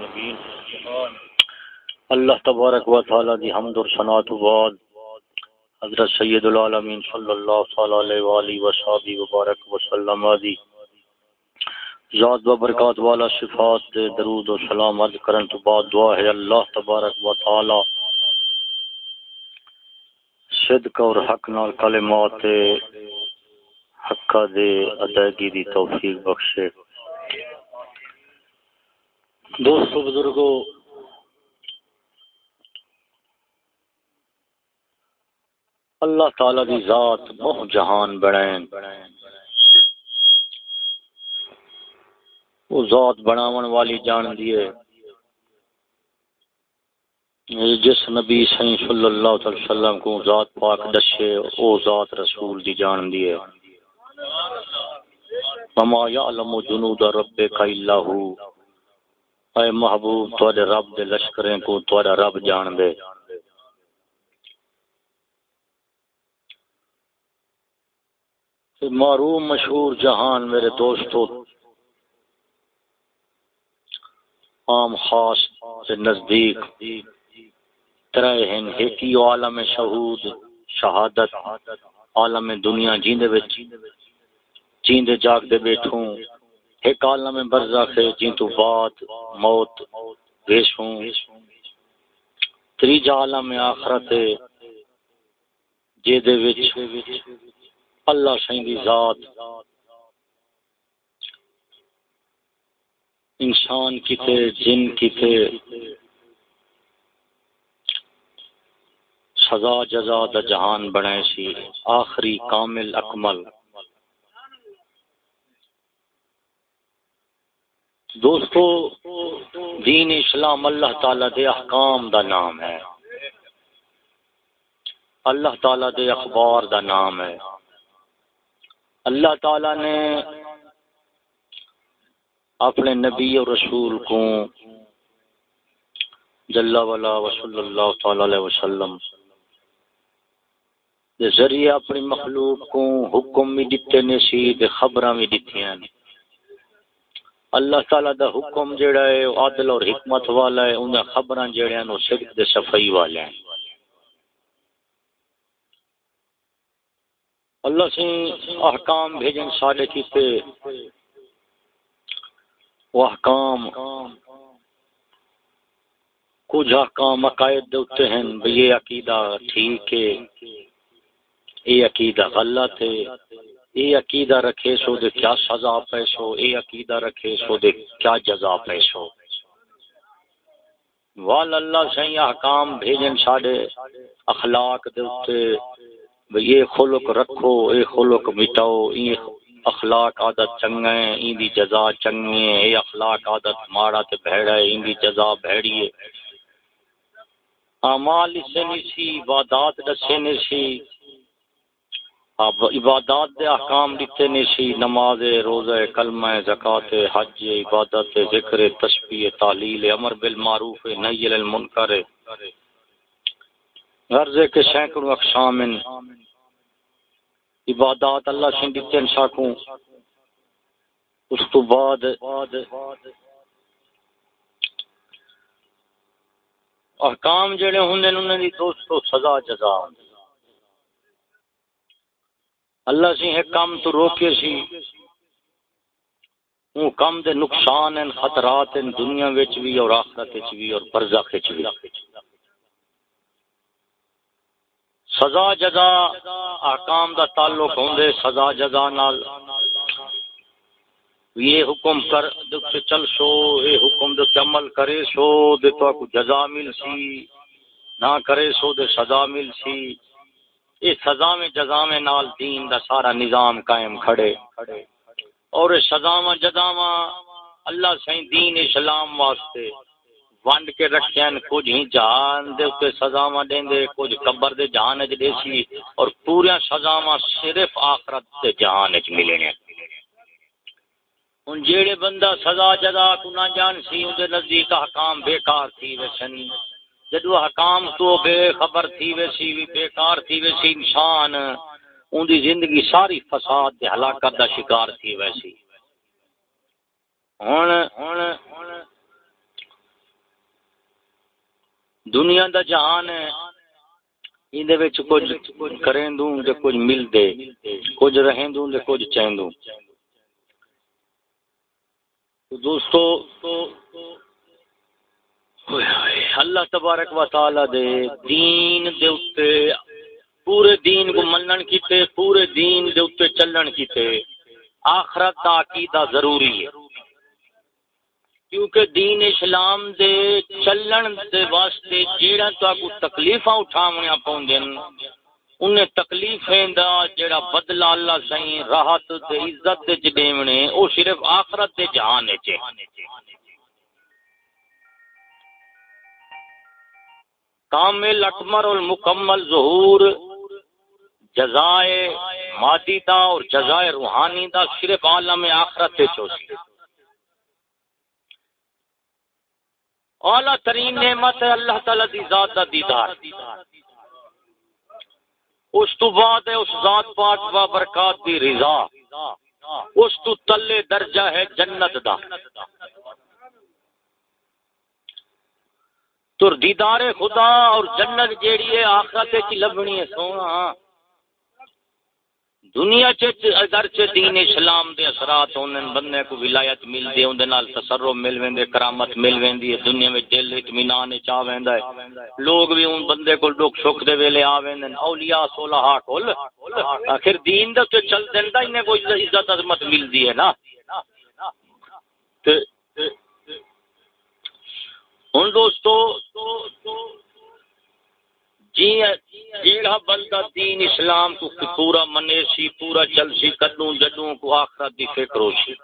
المبین اللہ تبارک و تعالی دی حمد و ثنا تو بعد. حضرت سید العالمین صلی اللہ تعالی علیہ والہ وصحبہ وبارک وسلم دی ذات و برکات والا صفات دے درود و سلام عرض کرن تو بعد دعا ہے اللہ تبارک و تعالی. صدق اور حق نال کلمات حقا دے ادائیگی دی توفیق بخشے. دوستو بزرگو، اللہ تعالی دی ذات بہت جہان بڑھائیں وہ ذات بناون والی جان دیے جس نبی صلی اللہ علیہ وسلم کو ذات پاک دشے او ذات رسول دی جان دیے وما یعلم جنود ربک الا هو۔ اے محبوب، تواڈے رب دے لشکریں کو تواڈا رب جان دے۔ معروف مشہور جہان میرے دوستو، عام خاص سے نزدیک ترائے ہیں ایک عالم شہود، شہادت، عالم دنیا جیندے وچ، جیندے جاگ دے بیٹھوں۔ ایک عالم برزخ ہے جن تو بعد موت پیش ہوں۔ تریجا عالم آخرت جے دے وچ اللہ سائیں دی ذات۔ انسان کتے، جن کتے۔ سزا جزا دا جہان بنائے سی، آخری کامل اکمل۔ دوستو، دین اسلام اللہ تعالی دے احکام دا نام ہے۔ اللہ تعالی دے اخبار دا نام ہے۔ اللہ تعالی نے اپنے نبی اور رسول کو جل والا وصلی اللہ تعالی علیہ وسلم دے ذریعے اپنی مخلوق کو حکم بھی دیتے نے سی خبراں بھی دتیاں نے اللہ تعالی دا حکم جڑا ہے عادل اور حکمت والا ہے، انہاں خبراں جڑیاں نو صدق دے صفائی والے ہیں۔ اللہ سے احکام بھیجن سارے کیتے۔ وہ احکام کچھ احکام عقائد دیتے ہیں، بھئی یہ عقیدہ ٹھیک ہے، یہ عقیدہ غلط ہے۔ اے عقیدہ رکھے سو دے کیا سزا پیسو اے عقیدہ رکھے سو دے کیا جزا پیسو وال اللہ سہی احکام بھیجن ساڈے اخلاق دے اوتے یہ خلق رکھو، اے خلق مٹاؤ، اے اخلاق عادت چنگا ہے این دی جزا چنگی ہے، اے اخلاق عادت ماڑا تے بھڑا ہے این دی جزا بھڑی ہے۔ اعمال سے نسی عبادات دسے نسی عبادات دے احکام دیتے نشی نماز، روزہ، کلمہ، زکات، حج، عبادت، ذکر، تسبیح، تعلیل، امر بالمعروف، نہی عن المنکر۔ غرض کے سینکڑوں اقسام عبادات اللہ سے دیتے ان ساکوں اس تو بعد احکام جڑے ہوندے انہاں دی دوستو سزا جزا۔ ہوندی اللہ سی ہے کام تو روکے جی۔ سی وہ کم دے نقصان ہیں، خطرات ہیں، دنیا وچ بھی اور آخرت وچ بھی اور برزخ وچ بھی۔ سزا، جزا، احکام دا تعلق ہوندے سزا، جزا نال۔ یہ حکم کر دکھ چل سو یہ حکم دے عمل کرے سو دے تو کو جزا مل سی، نہ کرے سو دے سزا مل سی۔ یہ سزا میں نال دین دا سارا نظام قائم کھڑے۔ اور سزاواں جزاواں اللہ سائیں دین اسلام واسطے ونڈ کے رکھے ہیں کچھ ہی جہان دے تے سزاواں دیں کچھ قبر دے جہان وچ دیسی، اور پوریا سزاواں صرف آخرت دے جہان وچ ملنے۔ ہن جیڑے بندہ سزا جزا کو نہ جان سی اون دے نزدیک احکام بیکار تھی وسن جدو حکام تو بے خبر تھی ویسی بھی بیکار تھی ویسی انسان ان دی زندگی ساری فساد تے ہلاکت دا شکار تھی ویسی۔ ہن، دنیا دا جہان ہے اندے وچ کچھ کریں دوں تے کچھ مل دے کچھ رہیں دوں تے کچھ چین دوں دوستو اللہ تبارک و تعالی دے دین دے اتے پورے دین کو منن کیتے پورے دین دے اتے چلن کیتے آخرت دا عقیدہ ضروری ہے کیونکہ دین اسلام دے چلن دے واسطے جیڑا تو کو تکلیفاں اٹھاونیاں پوندن انہیں تکلیفیں دا جیڑا بدلہ اللہ سائیں راحت تے عزت دے جدیونے او صرف آخرت دے جہان چے کامل اکمر المکمل ظہور، جزائے مادی دا اور جزائے روحانی دا صرف عالم آخرت چوسی۔ اعلیٰ ترین نعمت ہے اللہ تعالی دی ذات دا دیدار۔ اس تو بعد ہے اس ذات پاک و برکات دی رضا۔ اس تو تلے درجہ ہے جنت دا۔ تو دیدار خدا اور جنت جیڑی ہے آخرت چ لبنی ہے، سونا۔ دنیا چ اگر چ دین اسلام دے اثرات ہونن بندے کو ولایت مل دی اون دے نال تصرف مل ویندے کرامت مل ویندی ہے، دنیا وچ دل اطمینان چا ویندا ہے۔ لوگ بھی اون بندے کو دکھ سکھ دے ویلے آ ویندن اولیاء صلحاء کول آخر دین دے چل دیندا، انہیں کوئی عزت عظمت ملدی ہے نا۔ تے ہن دوستو جی جیڑا بندہ دین اسلام کو پورا منیسی پورا چلسی کدوں جدوں کو آخرت دی فکر ہوسی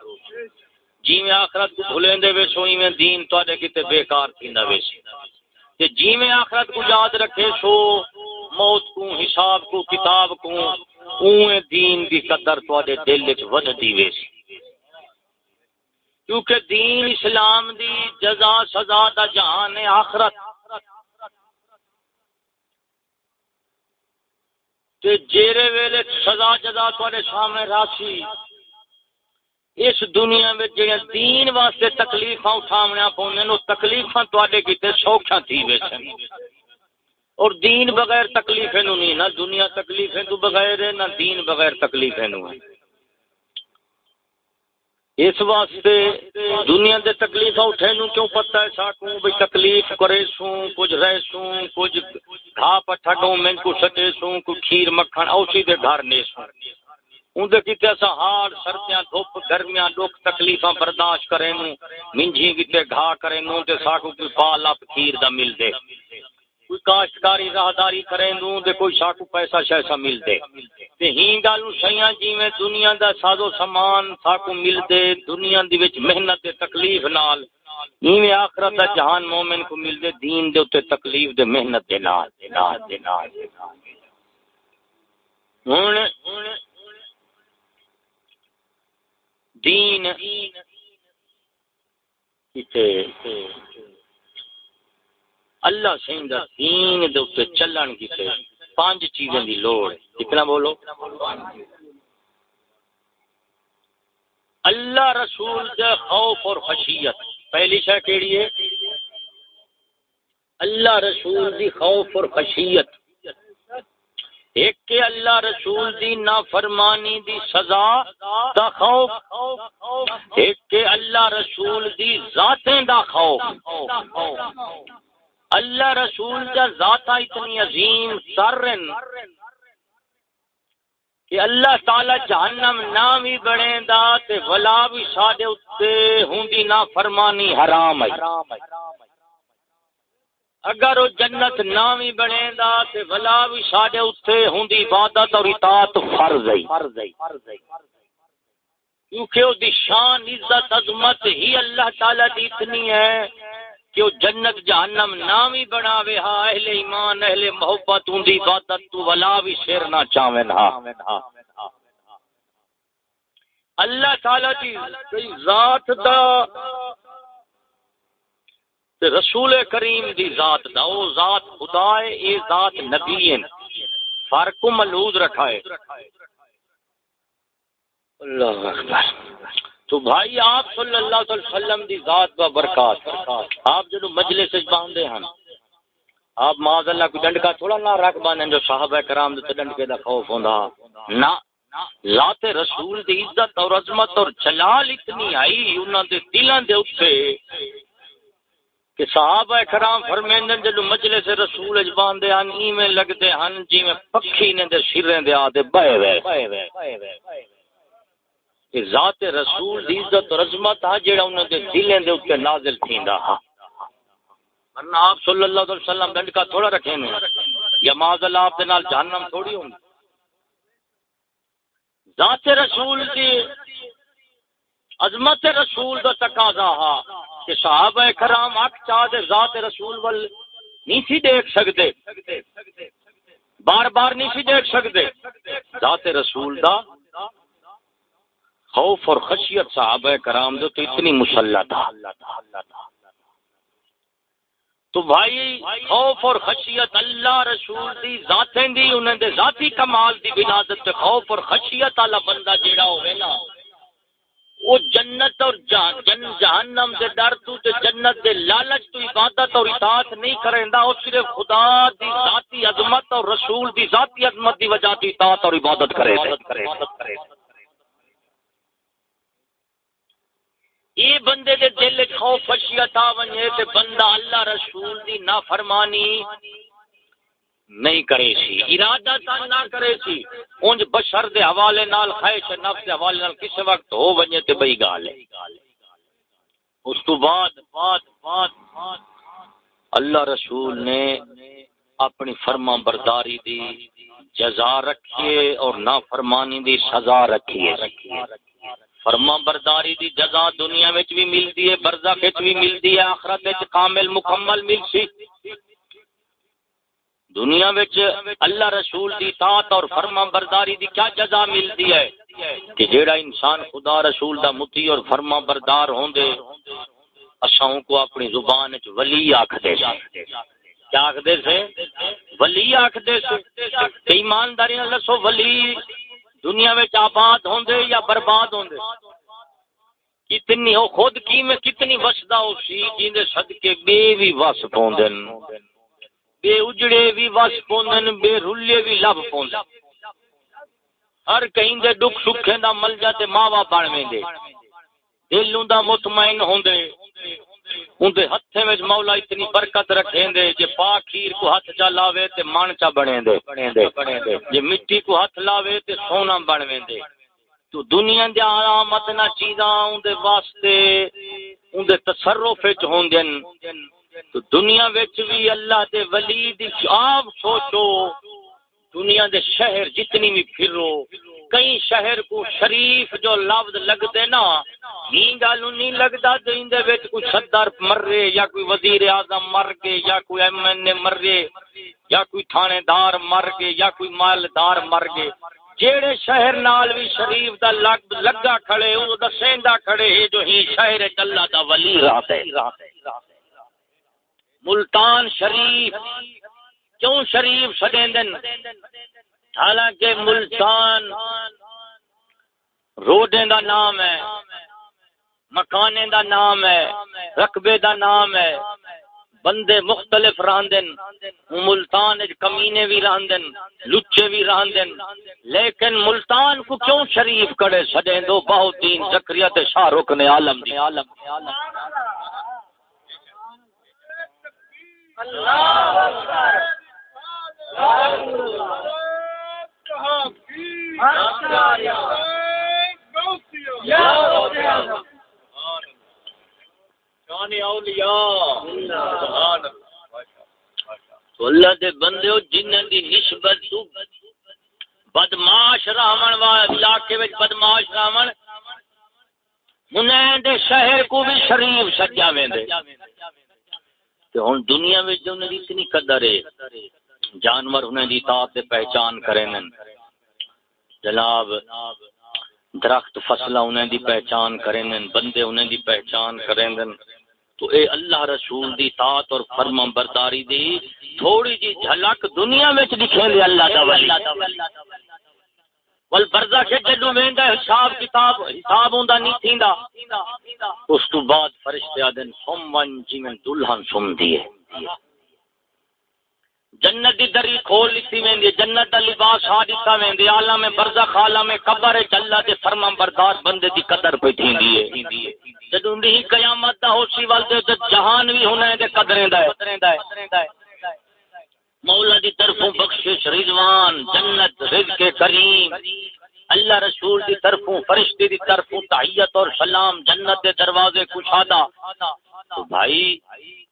جی میں آخرت کو بھولیں دے ویسو ہی میں دین تو کتے بیکار تھی نہ ویسی کہ جی میں آخرت کو یاد رکھے سو، موت کو، حساب کو، کتاب کو اوے دین دی قدر تو دل وچ ود دی ویسی کیونکہ دین اسلام دی جزا سزا دا جہان آخرت۔ تے جیرے ویلے سزا جزا تواڈے سامنے راسی اس دنیا میں جڑے دین واسطے تکلیفاں اٹھاونا پوندے نو تکلیفاں تواڈے کیتے سوکھا تھی ویسن اور دین بغیر تکلیفیں نو نہیں نہ دنیا تکلیفیں تو بغیر ہے، نہ دین بغیر تکلیفیں نو ہے۔ اس واسطے دنیا دے تکلیف اٹھے نو کیوں پتہ ہے؟ ساکوں بھئی تکلیف کرے سوں، کچھ رہ سوں، کچھ گھا پٹھا ڈوں میں کو سٹے سوں کوئی کھیر مکھن، اوسی دے گھر نے سوں۔ ان دے کیتے ایسا ہار سردیاں، دھوپ، گرمیاں لوگ تکلیفاں برداشت کرے نو منجھی کیتے گھا کرے نو تے ساکوں کوئی پال اپ کھیر دا مل دے۔ کوئی کاشتکاری، راہداری کریں دوں دے، کوئی شاکو پیسہ شیسا مل دے۔ تے ہی گالوں سیاں جی میں دنیا دا سازو سامان ساکو مل دے، دنیا دی وچ محنت دے تکلیف نال۔ ایویں آخرت دا جہان مومن کو مل دے، دین دے اوتے تکلیف دے، محنت دے نال۔ دے نال دے نال ہن دین کتے اللہ سین دا دین دے اوتے چلن کیتے پانچ چیزیں دی لوڑ کتنا بولو؟ اللہ رسول دے خوف اور خشیت۔ پہلی شے کیڑی ہے؟ اللہ رسول دی خوف اور خشیت۔ ایک کہ اللہ رسول دی نافرمانی دی سزا دا خوف۔ ایک کہ اللہ رسول دی ذاتیں دا خوف۔ اللہ رسول کا ذاتہ اتنی عظیم سرن کہ اللہ تعالی جہنم نہ بھی بنے دا تے ولا بھی ساڈے اوتے ہوندی نہ فرمانی حرام ہے۔ اگر وہ جنت نہ بھی بنے دا تے ولا بھی ساڈے اوتے ہوندی عبادت اور اطاعت فرض ہے۔ کیونکہ وہ دی شان، عزت، عظمت ہی اللہ تعالی دی اتنی ہے۔ کہ وہ جنت جہنم نام ہی بناوے ہا، اہل ایمان، اہل محبت ہوں عبادت تو ولا بھی شیر نہ چاوین ہا اللہ تعالی جی، دی ذات دا، تے رسول کریم دی ذات دا، او ذات خدا ہے، اے ذات نبی ہے۔ فرق ملحوظ رکھا ہے۔ اللہ اکبر۔ تو بھائی آپ صلی اللہ علیہ وسلم دی ذات و برکات آپ جنو مجلس باندھے ہیں آپ معاذ اللہ کو ڈنڈ کا تھوڑا نہ رکھ بانے جو صحابہ کرام دے ڈنڈ کے دا خوف ہوندا۔ نہ، ذات رسول دی عزت اور عظمت اور جلال اتنی آئی انہاں دے دلاں دے اوتے کہ صحابہ کرام فرمیندن جدو مجلس رسول اج باندے ہن، ایویں لگدے ہن جویں پکھی نے دے سریں دے آ دے بہے وے کہ ذات رسول دی عزت اور عظمت ہا جیڑا انہاں دے دلیں دے اوتے نازل تھیندا ہا۔ ورنہ آپ صلی اللہ علیہ وسلم ڈنڈ کا تھوڑا رکھے نے یا معاذ اللہ آپ دے نال جہنم تھوڑی ہوں۔ ذات رسول دی عظمت رسول دا تقاضا ہا کہ صحابہ کرام اک چاہ دے ذات رسول ول نہیں سی دیکھ سکتے۔ بار بار نہیں سی دیکھ سکتے۔ ذات رسول دا خوف اور خشیت صحابہ کرام دو تو اتنی مسلط تھا۔ تو بھائی، خوف اور خشیت اللہ رسول دی ذاتیں دی انہیں دے ذاتی کمال دی بنادت تے خوف اور خشیت والا بندہ جیڑا ہوئے نا، وہ جنت اور جان جن جہنم دے ڈر تو تے جنت دے لالچ تو عبادت اور اطاعت نہیں کریندا او صرف خدا دی ذاتی عظمت اور رسول دی ذاتی عظمت دی وجہ دی اطاعت اور عبادت کرے یہ بندے دے دل خوف خشیت آ ونجے تے بندہ اللہ رسول دی نافرمانی نہیں کرے سی، ارادہ تا نہ کرے سی۔ اونج بشر دے حوالے نال، خواہش نفس دے حوالے نال کس وقت ہو ونجے تے بئی گال ہے۔ اس تو بعد بعد بعد اللہ رسول نے اپنی فرما برداری دی جزا رکھیے اور نافرمانی دی سزا رکھیے رکھیے فرما برداری دی جزا دنیا وچ بھی ملتی ہے، برزخ وچ بھی ملتی ہے، آخرت وچ کامل مکمل ملسی۔ دنیا وچ اللہ رسول دی طاعت اور فرما برداری دی کیا جزا ملتی ہے؟ کہ جیڑا انسان خدا رسول دا متی اور فرما بردار ہوندے، اساں کو اپنی زبان وچ ولی آکھدے سی کیا آکھدے سے ولی آکھدے سے ایمانداری نال دسو، ولی دنیا میں آباد ہوندے یا برباد ہوندے؟ کتنی ہو خود کی میں کتنی وسدا ہو سی جیندے صدقے بے بھی وس پوندن بے اجڑے بھی وس پوندن بے رلے بھی لب پوندن ہر کہیں دے دکھ سکھیں دا مل جاتے ماوا بڑھ ویندے۔ دلوں دا مطمئن ہوندے۔ اندے ہتھے وچ مولا اتنی برکت رکھیں دے جے پاک کھیر کو ہاتھ چا لاوے تے مان چا بنے دے جے مٹی کو ہاتھ لاوے تے سونا بنویں دے تو دنیا دے علامت نہ چیزاں اندے واسطے اندے تصرف وچ ہوندن تو دنیا وچ بھی اللہ دے ولی دی آپ سوچو۔ دنیا دے شہر جتنی بھی پھرو کئی شہر کو شریف جو لفظ لگتے نا ہی گل نہیں لگتا تو اندر وچ کوئی صدر مر رہے یا کوئی وزیر اعظم مر گئے یا کوئی ایم این اے مر رہے یا کوئی تھانے دار مر گئے یا کوئی مالدار مر گئے جیڑے شہر نال بھی شریف دا لگ لگا کھڑے، او دسیندا کھڑے جو ہی شہر اللہ دا ولی رات ہے۔ ملتان شریف، کیوں شریف سڈیندن حالانکہ ملتان روڈے دا نام ہے مکانے دا نام ہے، رقبے دا نام ہے۔ بندے مختلف راندن، ملتان کمینے بھی راندن، لچے بھی راندن۔ لیکن ملتان کو کیوں شریف کڑے؟ سڈے دو بہت دین زکریت شاہ رخ نے عالم دی۔ عالم اللہ اللہ دے بندے جنہ دی نسبت بدماش راون علاقے بدماش راون انہیں دے شہر کو بھی شریف سجا ویندے۔ تے ہن دنیا وچ انہاں دی اتنی قدر ہے۔ جانور انہیں دی تاب دے پہچان کریں جناب، درخت فصلہ انہیں دی پہچان کریں بندے انہیں دی پہچان کریں تو اے اللہ رسول دی طاعت اور فرما برداری دی تھوڑی جی جھلک دنیا میں دکھے لے اللہ دا ولی۔ ول برزا کے جدو ویندا حساب کتاب، حساب ہوندا نہیں تھیندا۔ اس تو بعد فرشتے آدن سم ون جی میں دلہن سم دیے جنت دی دری کھول لیتی ویندی جنت دا لباس ہا دیتا ویندی عالم برزخ عالم قبر اللہ دے فرما بردار بندے دی قدر پہ تھیندی ہے۔ جدوں دی قیامت دا ہوسی ول تے جہان وی ہونا ہے تے قدریں دا ہے۔ مولا دی طرفوں بخشش، رضوان، جنت رزق کریم۔ اللہ رسول دی طرفوں، فرشتے دی طرفوں تحیت اور سلام، جنت دے دروازے کشادہ۔ تو بھائی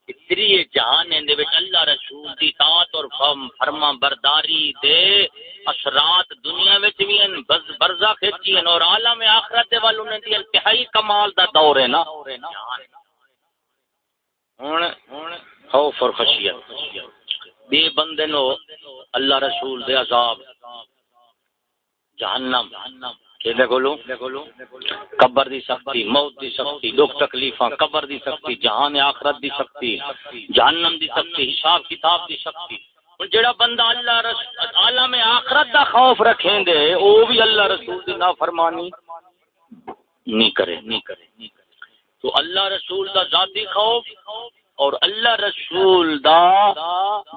اتری جہان دے وچ اللہ رسول دی طاعت اور فرما برداری دے اثرات دنیا وچ وی ان برزا کھچی ہیں اور عالم آخرت دے والوں نے دی انتہائی کمال دا دور ہے نا۔ ہن، خوف اور خشیت۔ بے بندے نو اللہ رسول دے عذاب۔ جہنم۔ قبر دی سختی، موت دی سختی دکھ تکلیفاں، قبر دی سختی، جہان آخرت دی سختی، جہنم دی سختی، حساب کتاب دی سختی۔ جڑا بندہ اللہ رسول عالم آخرت دا خوف رکھیں دے، او بھی اللہ رسول دی نافرمانی نہیں کرے نہیں کرے۔ تو اللہ رسول دا ذاتی خوف اور اللہ رسول دا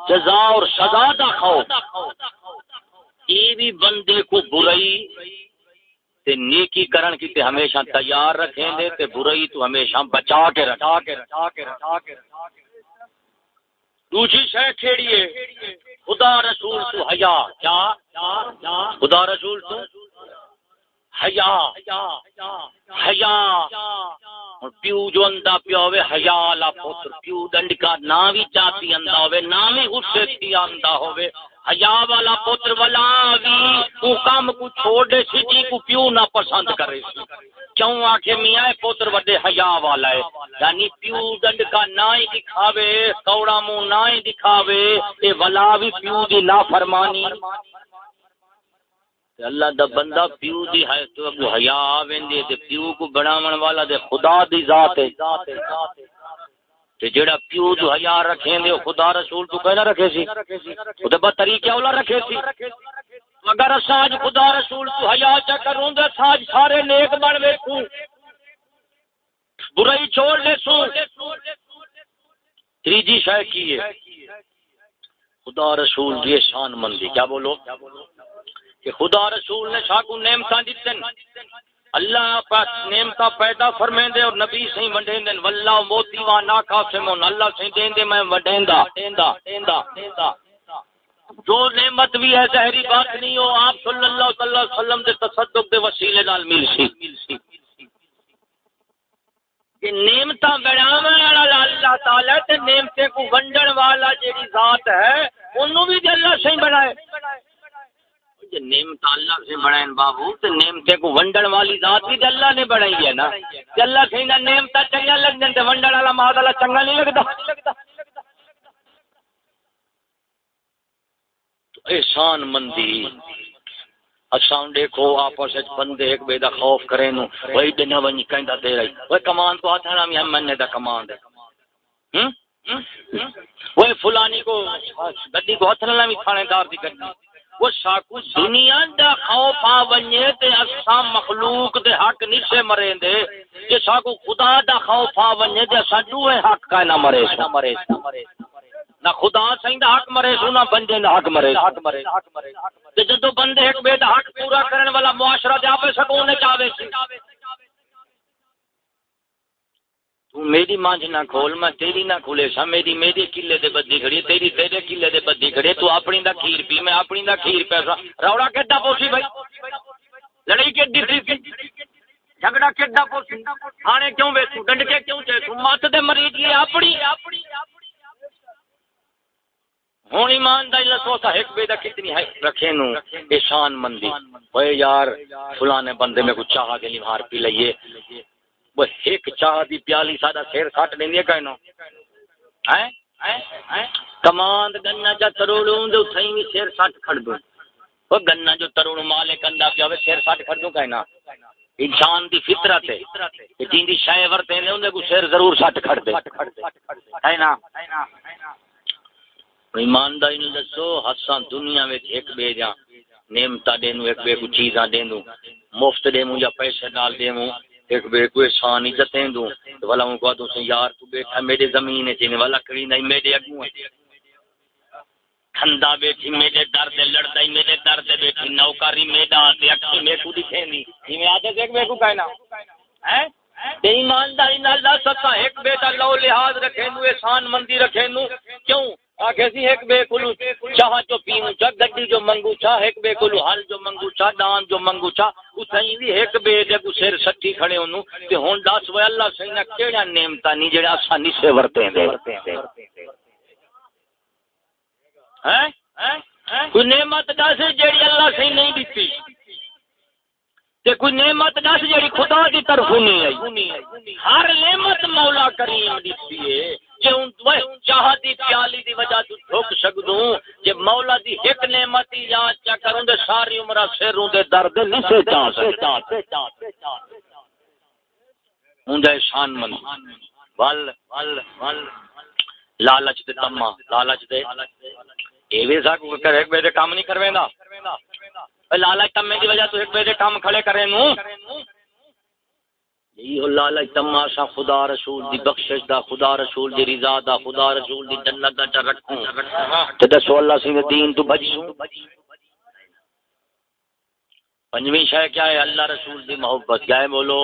جزا اور سزا دا خوف، یہ بھی بندے کو برائی تے نیکی کرن کی تے ہمیشہ تیار رکھیں دے تے برائی تو ہمیشہ بچا کے رکھا کے رکھا کے رکھا کے دوسری شے کھیڑی ہے خدا رسول تو حیا۔ کیا خدا رسول تو حیا۔ حیا۔ پیو جو اندا پیا ہوے حیا لا پتر، پیو ڈنڈ کا نہ بھی چاہتی اندا ہوے نہ بھی غصے تھی اندا ہوے حیا والا پتر والا بھی تو کام کو چھوڑ دے سی جی کو پیو نہ پسند کرے سی؟ کیوں آکھے میاں پتر وڈے حیا والا ہے؟ یعنی پیو ڈنڈ کا نہ ہی دکھاوے، کوڑا منہ نہ ہی دکھاوے، اے ولا بھی پیو دی نافرمانی۔ اللہ دا بندہ پیو دی ہے تو اگو حیا ویندی تے پیو کو بناون والا دے خدا دی ذات ہے۔ تے جیڑا پیو جو حیا رکھیں دے خدا رسول تو کہنا رکھے سی، او تے بد طریقے اولا رکھے سی؟ اگر اساج خدا رسول تو حیا چا کروں دے، ساج سارے نیک بن ویکھوں برائی چھوڑ لے سو۔ تیجی شے کی ہے؟ خدا رسول دی شان مندی، کیا بولو؟ کہ خدا رسول نے شاکو نعمتاں دتن اللہ پاک نعمتاں پیدا فرمیں دے اور نبی سہی ونڈیں دے واللہ موتی وا نا قاسمون اللہ سہی دین دے میں وڈیندا دیندا دیندا دیندا جو نعمت بھی ہے، ظاہری بات نہیں ہو آپ صلی اللہ علیہ وسلم دے تصدق دے وسیلے نال مل سی۔ کہ نعمتاں بڑھاون والا اللہ تعالی تے نعمتیں کو ونڈن والا جیڑی ذات ہے، اونوں بھی اللہ صحیح بنائے۔ کہ نعمت اللہ سے بڑھائیں بابو تو نعمتے کو ونڈن والی ذات بھی اللہ نے بڑھائی ہے نا۔ کہ اللہ سے نہ نعمت چنگا لگ جائیں ونڈن والا ماحول اللہ چنگا نہیں لگتا احسان مندی۔ اساں دیکھو، آپس وچ بندے ایک بے دا خوف کرے نو۔ وہی بنا ونی کیندا دے رہی۔ وہ کمان تو ہاتھ نام ہم مننے دا کمان دے ہم؟ وہ فلانی کو، گڈی کو ہاتھ نال تھانے دار دی گڈی۔ وہ ساکو دنیا دا خوف آ ونجے تے اساں مخلوق دے حق نیچے مرے دے۔ جے ساکو خدا دا خوف آ ونجے تے اساں دوے حق کا نہ مرے نہ مرے نہ خدا سائیں دا حق مرے سو، نہ بندے دا حق مرے حق مرے تے جدوں بندے ایک بے دا حق پورا کرن والا معاشرہ دے آپے سکون چاہے سی۔ میری مانج نہ کھول میں تیری نہ کھولے سا میری میری کلے دے بدی کھڑی تیری تیرے کلے دے بدی کھڑی تو اپنی دا کھیر پی میں اپنی دا کھیر پیسا روڑا کڈا پوسی بھائی لڑائی کڈی سی جھگڑا کڈا پوسی آنے کیوں بیسو ڈنڈ کے کیوں چے تو مات دے مریض یہ اپنی ہوں ایمانداری لسو سا ایک بے دا کتنی ہے رکھے نو احسان مندی اوے یار فلانے بندے میں کچھ چاہ کے لیوار پی لئیے وہ ایک چاہ دی پیالی ساڈا سیر کھٹ دینی ہے کہنو ہیں؟ کماند گنا جا تروڑوں دے تھئی وی سیر سٹ کھڑ دوں وہ گنا جو تروڑ مالے کندا پیا وے سیر سٹ کھڑ دوں کہنا انسان دی فطرت ہے، کہ جین دی شے ورتے نے اون کو سیر ضرور سٹ کھڑ دے۔ ہے نا؟ ایمانداری نو دسو، ہساں دنیا وچ ایک بے جا نعمت دینو ایک بے کو چیزاں دینو مفت دینو یا پیسے ڈال دینو ایک بے کو شان عزتیں دوں والا ان کو دوں یار تو بیٹھا میرے زمین ہے چینے والا کڑی نہیں میرے اگوں ہے۔ کھندا بیٹھی میرے درد لڑدا ہی میرے دے بیٹھی، نوکاری میڈا تے اکھی جی میں کو دکھیندی نہیں۔ ایویں آتے دیکھ میں کو کہنا۔ ہیں؟ تے ایمانداری نال دا سکا ایک بیٹا لو لحاظ رکھے نو احسان مندی رکھے نو۔ کیوں؟ آکھے سی، ایک بے کلو چاہ جو پیوں چا، گڈی جو منگو چا، ایک بے کلو حل جو منگو چا، دان جو منگو چا اسیں بھی ایک بے دے کو سر سٹھی کھڑے اونوں تے ہن دس وے اللہ سینا کیڑا نعمت نہیں جڑا آسانی سے ورتے دے۔ ہاں؟ ہاں؟ کوئی نعمت دس جیڑی اللہ سے نہیں دیتی تے کوئی نعمت دس جیڑی خدا دی طرف نہیں آئی ہر نعمت مولا کریم دیتی ہے۔ جے ان چاہتی پیالی دی وجہ تو ٹھوک سکدوں جے مولا دی ایک نعمت ہی یا چا کروں دے، ساری عمرہ سروں دے درد نہیں سے جا سکتا ہوں شان من۔ ول ول ول۔ لالچ دے تما لالچ دے۔ ایویں سا کرے بے کام نہیں کرویندا۔ لالچ تمے دی وجہ تو ایک بے کام کھڑے کرے نو۔ یہ لالچ تماشا خدا رسول دی بخشش دا خدا رسول دی رضا دا خدا رسول دی جنت دا چ رکھوں۔ تے دسو اللہ سی دین تو بچوں۔ پنجویں شے کیا ہے؟ اللہ رسول دی محبت۔ کیا ہے بولو؟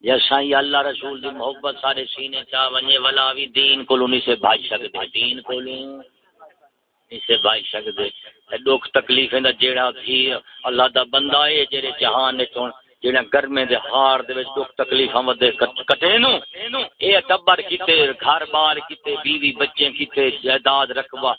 یا سائیں اللہ رسول دی محبت سارے سینے چا ونجے ولا وی دین کولوں نہیں سے بھائی سکدے۔ دین کولوں۔ اسے بھائی دے۔ دکھ تکلیف دا جیڑا تھی اللہ دا بندہ ہے جڑے جہان وچ چون جڑا گرمے دے ہار دے وچ دکھ تکلیفاں ودے کٹے نو، اے ٹبر کیتے، گھر بار کیتے، بیوی بچے کیتے، جائیداد رقبہ،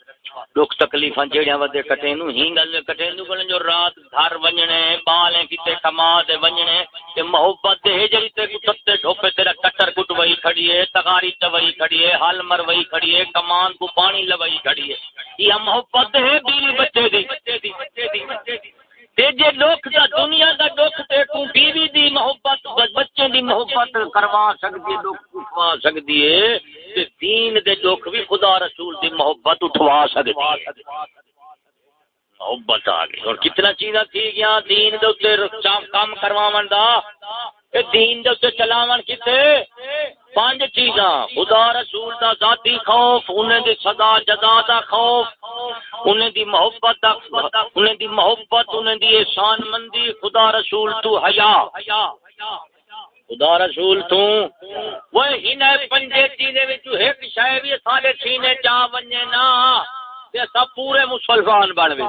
دکھ تکلیفاں جڑیاں ودے کٹے نو، ہی گل کٹے نو کل جو رات گھر ونجنے بالے کیتے، کما دے ونجنے، تے محبت دے جڑی تے کتے ٹھوپے تیرا کٹر کٹ وئی کھڑی ہے تغاری چوئی کھڑی ہے حل مر وئی کھڑی ہے کمان کو پانی لوئی کھڑی ہے یہ محبت ہے بیوی بچے دی۔ بچے تے جے دکھ دا دنیا دا دکھ تے تو بیوی دی محبت بچے دی محبت کروا سکدی دکھ اٹھوا سکدی ہے، تے دین دے دکھ بھی خدا رسول دی محبت اٹھوا سکدی ہے۔ محبت آ گئی۔ اور کتنا چیزاں تھی گیا دین دے اوپر کام کرواون دا۔ دین دے اوتے چلاون کتے؟ پانچ چیزاں۔ خدا رسول دا ذاتی خوف، انہیں دی صدا جزا دا خوف، انہیں دی محبت دا انہیں دی محبت، انہیں دی احسان مندی۔ خدا رسول تو حیا۔ خدا رسول تو۔ وہ ہن پنجے چیزیں وچ ایک شے وی سارے سینے چا ونجے نا، تے سب پورے مسلمان بن وے۔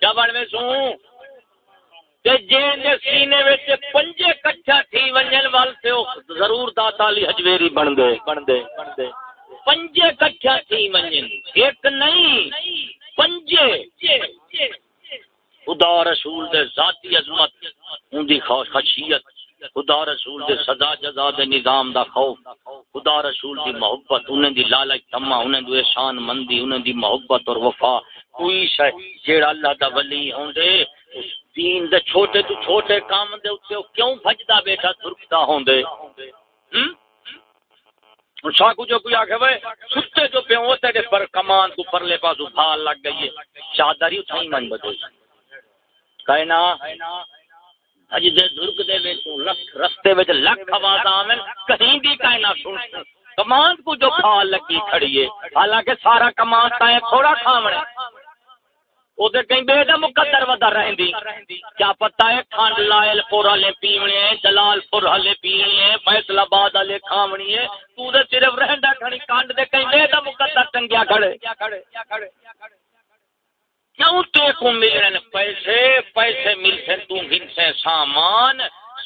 کیا بن وے سوں؟ سینے پنجے کٹھا تھی ونجن وال سے ضرور داتا علی حجویری بن دے بن دے بن دے۔ پنجے کٹھا تھی ونجن، ایک نہیں، پنجے۔ خدا رسول دے ذاتی عظمت ان دی خشیت خدا رسول دے سزا جزا دے نظام دا خوف۔ خدا رسول دی محبت، انہیں دی لالچ تما انہیں دی احسان مندی، انہیں دی محبت اور وفا۔ کوئی شے جیڑا اللہ دا ولی ہوندے دین دے چھوٹے تو چھوٹے کام دے اوتے کیوں بھجدا بیٹھا تھرکدا ہوندے؟ ہن شاکو جو کوئی آکھے وے ستے جو پہ ہوتے دے پر کمان کو پرلے پاسو بھال لگ گئی ہے۔ چادری اٹھائی من بدو کہنا، اج دے درگ دے وچ لکھ رستے وچ لکھ آواز آویں کہیں بھی کہنا سن۔ کمان کو جو کھا لگی کھڑی ہے، حالانکہ سارا کمان تا تھوڑا کھاونے مقدر ودا رہندی۔ کیا پتہ ہے کھانڈ لائل پور والے پیونے جلال پور والے پینے فیصلہ آباد والے کھاونی ہے تو دے صرف رہندا کھڑی کانڈ دے کہیں بے دا مقدر ٹنگیا کھڑے۔ کیوں تے کو ملن پیسے پیسے ملتے تو گھن سامان۔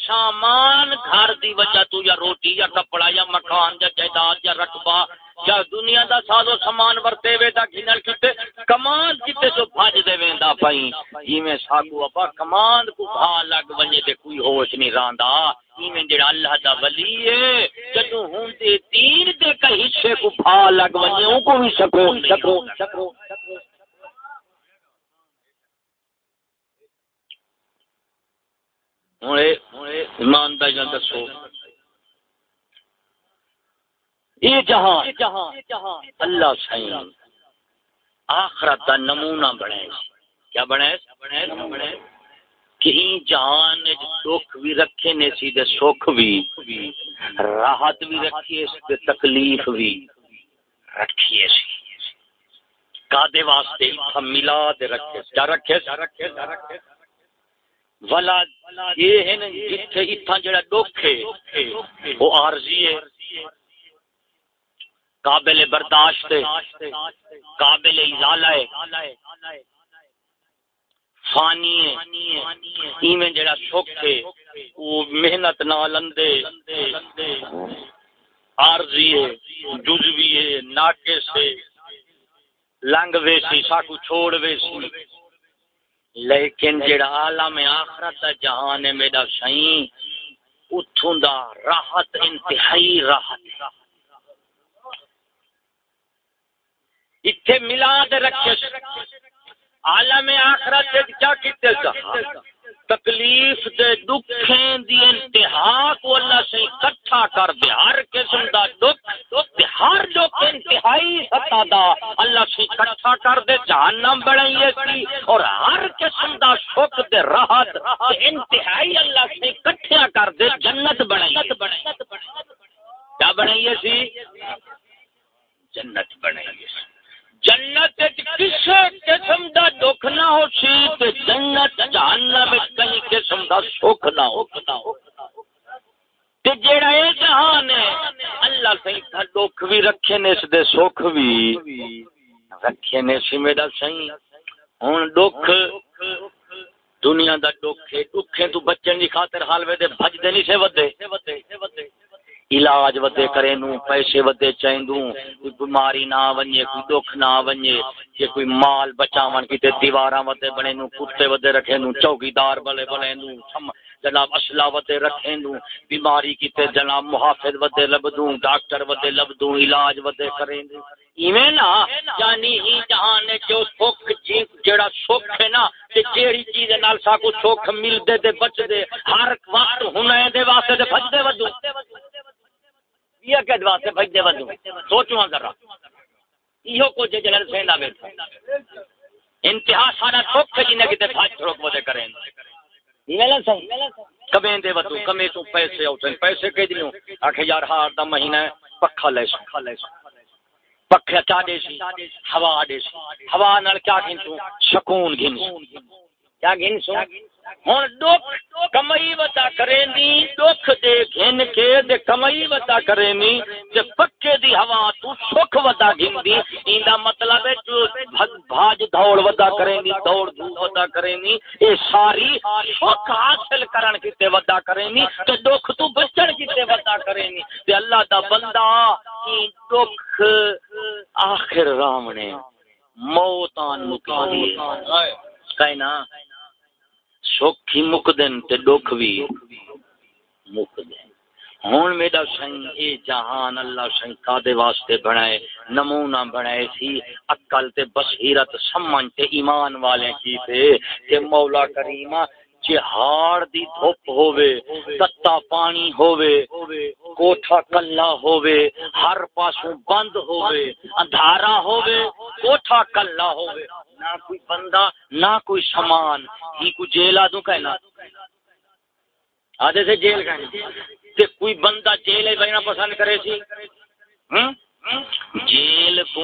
سامان گھر دی وجہ تو یا روٹی یا کپڑا یا مکان یا جائیداد یا رقبہ۔ یا دنیا دا سازو سامان ورتے وے دا گھنل کتے کمان کتے جو بھاج دے ویندا پئی ایویں ساگو ابا کمان کو بھا لگ ونجے تے کوئی ہوش نہیں راندا ایویں جڑا اللہ دا ولی ہے، جدوں ہون تے دین دے کا حصے کو بھا لگ ونجے او کو بھی سکون سکون سکون ہوں ایمانداری دسو۔ یہ جہاں اللہ سائیں آخرت کا نمونہ بنے کیا بنے بنے کہیں جہان دکھ بھی رکھے نے سی دے سکھ بھی راحت بھی رکھیے سی تکلیف بھی رکھیے سی۔ کادے واسطے میلاد رکھے کیا رکھے رکھے رکھے ولا یہ ہے نا، جتھے اتھا جڑا دکھ ہے، وہ عارضی ہے۔ قابل برداشت قابل ازالہ ہے۔ فانی ہے۔ ایویں جڑا سکھ ہے وہ محنت نہ لندے عارضی ہے، جزوی ہے، ناقص ہے۔ لنگ ویسی، ساکو چھوڑ ویسی۔ لیکن جڑا عالم آخرت جہان ہے، میرا سائیں، اتھوں دا راحت، انتہائی راحت ہے۔ اتھے ملاد رکھے۔ عالم آخرت کیا کیتے تکلیف دے دکھیں دی انتہا کو اللہ سے اکٹھا کر دے۔ ہر قسم دا دکھ ہر دکھ انتہائی ستا دا اللہ سے اکٹھا کر دے۔ جہنم بنائیے سی اور ہر قسم دا شک دے راحت انتہائی اللہ سے اکٹھا کر دے۔ جنت بنائیے کیا بنائیے سی؟ جنت بنائیے سی۔ جنت کسی قسم دا دکھ نہ ہو سی تے جنت، جہنم کئی قسم دا سکھ نہ ہو۔ تے جیڑا اے جہان ہے، اللہ سہی دا دکھ بھی رکھے نے، اس دے سکھ بھی رکھے نے سی میرا سہی۔ ہن دکھ، دنیا دا دکھ ہے۔ دکھیں تو بچن دی خاطر حال وے دے بھج دے نہیں سے ودے۔ علاج ودے کرے نو پیسے ودے چاہندوں کوئی بیماری نہ ونجے، کوئی دکھ نہ ونجے کہ کوئی مال بچاون کیتے دیواراں ودے بنے نو کتے ودے رکھے نو چوکیدار بلے بلے نو جناب اسلح ودے رکھے نو بیماری کیتے جناب محافظ ودے لبدوں ڈاکٹر ودے لبدوں علاج ودے کریں دوں ایویں نا یعنی ہی جہان جو سکھ جی جڑا سکھ ہے نا، تے جیڑی چیز نال ساکو سکھ مل دے تے بچ دے ہر وقت ہنے دے واسطے تے بچ دے ودوں یہ کہ واسطے بھجدے ودو سوچو ذرا۔ ایہو کچھ جنر سیندا بیٹھا انتہا سارا ٹھوک جنے کتے پھاج ٹھوک ودے کریں۔ یہ صحیح کبے دے ودو کمے تو پیسے اوتن پیسے کہ دیو اکھ یار ہار دا مہینہ پکھا لے سو پکھا چا دے سی ہوا دے سی۔ ہوا نال کیا گھن تو سکون گھن کیا گھن سو ہوں دکھ کمائی وتا کرے نی دکھ دے گھن کے دے کمائی وتا کرے نی تے پکے دی ہوا تو سکھ وتا گھن دی ایندا مطلب ہے جو بھاج دوڑ وتا کرے نی دوڑ دھو وتا کرے نی اے ساری سکھ حاصل کرن کیتے وتا کرے نی تے دکھ تو بچن کیتے وتا کرے نی تے اللہ دا بندہ کی دکھ آخر رام نے موتان مکا دی کائنا سکھ ہی مک دین تے دکھ بھی مک دین ہوں میرا سائیں اے جہان اللہ سنگ کادے واسطے بنائے نمونہ بنائے سی عقل تے بصیرت سمجھ تے ایمان والے کی تے کہ مولا کریمہ جے جہار دی دھوپ ہووے تتا پانی ہووے، کوٹھا کلا ہووے، ہر پاسوں بند ہووے، اندھارا ہووے، کوٹھا کلا ہووے۔ نہ کوئی بندہ، نہ کوئی سامان۔ ہی کوئی جیل آدھو کہنا۔ آدھے سے جیل کہنا۔ تے کوئی بندہ جیل ہی بہنا پسند کرے سی۔ ہم؟ جیل کو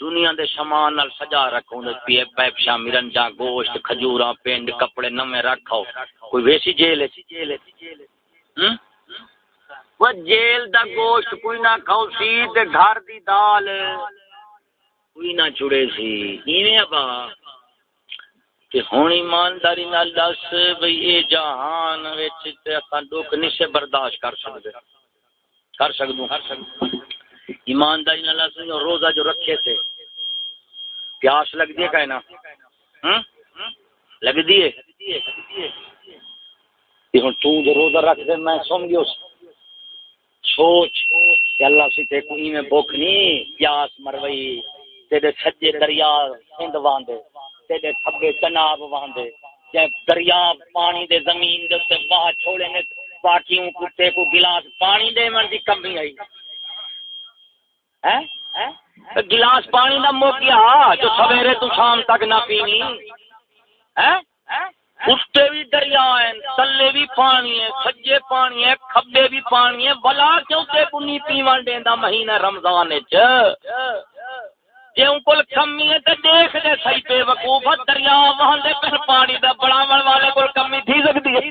دنیا دے سامان نال سجا رکھو دے پی پیپ شام مرنجا گوشت، کھجوراں، پینڈ، کپڑے نویں رکھو کوئی ویسی جیل ہے؟ جیل ہے وہ جیل دا گوشت کوئی نہ کھاؤ سی تے گھر دی دال۔ کوئی نہ چڑے سی۔ ایویں ابا کہ ہن ایمانداری نال دس بھئی اے جہان وچ تے اساں دکھ نہیں سے برداشت کر سکدے۔ کر سکدوں۔ کر سکدوں ایمانداری نال اساں روزہ جو رکھے تھے، پیاس لگ دی ہے کہنا لگ دی ہے؟ تو جو روزہ رکھ دے، میں سم گیو سوچ کہ اللہ سی تے کوئی میں بھوک نہیں پیاس مروئی تیرے سجے دریا سندھ واندے، تیرے کھبے چناب واندے تے دریا پانی دے زمین دے تے واہ چھوڑے نے باقیوں کتے کو گلاس پانی دے من دی کمی آئی؟ گلاس پانی دا موکیا، جو سویرے تو شام تک نہ پینی۔ ہیں اٹھتے بھی دریا ہیں، تلے بھی پانی ہے سجے پانی ہے کھبے بھی پانی ہے بلا کیوں تے کنی پیوان دیندا مہینہ رمضان وچ؟ جے ان کول کمی ہے تے دیکھ دے صحیح بے وقوف دریا وہاں دے پھر پانی دا بڑاون والے کول کمی تھی سکتی ہے۔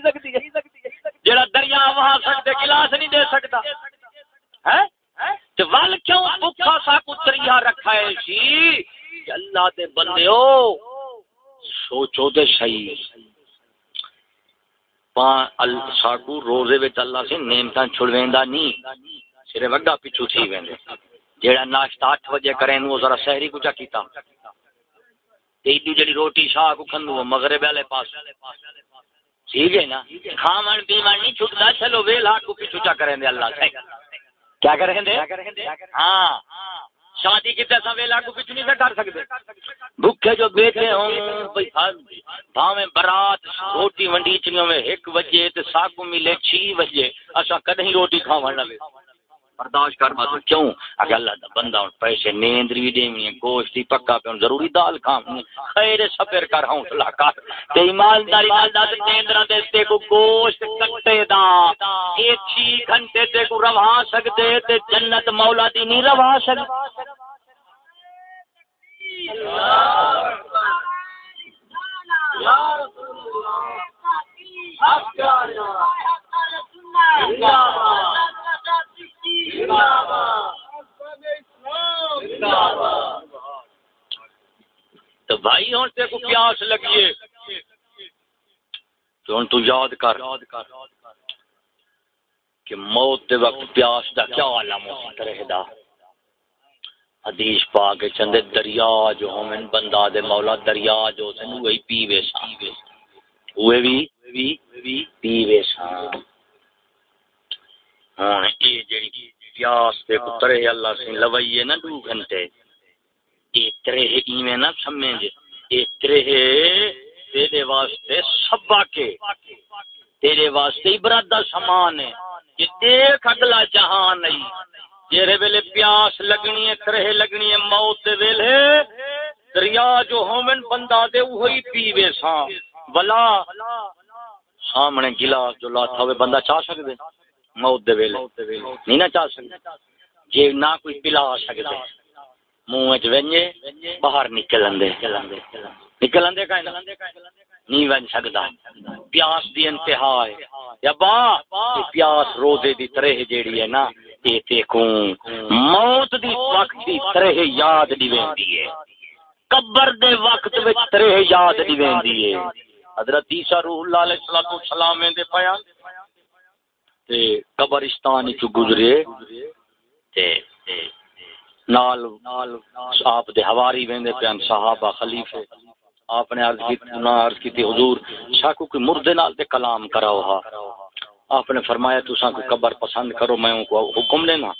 جڑا دریا وہاں سکتے، گلاس نہیں دے سکتا۔ ہے؟ ول کیوں بھوکا سا کو دریا رکھا ہے سی اللہ دے بندیو، سوچو دے صحیح۔ ساڈو روزے اللہ سے نعمت چھڑویندا نہیں صرف اگا پیچھو تھی ویندے جیڑا ناشتہ اٹھ بجے کریں وہ ذرا شہری کچھ کیتا۔ ایڈی جڑی روٹی شاہ کو کھندو مغرب والے پاس۔ ٹھیک ہے نا؟ کھاون، پیون نہیں چھٹدا، چلو ویلا کو پیچھو چا کریں دے اللہ سے۔ کیا کریں ہاں۔ شادی کی تیسا ویلا کو کچھ نہیں ڈر سکتے۔ بھوکے جو بیٹھے ہوں بھاویں برات، روٹی ونڈی چنیوں میں ایک بجے تے ساکو ملے چھ بجے اسا کدیں روٹی کھاون لے برداشت کر مت کیوں؟ اگر اللہ دا بندہ ہوں، پیسے نیند بھی دینی گوشت پکا پہ ضروری دال کھانی خیر صبر کر، حوصلہ کر۔ تے ایمانداری نال دا نیندرا دے تے کو گوشت کٹے دا۔ اے 6 گھنٹے تے کو روا سکدے تے جنت مولا دی نہیں روا سکدے یا رسول اللہ تو بھائی، ہوں تے کو پیاس لگیے تو ہوں تو یاد کر کہ موت دے وقت پیاس دا کیا عالم ہو رہے دا۔ حدیث پا کے چندے دریا جو ہمیں بندہ دے مولا، دریا جو سن وہی پیوے سا۔ ہوئے بھی پیوے سا ہوں یہ جڑی پیاس اللہ سے دو گھنٹے یہ ترے ایویں نہ یہ ترے تیرے واسطے سبا کے تیرے واسطے عبرت دا سامان ہے۔ کہ دیکھ اگلا جہان نہیں جیرے ویلے پیاس لگنی ہے لگنی ہے۔ موت دے ویلے دریا جو ہومن بندہ دے وہی پیوے سا بلا سامنے گلاس جو لاتا ہوئے بندہ چاہ سکتے موت دے ویلے۔ نہیں نہ چاہ سکتے جی نہ کوئی پلا سکتے منہ وچ ونجے باہر نکلن دے نکلن دے کائیں نہیں ون سکدا۔ پیاس دی انتہا ہے۔ یا با پیاس روزے دی طرح جیڑی ہے نا اے تے کو موت دی وقت دی طرح یاد دی ویندی ہے۔ قبر دے وقت وچ طرح یاد دی ویندی ہے۔ حضرت عیسی روح اللہ علیہ السلام دے بیان تے قبرستان چ گزرے۔ تے نال نال آپ دے حواری ویندے پیان صحابہ خلیفے آپ نے عرض کی نہ عرض کی تھی، حضور شاکو کوئی مردے نال تے کلام کراو ہا۔ آپ نے فرمایا، تساں کوئی قبر پسند کرو، میں کو حکم لینا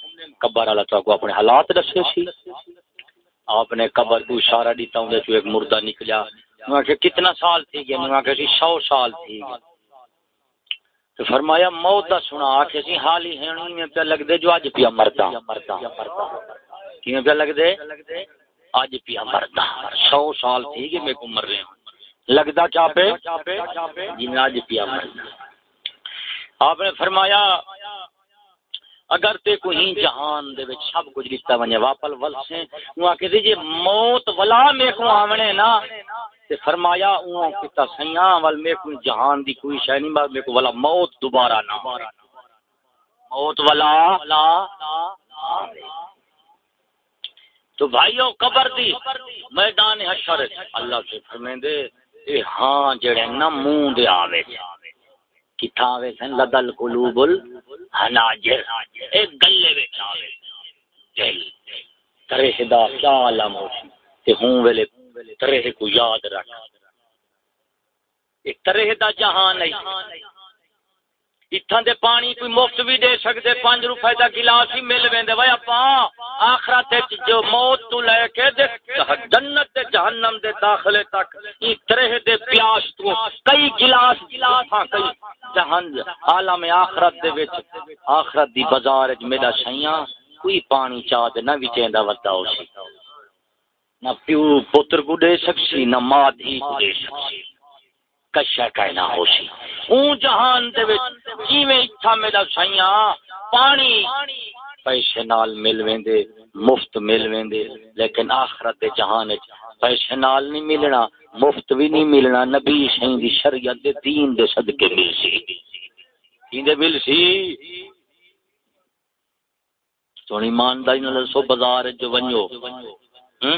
قبر والا تو کو اپنے حالات دسے سی۔ آپ نے قبر کو اشارہ دیتا ہوں جو ایک مردہ نکلا میں کہ کتنا سال تھی گیا؟ میں کہ جی، سو سال تھی گیا۔ تو فرمایا، موت دا سنا۔ کہ سی جی، حال ہی ہن میں پہ لگ دے جو اج پیا مردا۔ مردا کیوں پہ لگ دے اج پیا مردا۔ 100 سال تھی کہ میں کو مر رہے ہوں۔ لگدا کیا پہ جی میں اج پیا مردا۔ آپ نے فرمایا، اگر تے کوئی جہان دے وچ سب کچھ لکھتا ونجے واپل ول سے وہ کہ جی موت ولا میں کو آونے نا تے فرمایا اون کتا سیاں ول میں کوئی جہان دی کوئی شے نہیں میں کو والا موت دوبارہ نہ موت والا تو بھائیو، قبر دی میدان حشر اللہ سے فرمیندے، اے ہاں جڑے نہ منہ دے آوے کتھا آوے سن؟ لدل قلوب الحناجر۔ اے گلے وچ آوے دل ترے ہدا کیا علم ہو تے ہوں ویلے طرح کو یاد رکھ ایک طرح دا جہان نہیں اتھاں دے پانی کوئی مفت بھی دے سکتے پانچ روپے دا گلاس ہی مل ویندے وے اپا آخرت جو موت تو لے کے دے جنت دے جہنم دے داخلے تک ای طرح دے پیاس تو کئی گلاس گلاس ہاں کئی جہان عالم آخرت دے وچ آخرت دی بازار وچ میرا شیاں کوئی پانی چاہ دے نہ وچیندا ودا ہو سی نہ پیو پتر کو دے سکسی نہ ماں دھی کو دے سکسی کشا کہنا ہو سی اون جہان دے وچ جیویں اٹھا میرا سیاں پانی پیسے نال مل ویندے مفت مل ویندے لیکن آخرت دے جہان وچ پیسے نال نہیں ملنا مفت بھی نہیں ملنا نبی سائیں دی شریعت دے دین دے صدقے مل سی کیندے مل سی تو ایمانداری نال سو بازار جو ونجو ہن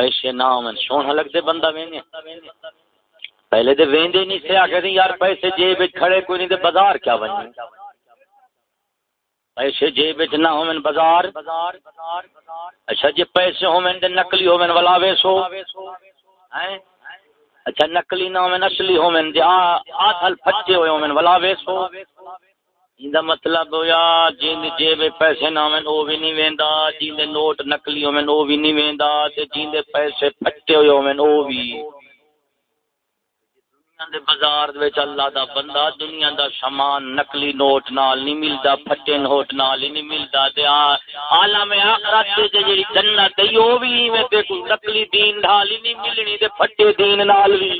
پیسے نہ ہون سونا لگدے بندہ وینے پہلے تے ویندے نہیں سے آکھے یار پیسے جیب وچ کھڑے کوئی نہیں تے بازار کیا ونجے پیسے جیب نہ ہومن بازار۔ اچھا جی پیسے ہومن تے نقلی ہومن ولا ویسو۔ ہیں؟ اچھا نقلی نہ ہومن اصلی ہومن تے آتھل پھٹے ہوئے ہومن ولا ویسو۔ ایندا مطلب ہویا جین جیب پیسے نہ ہومن او بھی نہیں ویندا جین دے نوٹ نقلی ہومن او بھی نہیں ویندا، تے جین پیسے پھٹے ہوئے ہومن او بھی۔ دے بازار وچ اللہ دا بندہ، دنیا دا سامان، نقلی نوٹ نال نہیں ملدا پھٹے نوٹ نال نہیں ملدا، تے عالم اخرت تے جڑی جنت ہے، او بھی میں تے کوئی نقلی دین نال نہیں ملنی، تے پھٹے دین نال وی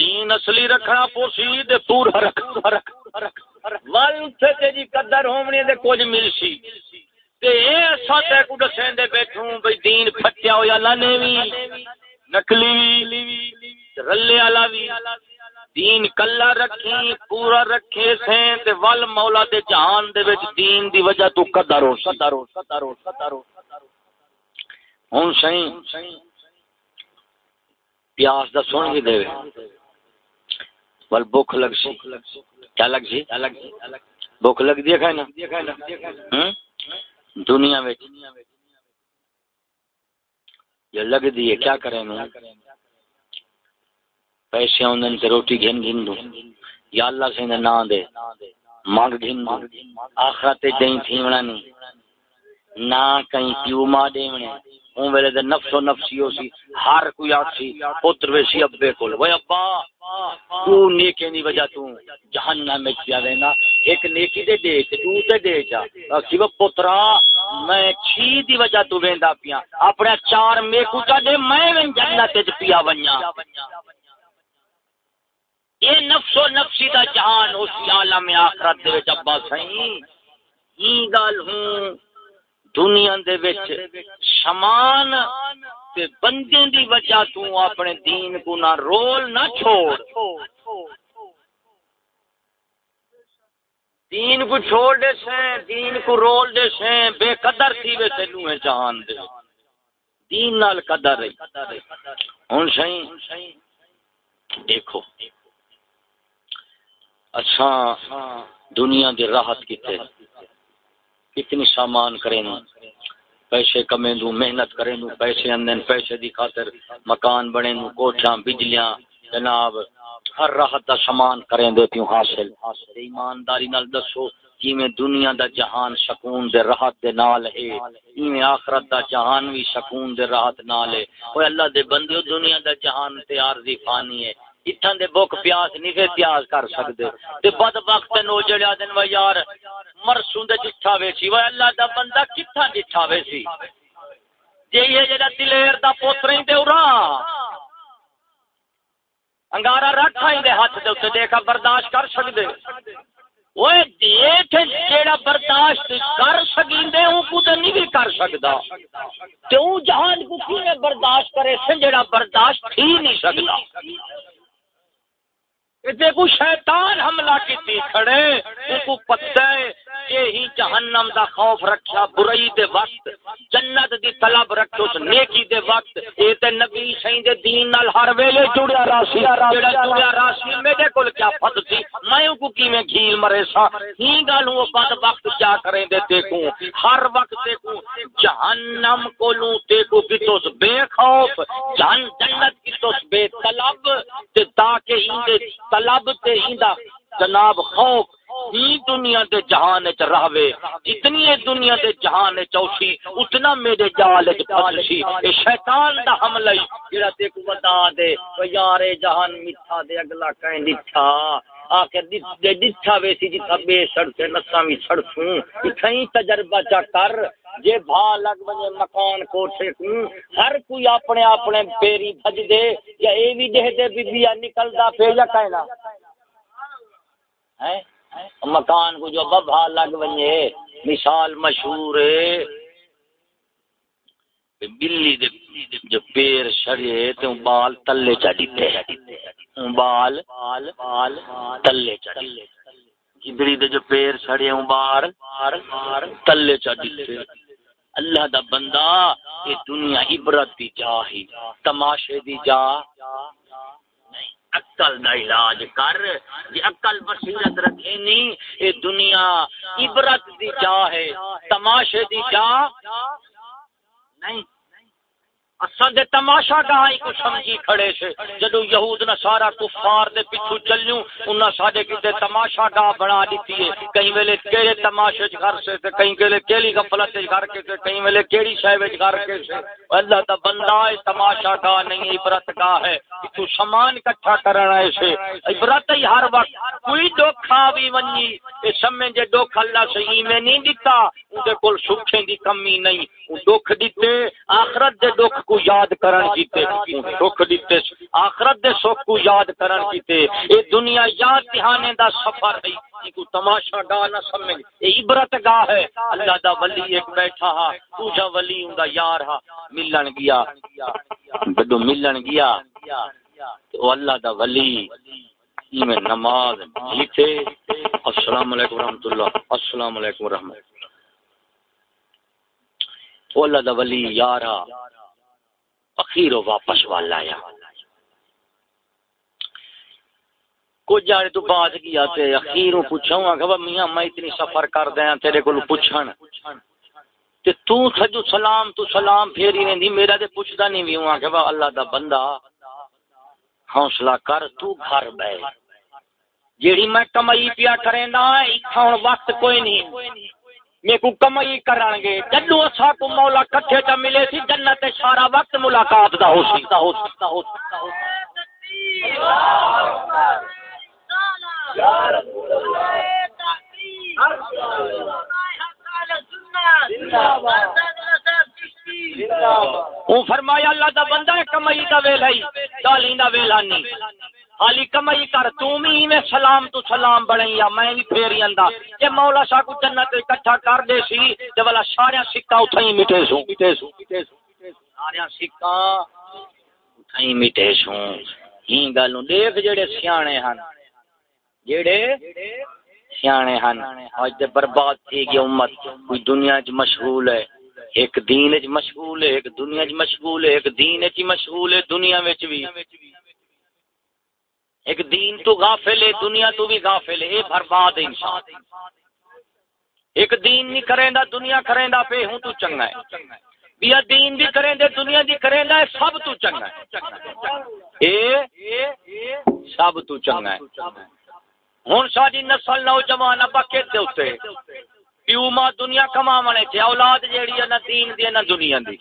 دین اصلی رکھنا پوسی تے پورا رکھ ول اٹھے تے جی قدر ہونی تے کچھ ملسی تے اے اساں تے کو دسیں دے بیٹھوں بھئی دین پھٹیا ہویا لانے وی نکلی رلے والا بھی دین کلا رکھی پورا رکھے سے تے ول مولا دے جہان دے وچ دین دی وجہ تو قدر ہو قدر ہو قدر ہو قدر ہو۔ ہن صحیح پیاس دا سن کے دے ول بھوک لگ سی کیا لگ سی بھوک لگ دی کھانا دنیا وچ جو لگ دی ہے کیا کریں میں پیسے آن سے روٹی گھن گھن دوں یا اللہ سے نہ دے مانگ گھن دوں آخرت دیں تھی تھیمنا نہیں نہ کہیں پیو ماں دے دیونے اون ویلے دے نفس و نفسی ہو سی، ہر کوئی آکسی پتر ویسی ابے کول وہ ابا، تو نیکے نہیں وجہ تو جہنم میں کیا دینا ایک نیکی دے دے تے تو تے دے جا۔ سی وہ پترا، میں چھی دی وجہ تو ویندا پیا۔ اپنے چار میں کو دے میں وین جنت وچ پیا ونیا۔ اے نفس و نفسی دا جہان اس عالم آخرت دے وچ ابا سائیں۔ ای گل ہوں دنیا دے وچ شمان تے بندے دی وجہ تو اپنے دین کو نہ رول نہ چھوڑ۔ دین کو چھوڑ دے سیں دین کو رول دے سیں بے قدر تھی وے تے نوے جہان دے۔ دین نال قدر ہے ہن سہی دیکھو۔ اچھا دنیا دی راحت کتے کتنی سامان کریں پیسے کمیں دوں محنت کریں دوں پیسے اندن، پیسے دی خاطر مکان بنے دوں کوٹھاں بجلیاں، جناب، ہر راحت دا سامان کریں دیتی ہوں حاصل۔ ایمانداری نال دسو، جیویں دنیا دا جہان سکون دے راحت دے نال ہے، ایویں آخرت دا جہان وی سکون دے راحت نال ہے۔ اوے اللہ دے بندیو دنیا دا جہان تے عارضی فانی ہے۔ اتھاں دے بھوک پیاس نہیں فے پیاس کر سکدے۔ تے بد وقت نو جڑیا دن و یار، مرسوں دے جٹھا ویسی۔ وہ اللہ دا بندہ کتھا جٹھا ویسی؟ جے یہ جڑا دلیر دا پوتریں تے اورا انگارا رکھ آئی دے ہاتھ دے اتنے دیکھا برداشت کر سکتے وہ دیکھ جیڑا برداشت کر سکتے وہ خود نہیں بھی کر سکتا تو جہان کو کیوں برداشت کرے سے جیڑا برداشت ہی نہیں سکتا کو شیطان حملہ کی کھڑے کو پتہ ہے ہی جہنم دا خوف رکھیا، برائی دے وقت، جنت دی طلب رکھو، اس نیکی دے وقت۔ اے تے نبی سائیں دے دین نال ہر ویلے جڑیا راسی جڑا جڑیا راسی، میرے کول کیا پت سی؟ میں کو کیویں گھیل مرے سا؟ ہی گل وہ بد وقت کیا کریں دے تے کو ہر وقت تے کو جہنم کولوں تے کو کتوس بے خوف جن جنت کتوس بے طلب۔ تے تاکہ ہی دے طلب تے ہی دا جناب خوف ہی دنیا دے جہان وچ رہوے، جتنی اے دنیا دے جہان وچ اوسی اتنا میرے جال وچ پھسی اے شیطان دا حملہ جڑا تے کو بتا دے، او یار اے جہان میٹھا دے اگلا کہیں دٹھا آخر دے دٹھا ویسی جتھا بے سڑ سے نساں وی سڑسوں۔ کہیں تجربہ چا کر۔ جے بھا لگ بجے مکان کوٹھے کو ہر کوئی اپنے اپنے پیری بھج دے، یا اے وی دے دے بی بیا نکلدا پھر یا کہنا؟ ہے مکان کو جو ببھا لگ ونجے مثال مشہور ہے۔ بلی دے، جو پیر شڑے تے بال تلے چا دیتے بال بال تلے چا جبری دے جو پیر چھڑے ہوں بار تلے چا دیتے۔ اللہ دا بندہ یہ دنیا عبرت دی جا ہی تماشے دی جا۔ اکل دا علاج کر۔ جی اکل بصیرت رکھے نہیں یہ دنیا عبرت دی جا ہے، تماشے دی جا۔ نہیں اساں دے تماشا گاہی کو سمجھی کھڑے سے۔ جدو یہود نہ سارا کفار دے پچھو چلیوں، انہاں ساڈے کتے تماشا گاہ بنا دیتی ہے۔ کہیں ویلے کیڑے تماشے وچ گھر سے تے کہیں ویلے کیڑی غفلت وچ گھر کے تے کہیں ویلے کیڑی شے وچ گھر کے سے۔ اللہ دا بندہ ہے، تماشا گاہ نہیں، عبرت گاہ ہے۔ تو سامان اکٹھا کرنا ہے سے۔ عبرت ہی ہر وقت۔ کوئی دکھا بھی ونی اے سمے جے دکھ اللہ صحیح میں نہیں دیتا اون دے کول سکھیں دی کمی نہیں۔ او دکھ دیتے آخرت دے دکھ کو یاد کرن کیتے سکھ دیتے، آخرت دے سکھ کو یاد کرن کیتے، اے دنیا یاد دہانے دا سفر نہیں کو تماشا گاہ نہ سمجھ، اے عبرت گاہ ہے، اللہ دا ولی ایک بیٹھا ہا دوجا ولی ہوندا یار ہا، ملن گیا۔ جدو ملن گیا، تو اللہ دا ولی میں نماز لکھے۔ السلام علیکم ورحمۃ اللہ، السلام علیکم ورحمۃ اللہ۔ اللہ دا ولی یارا اخیر واپس والا آیا۔ کچھ جانے تو بعد کیا تے اخیر پوچھا ہوں میاں، میں اتنی سفر کر دیا تیرے کو پوچھن۔ تے تو سجو سلام، تو سلام پھیری نہیں، میرا تے پوچھدا نہیں بھی ہوں کہ اللہ دا بندہ۔ حوصلہ کر، تو گھر بہ جیڑی میں کمائی پیا کریں نا ہن وقت کوئی نہیں۔ میں کو کمائی کران گے۔ جدو اسا کو مولا کٹھے تا ملے سی جنت سارا وقت ملاقات دا ہو سی۔ ہو سکتا فرمایا، اللہ دا بندہ کمائی دا ویلا ہی گالی دا ویلا نہیں حالی کمائی کر، تو بھی میں سلام تو سلام بڑھیں یا، میں بھی پھیری اندا کہ مولا شاہ کو جنت اکٹھا کر دے سی تے والا سارے سکا اٹھائی مٹے سو۔ مٹے سو سارے سکا اٹھائی مٹے سو۔ ہی گل دیکھ، جڑے سیانے ہن۔ جڑے سیانے ہن اج تے برباد تھی گئی امت۔ کوئی دنیا وچ مشغول ہے۔ ایک دین وچ مشغول ہے، ایک دنیا وچ مشغول ہے، ایک دین وچ مشغول ہے دنیا وچ بھی ایک دین تو غافل ہے، دنیا تو بھی غافل ہے، اے برباد ہے انسان۔ ایک دین نہیں کریں دا دنیا کریں دا پہ ہوں تو چنگا ہے۔ بیا دین بھی کریں دے دنیا دی کریں دا سب تو چنگا ہے۔ اے سب تو چنگا ہے۔ ہوں ساری نسل نوجوان ابا کہتے ہوتے پیو ماں دنیا کما تھے اولاد جیڑی ہے، نہ دین دی نہ دنیا دی۔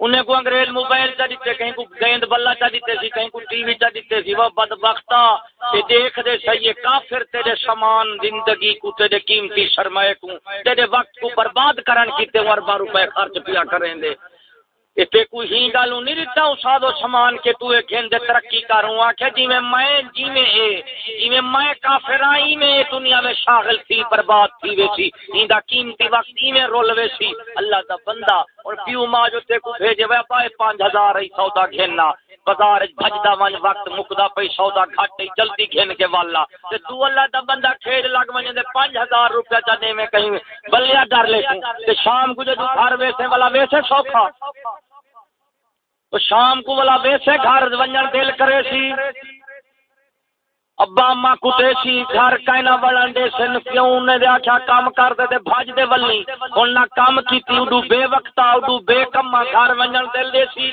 انہیں کو انگریز موبائل چا دیتے، کہیں کو گیند بلہ چا دیتے سی، کہیں کو ٹی وی چا دیتے سی۔ وہ بدبختا، تے دیکھ دے سہی کافر تیرے سامان، زندگی کو تیرے قیمتی سرمایہ کو، تیرے وقت کو برباد کرن کیتے اربا روپے خرچ پیا کریں دے۔ تے کوئی ہی گالوں نہیں رتا اساد و سامان کے تو ایک دے ترقی کروں آکھے جی میں میں جی میں اے جی میں میں کافر میں دنیا میں شاغل تھی، برباد تھی ویسی، ایندا قیمتی وقت میں رول ویسی۔ اللہ دا بندہ، اور پیو ماں جو تے کو بھیجے وے پائے 5000 ہی سودا گھننا بازار وچ بھجدا ون وقت مکدا پئی سودا گھٹ جلدی گھن کے والا۔ تے تو اللہ دا بندہ کھیڈ لگ ونجے دے 5000 روپے چا دے میں کہیں بلیا ڈر لے تے شام کو جو گھر ویسے والا، ویسے سوکھا۔ تو شام کو والا ویسے گھر ونجن دل کرے سی۔ ابا اما کتے سی، گھر کائنا بڑھن دے سن۔ کیوں نے دے آکھا کام کر دے دے بھاج دے ولی ہن نہ کام کیتی، اڈو بے وقتا، اڈو بے کما گھر ونجن دل دے سی۔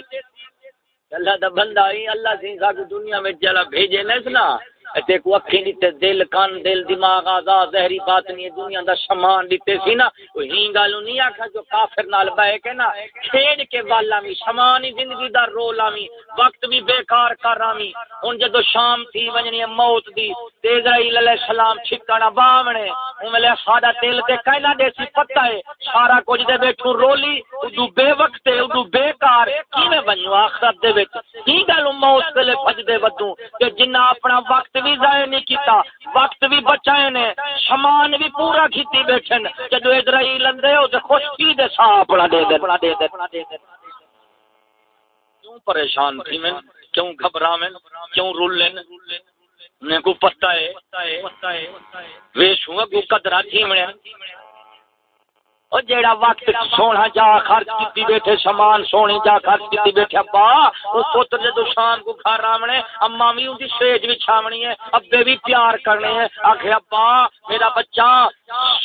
اللہ دا بندہ ہی، اللہ سی سا کو دنیا میں جلا بھیجے نسنا تے کو اکھی دیتے دل کان دل دماغ آزا زہری بات نہیں دنیا دا سامان دیتے سی نا کوئی ہی گالو نہیں آکھا جو کافر نال بے کے نا کھیڈ کے والا می سامانی زندگی دا رولا می وقت بھی بیکار کر رامی ہن جدو شام تھی ونجنی ہے، موت دی تے اسرائیل علیہ السلام چھکنا باونے ہن ملے ساڈا دل تے کہنا دے سی پتہ ہے، سارا کچھ دے بیٹھو رولی اودو بے وقت تے اودو بیکار۔ کیویں بنو آخرت دے وچ؟ کی گل موت تے بھج دے ودوں، کہ جنہ اپنا وقت بھی ضائع نہیں کیتا، وقت بھی بچائے نے، سامان بھی پورا کھیتی بیٹھے جدو ادھر ہی لندے ہو تو خشکی دے سا اپنا دے دے۔ دے دے۔ کیوں پریشان تھی میں؟ کیوں گھبرا میں؟ کیوں رول لین نے کو پتہ ہے۔ ویش ہوں گو قدرہ تھی میں۔ او جیڑا وقت سونا جا خرچ کیتی بیٹھے، سامان سونی جا خرچ کیتی بیٹھے، ابا، او پتر جے شام کو گھر آونے اما بھی اون دی سیج بھی چھاونی ہے، ابے بھی پیار کرنے ہیں۔ آکھے ابا، میرا بچہ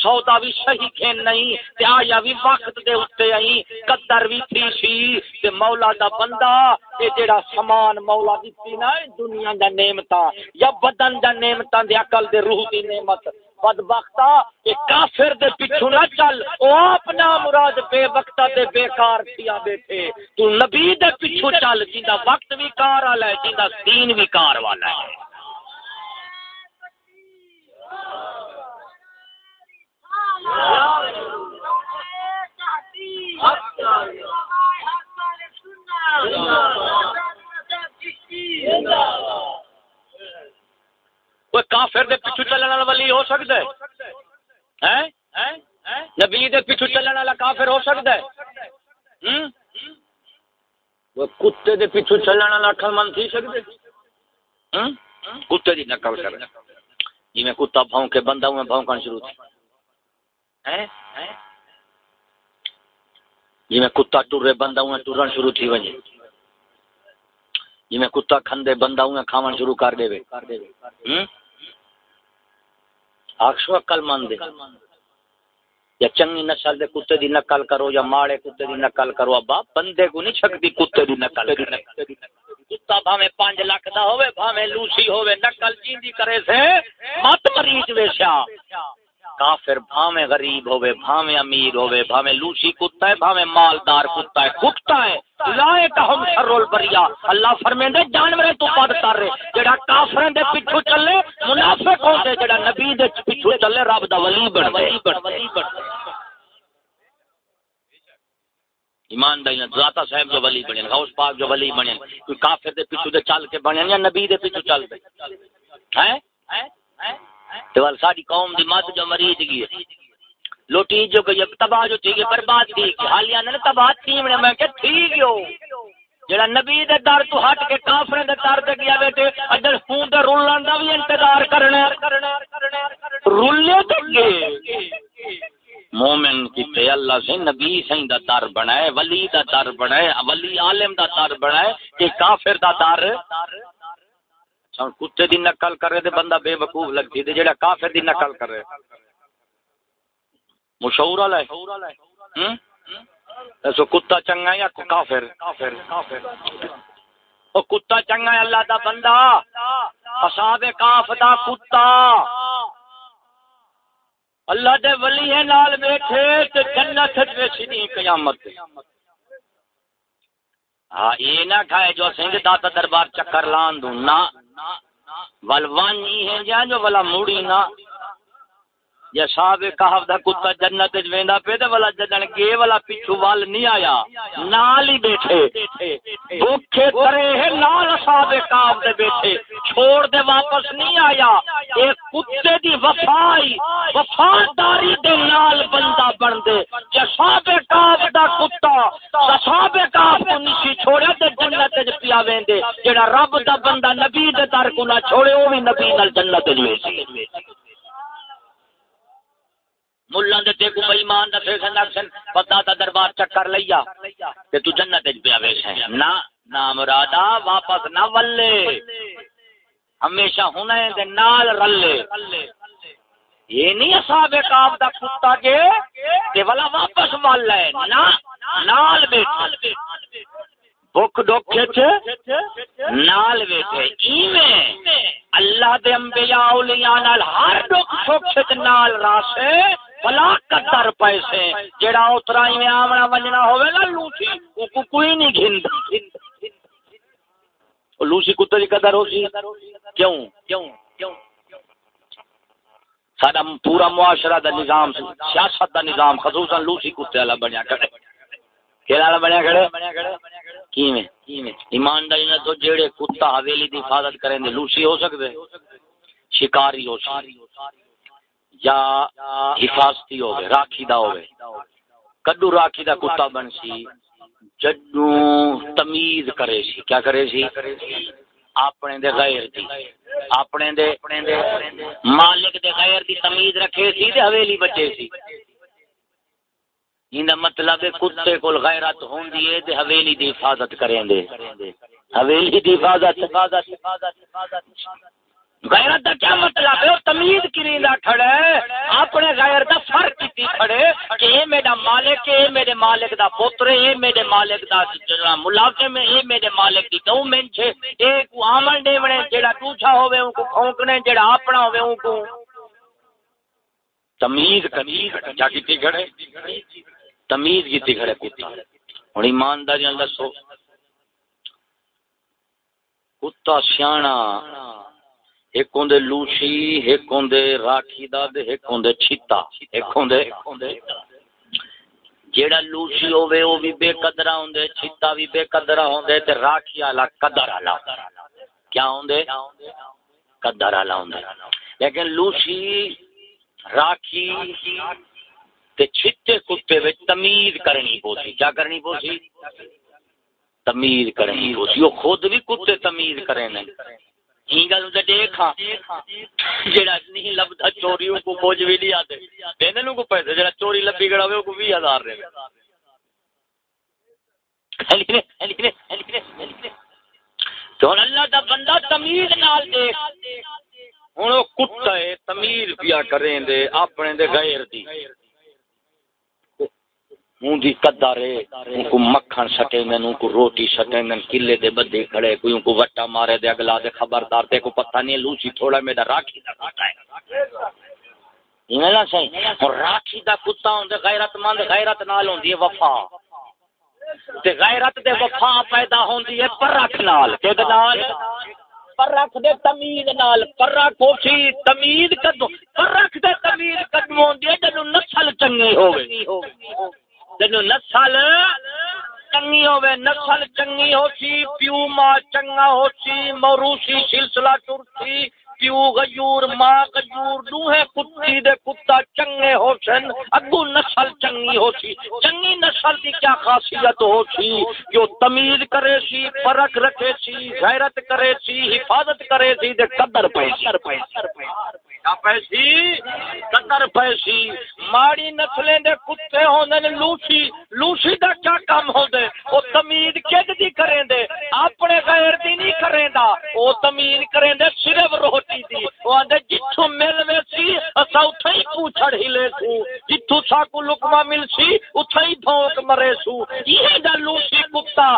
سودا بھی صحیح کھین نہیں، تے آیا بھی وقت دے اوتے آئی قدر بھی تھی سی، تے مولا دا بندہ اے جیڑا سامان مولا دتی نا، دنیا دا نعمتاں، یا بدن دا نعمتاں دے عقل دے روح دی نعمت۔ بدبختا کہ کافر دے پیچھے نہ چل۔ او اپنا مراد بے وقتا دے بیکار کیا بیٹھے تو نبی دے پیچھے چل جیندا وقت بھی کار والا ہے جیندا دین بھی کار والا ہے۔ کوئی کافر دے پیچھے چلنے والا ولی ہو سکتا ہے ہیں نبی دے پیچھے چلنے والا کافر ہو سکتا ہے ہم وہ کتے دے پیچھے چلنے والا اکھل من تھی سکتے کتے دی نقل کر جی میں کتا بھاؤں کے بندہ ہوں میں بھاؤں شروع تھی جی میں کتا ٹرے بندہ ہوں ٹرن شروع تھی وجہ جی میں کتا کھندے بندہ ہوں کھاون شروع کر دے کر دے وے آخشو عقل مند یا چنگی نسل دے کتے دی نقل کرو یا ماڑے کتے دی نقل کرو، ابا بندے کو نہیں چھکتی کتے دی نقل کتا بھاوے پانچ لاکھ دا ہوئے بھاوے لوسی ہوئے نقل چیندی کرے سے، مت مریض ویشا کافر بھاویں غریب ہوئے بھاویں امیر ہوئے بھاویں لوسی کتا ہے، بھاویں مالدار کتا ہے کتا ہے۔ لائے کا ہم شرول بریا اللہ فرمین دے جانورے تو بد کر رہے۔ جڑا کافریں دے پیچھو چلے، منافق ہو دے، جڑا نبی دے پیچھو چلے، رب دا ولی بن ولی بن ایمان دائیں ذاتا صاحب جو ولی بنیں غوث پاک جو ولی بنیں کوئی کافر دے پیچھو دے چل کے بنیں یا نبی دے پیچھو چل دے؟ ہیں؟ تو ساری قوم دی مت جو مریض گئی لوٹی جو کہ تباہ جو تھی برباد تھی حالیہ نے تباہ تھی میں کہ ٹھیک ہو۔ جڑا نبی دے در تو ہٹ کے کافرے دے در تے گیا بیٹے ادھر خون تے رولن دا بھی انتظار کرنا رولے تے گئے۔ مومن کیتے اللہ سے نبی سائیں دا در بنائے، ولی دا در بنائے، ولی عالم دا در بنائے کہ کافر دا در کتے دی نقل کرے تے بندہ بے وقوف لگتی تے جڑا کافر دی نقل کرے مشہور والا ہے۔ ایسو کتا چنگا یا کافر؟ کافر کافر او کتا چنگا ہے اللہ دا بندہ۔ اصحاب کاف دا کتا۔ اللہ دے ولی ہے نال بیٹھے تے جنت وچ ویسی قیامت۔ ہاں یہ نہ کھائے جو سنگ داتا دربار چکر لان دوں، نہ۔ ول وانی ہے جا جو ولا موڑی نہ۔ یا صاحب کہو دا کتا جنت وچ ویندا پے تے ولا جدن کے ولا پیچھے وال نہیں آیا۔ نال ہی بیٹھے۔ بھوکے ترے ہے نال صاحب کہو دے بیٹھے۔ چھوڑ دے واپس نہیں آیا۔ اے کتے دی وفائی، وفاداری دے نال بندہ بن دے۔ یا صاحب کہاو دا کتا صاحب کہاو کو نہیں چھوڑیا تے جنت وچ پیا ویندے۔ جڑا رب دا بندہ نبی دے در کو نہ چھوڑے، او بھی نبی نال جنت وچ ویسی۔ ملان دے تے کو ایمان دے سن سن پتا تا دربار چکر لیا تے تو جنت وچ پیا ویس نہ نہ مرادا واپس نہ ولے۔ ہمیشہ ہونا ہے دے نال رلے۔ یہ نہیں اصحاب کاف دا کتا کے تے والا واپس ول ہے نہ نال بیٹھے۔ بھوک ڈوکھے چ نال بیٹھے۔ ایویں اللہ دے انبیاء اولیاء نال ہر دکھ سکھ چ نال راسے بلا قدر پیسے جڑا اترا میں آمنا ونجنا ہوئے نا لوسی کو کوئی نہیں گھندا۔ لوسی کتے کی قدر ہوسی کیوں؟ کیوں کیوں سارا پورا معاشرہ دا نظام سیاست دا نظام، خصوصا لوسی کتے والا بنیا کھڑے۔ کیڑا والا بنیا کھڑے؟ کیویں؟ ایمانداری نہ تو جڑے کتا حویلی دی حفاظت کریں دے، لوسی ہو سکدے؟ شکاری ہو سی یا حفاظتی ہوگی راکھی دا ہوگی کڈو راکھی دا کتا بن سی؟ جدو تمیز کرے سی، کیا کرے سی؟ اپنے دے غیر دی، اپنے دے مالک دے غیر دی تمیز رکھے سی تے حویلی بچے سی۔ ایندا مطلب ہے کتے کول غیرت ہوندی ہے تے حویلی دی حفاظت کریں دے۔ حویلی دی حفاظت۔ غیرت دا کیا مطلب ہے؟ تمیز کریندا کھڑے اپنے غیر دا فرق کیتی کھڑے کہ اے میرا مالک ہے میرے مالک دا پتر ہے میرے مالک دا جڑا ملازم اے میرے مالک دی گورنمنٹ ہے۔ اے کو آمن دیونے جڑا دوسرا ہوے ان کو کھونکنے، جڑا اپنا ہوے ان کو تمیز تمیز کیا کیتی کھڑے؟ تمیز کیتی کھڑے کتا ہن ایمانداری نال دسو۔ کتا سیاںا ایک ہوندے لوشی، ایک ہوندے راکھی دا تے ایک ہوندے چھتا ایک ہوندے جیڑا لوشی ہوے او بھی بے قدرا ہوندے چھتا بھی بے قدرا ہوندے تے راکھی والا قدر والا۔ کیا ہوندے؟ قدر والا ہوندے۔ لیکن لوشی، راکھی تے چھتے کتے وچ تمیز کرنی پوسی۔ کیا کرنی پوسی؟ تمیز کرنی پوسی۔ او خود بھی کتے تمیز کرے کریں جی گل دیکھا ہاں۔ جڑا نہیں لبدا چوری کو بوجھ بھی نہیں آتے دینے کو پیسے جڑا چوری لبی گڑا ہوئے کو 20000 دے تو اللہ دا بندہ تمیز نال دیکھ ہن او کتا ہے، تمیز پیا کریں دے، اپنے دے غیر دی۔ ہوں دی قدر ہے ان کو مکھن سٹے میں، ان کو روٹی سٹے میں کلے دے بدے کھڑے، کوئی ان کو وٹا مارے دے، اگلا دے خبردار، تے کو پتہ نہیں لوسی تھوڑا میرا راکھی دا کتا ہے۔ یہ نہ صحیح اور راکھی دا کتا ہوندے غیرت مند غیرت نال ہوندی ہے وفا۔ تے غیرت دے وفا پیدا ہوندی ہے پرکھ نال تے نال؟ پرکھ دے تمیز نال، پرکھ ہوسی تمیز کدو پرکھ دے تمیز کدو ہوندی ہے جدوں نسل چنگی ہوے جنو نسل چنگی ہوے نسل چنگی ہو سی پیو ماں چنگا ہو سی موروسی سلسلہ ٹرسی پیو غیور ماں غیور دوہے کتی دے کتا چنگے ہو سن اگو نسل چنگی ہو سی۔ چنگی نسل دی کیا خاصیت ہو سی؟ جو تمیز کرے سی، فرق رکھے سی، غیرت کرے سی، حفاظت کرے سی، دے قدر پیسی پیسی قدر پیسی ماڑی نسلیں دے کتے ہوندے نے لوسی لوسی دا کیا کام ہوندے؟ او تمید کد دی کریں دے؟ اپنے غیر دی نہیں کریں دا۔ او تمید کریں دے، صرف جتھو مل سی اسا اتھا ہی پوچھڑ سو۔ جتھو سا کو مل سی اتھا ہی بھونک مرے سو۔ یہ دا لوسی کتا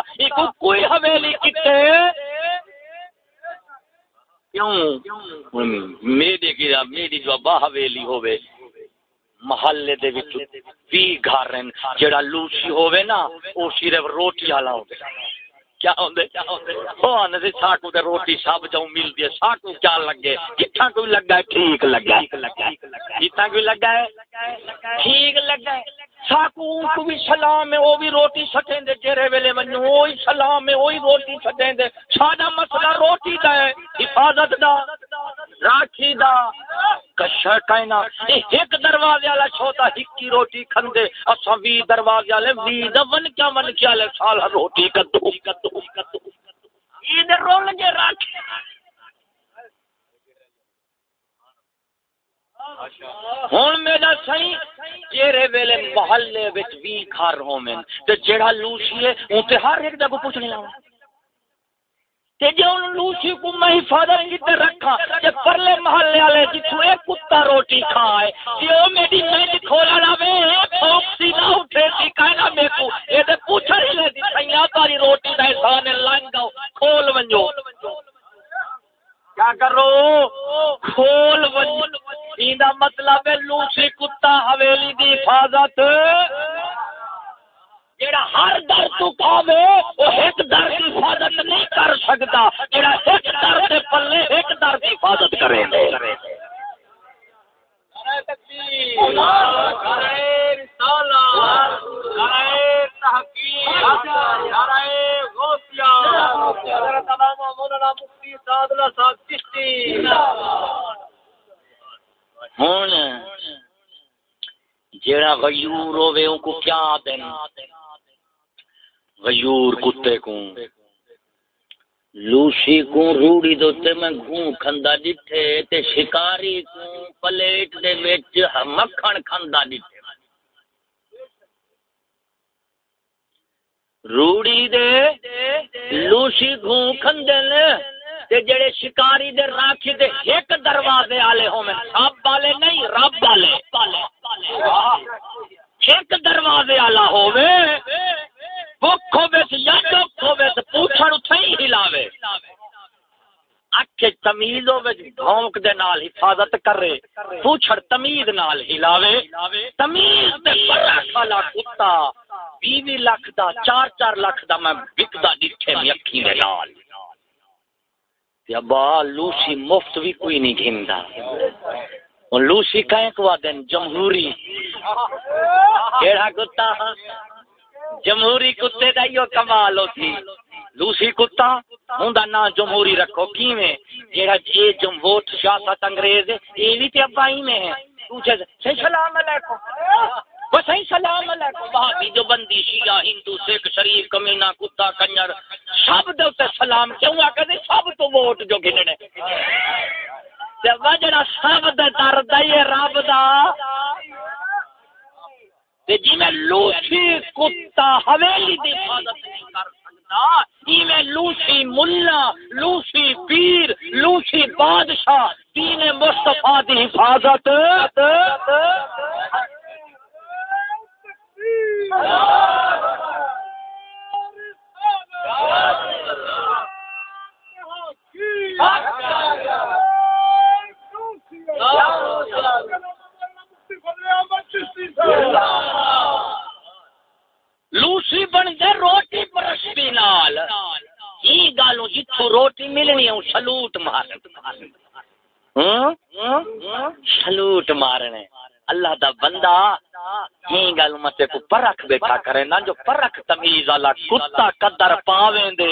کوئی حویلی کتے کیوں؟ میری کی میری جو حویلی محلے دے وچ گھر جڑا لوسی ہوے نا او صرف روٹی والا ہوے کیا ہوندے؟ او ان دے ساکو تے روٹی سب جو ملدی ہے؟ ساکو کیا لگے؟ جتھا کوئی لگا ہے؟ ٹھیک لگا ہے۔ جتھا کوئی لگا ہے؟ ٹھیک لگا ہے۔ ساکو کو بھی سلام ہے وہ بھی روٹی سٹیں دے جرے ویلے منو وہی سلام ہے وہی روٹی سٹیں دے ساڈا مسئلہ روٹی دا ہے، حفاظت دا، راکھی دا۔ کشا کائنا ایک دروازے والا چھوٹا ہکی روٹی کھندے۔ اساں وی دروازے والے، وی دا ون کیا من کیا لے سال روٹی کدو کدو۔ کدو عید رول ہوں میرا سی جیرے ویلے محلے وچ بھی گھر ہومن۔ تے جیڑا لوسی ہے اون تے ہر ایک دا کو پوچھنے لاؤں تے جے ان لوسی کو میں حفاظت کیتے رکھا تے پرلے محلے والے جتھوں ایک کتا روٹی کھائے تے او میری میں کھولا لاوے پھوک سی نہ اٹھے سی کہنا میں کو، اے تے پوچھ رہی لے دی سیاں تاری روٹی دا احسان لنگو کھول ونجو۔ کیا کرو؟ کھول ونجو۔ ایندا مطلب ہے لوسی کتا حویلی دی حفاظت۔ جڑا ہر در تو کھاوے، وہ ایک در کی حفاظت نہیں کر سکتا جڑا ایک در دے پلے ایک در کی حفاظت کرے گے ہوں جڑا غیور ہوے ان کو کیا دین؟ غیور کتے کو لوسی کو روڑی دوتے میں گھوں کھندا ڈٹھے تے شکاری کو پلیٹ دے وچ مکھن کھندا ڈٹھے روڑی دے لوسی گھوں کھندے نے، تے جڑے شکاری دے راکھی دے ایک دروازے والے ہوویں، سب والے نہیں، رب والے ایک دروازے والا ہووے بھوک ہووے یا دکھ ہووے تے پوچھڑ اٹھائی ہلاوے۔ اکھے تمیز ہووے بھونک دے نال حفاظت کرے۔ پوچھڑ تمیز نال ہلاوے۔ تمیز تے فرق والا کتا۔ بیوی لاکھ دا، چار چار لاکھ دا میں بکدا ڈٹھے می اکھی دے نال۔ ابا، لوسی مفت بھی کوئی نہیں گھندا۔ لوسی کہیں کو دن جمہوری۔ کیڑا کتا ہاں؟ جمہوری کتے دا ہی کمال ہوتی لوسی کتا، ہوں نا جمہوری رکھو۔ کیویں؟ جیڑا جے جم ووٹ سیاست انگریز یہ بھی تے ابا ہی میں ہے۔ پوچھے سلام علیکم۔ وہ صحیح سلام علیکم۔ وہابی جو بندی شیعہ، ہندو، سکھ، شریف کمینہ کتا، کنجر، سب دے تے سلام کیوں آ کے سب تو ووٹ جو گننے تے وجڑا سب دے درد ہے رب دا۔ تے جی میں لوسی کتا حویلی دی حفاظت نہیں کر جی میں لوسی ملا لوسی پیر لوسی بادشاہ جی دین دی حفاظت۔ لوسی بن گئے روٹی پرستی نال۔ گالوں جتوں روٹی ملنی ہوں سلوٹ مار سلوٹ مارنے۔ اللہ دا بندہ ہی گل متے کو پرکھ بیٹھا کرے نا جو پرکھ تمیز والا کتا قدر پاویں دے۔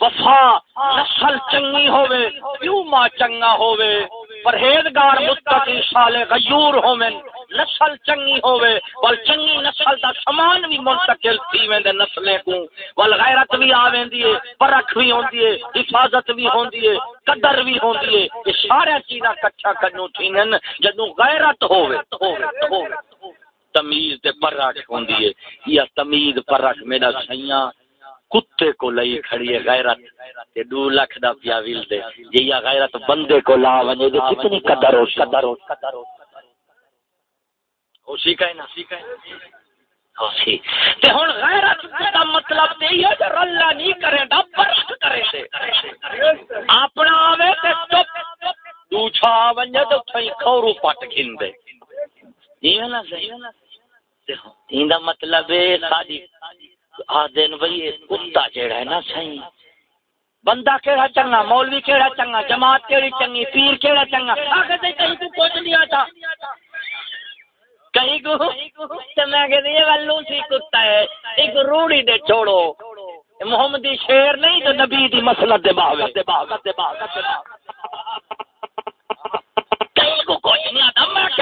وفا نسل چنگی ہوے کیوں ماں چنگا ہوے پرہیزگار متقی صالح غیور ہومن نسل چنگی ہوے ول چنگی نسل دا سامان بھی منتقل تھی ویندے نسلیں کو ول غیرت بھی آویندی ہے پرکھ بھی ہوندی ہے حفاظت بھی ہوندی ہے قدر بھی ہوندی ہے یہ سارے چیزاں کٹھا کنوں تھینن جدوں غیرت ہوے ہوے ہوے تمیز تے پرکھ ہوندی ہے۔ یا تمیز پرکھ میرا سیاں کتے کو لئی کھڑی ہے غیرت تے دو لاکھ دا پیا ویل دے۔ یہ غیرت بندے کو لا ونجے کتنی قدر ہو قدر ہو قدر ہو اسی کا نا اسی کا تے ہن غیرت دا مطلب تے یہ کہ اللہ نہیں کرے دا برخ کرے تے اپنا آوے تے چپ۔ دوچھا ونجے تے تھئی کھورو پٹ کھندے یہ نا صحیح۔ دا مطلب ہے آ بھائی کتا جیڑا ہے نا صحیح بندہ کیڑا چنگا، مولوی کیڑا چنگا، جماعت کیڑی چنگی، پیر کیڑا چنگا۔ آگے کہیں کچھ نہیں آتا کہیں کو تے میں ولو سی کتا ہے۔ ایک روڑی دے چھوڑو۔ محمدی شیر نہیں تو نبی دی مسلط دے باوے دے باوے دے باوے۔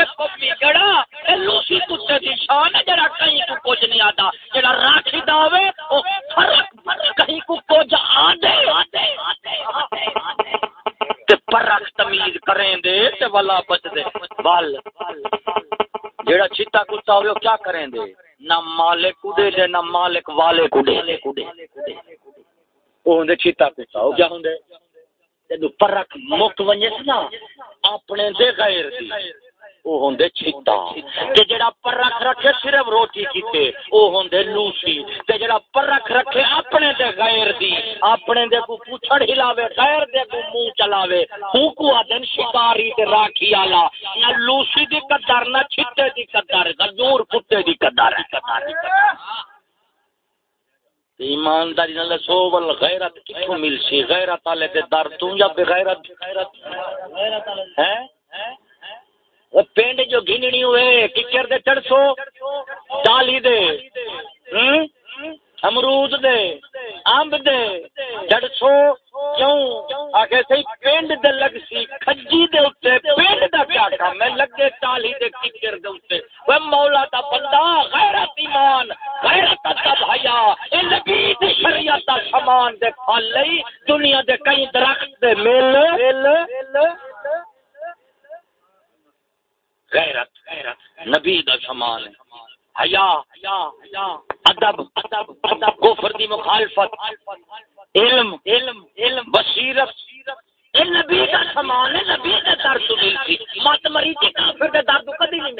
آتا میں لوسی کتے دی شان ہے، جڑا کہیں کو کچھ نہیں آتا۔ جڑا راکھی دا ہوے او فرق کہیں کو کچھ آدے تے تمیز کریں دے، تے بچ دے۔ بال جڑا چیتا کتا ہوے کیا کریں دے؟ نہ مالک دے، نہ مالک والے او ہوندے چیتا کتا، او کیا ہوندے جدو مک نا اپنے دے غیر دی۔ او ہوندے چھتا تے جڑا پرکھ رکھے صرف روٹی کیتے، او ہوندے لوسی۔ تے جڑا پرکھ رکھے اپنے دے غیر دی، اپنے دے کو پوچھڑ ہلاوے، غیر دے کو منہ چلاوے۔ ہوں کو ادن شکاری تے راکھی والا نہ لوسی دی قدر، نہ چھتے دی قدر غزور کتے دی قدر۔ ایمانداری نال سو ول غیرت کتھوں مل سی غیرت والے تے در تو یا بغیرت؟ غیرت ہیں وہ پینڈ جو گھنڑی ہوئے ککر دے چڑھ سو ڈالی دے امرود دے امب دے چڑھ سو کیوں آگے سی پینڈ دے لگ سی کھجی دے اتے پینڈ دا کیا کام میں لگے ٹالی دے ککر دے اتے وہ مولا دا بندہ غیرت ایمان غیرت دا بھایا اے شریعت دا سامان دے پھل لئی دنیا دے کئی درخت دے میل میل غیرت، نبی دا سامان ہے۔ حیا، ادب ادب ادب کفر دی مخالفت، علم علم علم بصیرت، نبی کا سامان ہے، نبی کے درد تو ملتی مت مری کے کافر کے درد کدی نہیں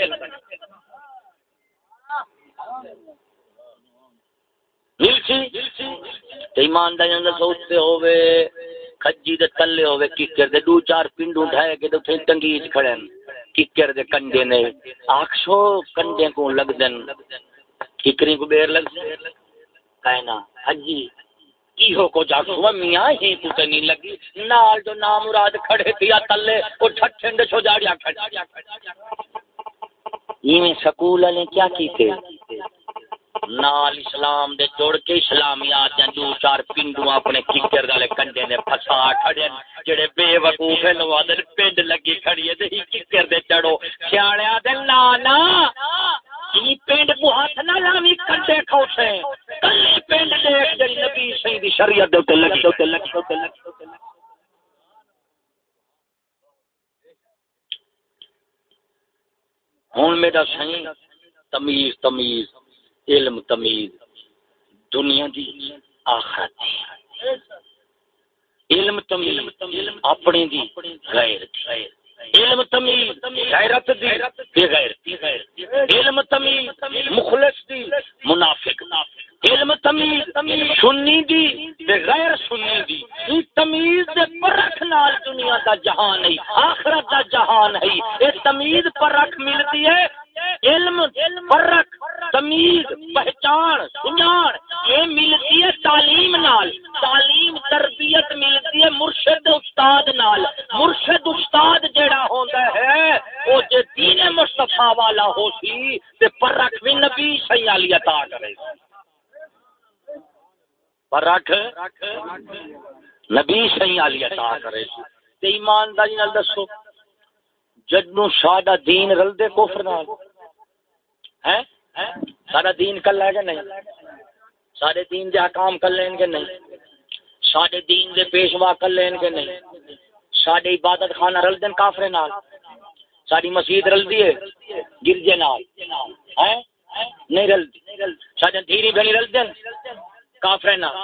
مل ایمانداری سوچتے ہوئے کجی دے تلے ہوئے ککر دے دو چار پنڈوں ڈھائے کے تو تنگیز کھڑے ککر دے کنڈے نے؟ آکھو کنڈے کو لگ دن ککری کو بیر لگ کہنا حجی، کیہو کو جا سو میاں ہی تو تے نہیں لگی۔ نال جو نام مراد کھڑے تیا تلے او ٹھٹھن دے چھو جاڑیا کھڑے۔ یہ سکول والے کیا کیتے؟ نال اسلام دے جوڑ کے اسلامیات دے دو چار پنڈو اپنے ککر دے کنڈے نے پھسا کھڑے جڑے بے وقوف ہیں لو دے پنڈ لگی کھڑی ہے تے ہی ککر دے چڑھو۔ سیاڑیا دے نا نا یہ پنڈ کو ہاتھ نہ لاوی کنڈے کھوٹے کلے پنڈ دیکھ جڑی نبی سی دی شریعت دے تے لگ تے لگ تے لگ ہوں میرا سی تمیز تمیز۔ علم تمیز، دنیا دی آخرت دی۔ علم تمیز اپنی دی غیر دی۔ علم تمیز غیرت دی بے غیر دی۔ علم تمیز مخلص دی منافق۔ علم تمیز سنی دی تے غیر سنی دی۔ یہ تمیز دے پرکھ نال دنیا دا جہان ہے، آخرت دا جہان ہے۔ اے تمیز پرکھ ملتی ہے علم، فرق، تمیز، پہچان سنان یہ ملتی ہے تعلیم نال، تعلیم تربیت ملتی ہے مرشد استاد نال، مرشد استاد جڑا ہوندا ہے، او جے دین مصطفی والا ہو سی، تے فرق بھی نبی صحیح علی عطا کرے فرق نبی صحیح علی عطا کرے تے ایمانداری نال دسو، جدوں ساڈا دین رلدے کفر نال سارا دین کر لے گا نہیں؟ سارے دین دے حکام کر لیں گے نہیں؟ سارے دین دے پیشوا کر لیں گے نہیں؟ سارے عبادت خانہ رل دین کافرے نال۔ ساری مسجد رل دی ہے گرجے نال۔ ہے نہیں رل دی۔ سارے دھیری بھنی رل دین کافرے نال۔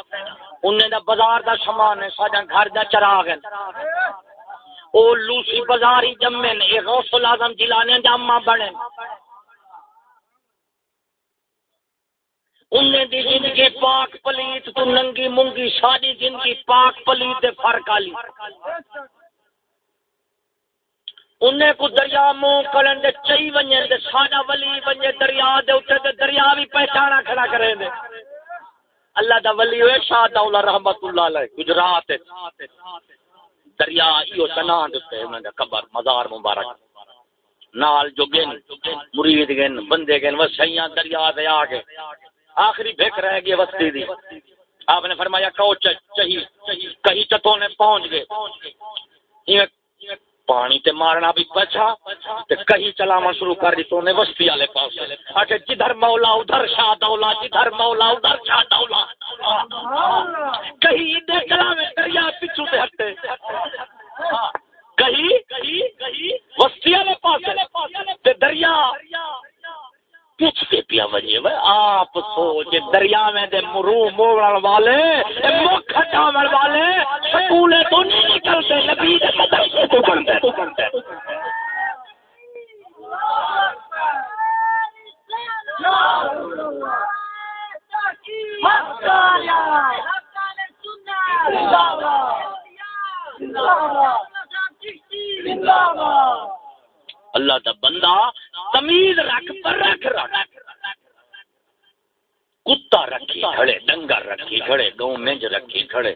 انہیں دا بازار دا سامان ہے سارا گھر دا چراغ ہے۔ او لوسی بازاری جمن اے غوث العظم جلانے دا اما بنے۔ انہیں دی زندگی پاک پلیت، تو ننگی منگی ساری زندگی پاک پلیت دے فرق آلی۔ انہیں کو دریا منہ کرن دے چئی ونجن دے، ساڈا ولی ونجے دریا دے اٹھے دے دریا بھی پہچانا کھڑا کرے دے اللہ دا ولی ہوئے، شاہ دولا رحمت اللہ علیہ، گجرات دریا ایو تنان دے انہوں نے قبر، مزار مبارک۔ نال جو گن مرید گن، بندے گن وسیاں دریا دے آگے۔ آخری بھیک رہ گئی وسطی دی۔ آپ نے فرمایا، کہو چہی کہیں چتوں نے پہنچ گئے۔ پانی تے مارنا بھی پچھا تے کہیں چلانا شروع کر دی تو نے وسطی والے پاس اچھا جدھر مولا، ادھر شاہ دولا جدھر مولا، ادھر شاہ دولا کہیں دے چلا دریا پچھو تے ہٹے۔ کہیں کہیں وسطی والے پاس دریا پچھ کے پیا وجے وہ آپ سوچ دریا میں دے مرو موڑن والے مکھ ہٹاون والے، سکولے تو نہیں نکلتے، نبی دے مدرسے تو بنتے تو بنتے اللہ دا بندہ تمیز رکھ پر رکھ۔ رکھ کتا رکھی کھڑے، ڈنگر رکھی کھڑے گاؤں منج رکھی کھڑے۔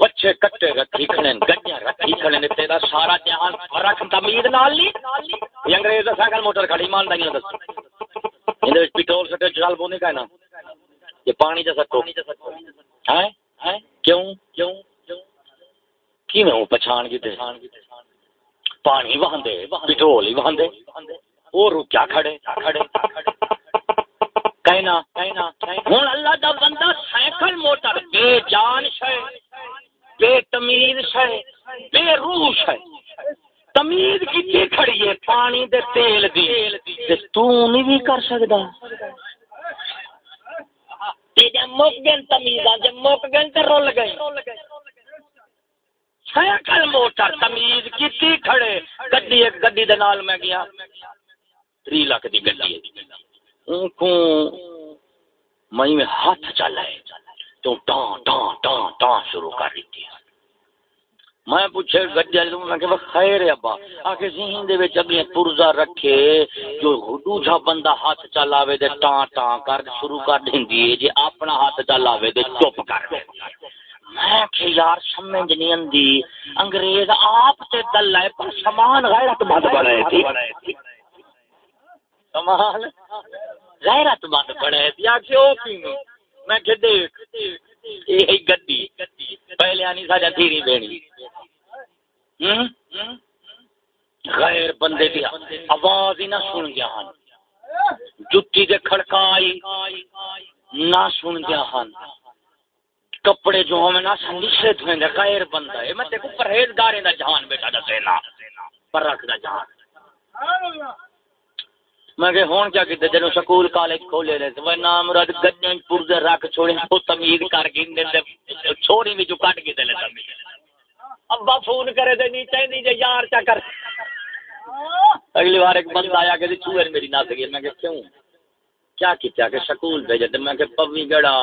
بچے کٹے رکھی کھڑے، گڈیاں رکھی کھڑے نے تیرا سارا جہان رکھ تمیز نال نہیں یہ انگریز سائیکل موٹر کھڑی مان دیں دس ان پٹرول سٹے چال بونے کا نا؟ یہ پانی جیسا تو۔ ہیں کیوں؟ کیوں؟ کی میں ہوں؟ پچھان کی پانی وہاندے پٹرول ہی وہاندے وہ رکیا کھڑے کھڑے کہنا ہوں اللہ دا بندہ سائیکل موٹر بے جان شے بے تمیز شے بے روح شے تمیز کی کھڑی ہے پانی دے تیل دی تے تو نہیں بھی کر سکدا جب مک گئے تمیز جب مک گئے تو رول گئے سائیکل موٹر تمیز کی کھڑے، گڈی ایک گڈی دے نال میں گیا۔ تری لاکھ دی گڈی ان کو مئی میں ہاتھ چلا ہے تو ٹان ٹان ٹان ٹان شروع کر دیتی ہے میں پوچھے گڈیا میں کہ خیر ابا۔ آکے ذہن دے وچ اگے پرزا رکھے۔ جو دوجا بندہ ہاتھ چلاوے تے ٹان ٹان کر، شروع کر دیندی ہے۔ جے اپنا ہاتھ چلاوے تے چپ کر۔ دے میں کہ یار، سمجھ نہیں اندی انگریز آپ تے دل ہے پر سامان غیرت مند بنائے تھی۔ سامان غیرت مند بنائے تھی۔ آکھے او کیوں میں کہ دیکھ یہ گڈی۔ پہلے آنی ساجا تیری بینی۔ غیر بندے دی آواز ہی نہ سن گیا ہن۔ جتی دے کھڑکائی نہ سن گیا ہن۔ کپڑے جو ہمیں نہ سنگیشے دھویں دے، غیر بندہ ہے۔ میں دیکھو پرہیزگارے دا جہان بیٹا دا سینا پر رکھ دا جہان۔ میں کہ ہون کیا کیتے جنو سکول، کالج کھولے رہے وہ نام رد گڈن پرزے رکھ چھوڑے تو تمیز کر کے دے چھوڑی وچ کٹ کے دے لے تمیز۔ ابا فون کرے تے نہیں چاہندی جے یار چا کر۔ اگلی بار ایک بندہ آیا کہ چوہر میری نہ سکی میں کہ کیوں؟ کیا کیتا کہ سکول بھیجے تے میں کہ پوی گڑا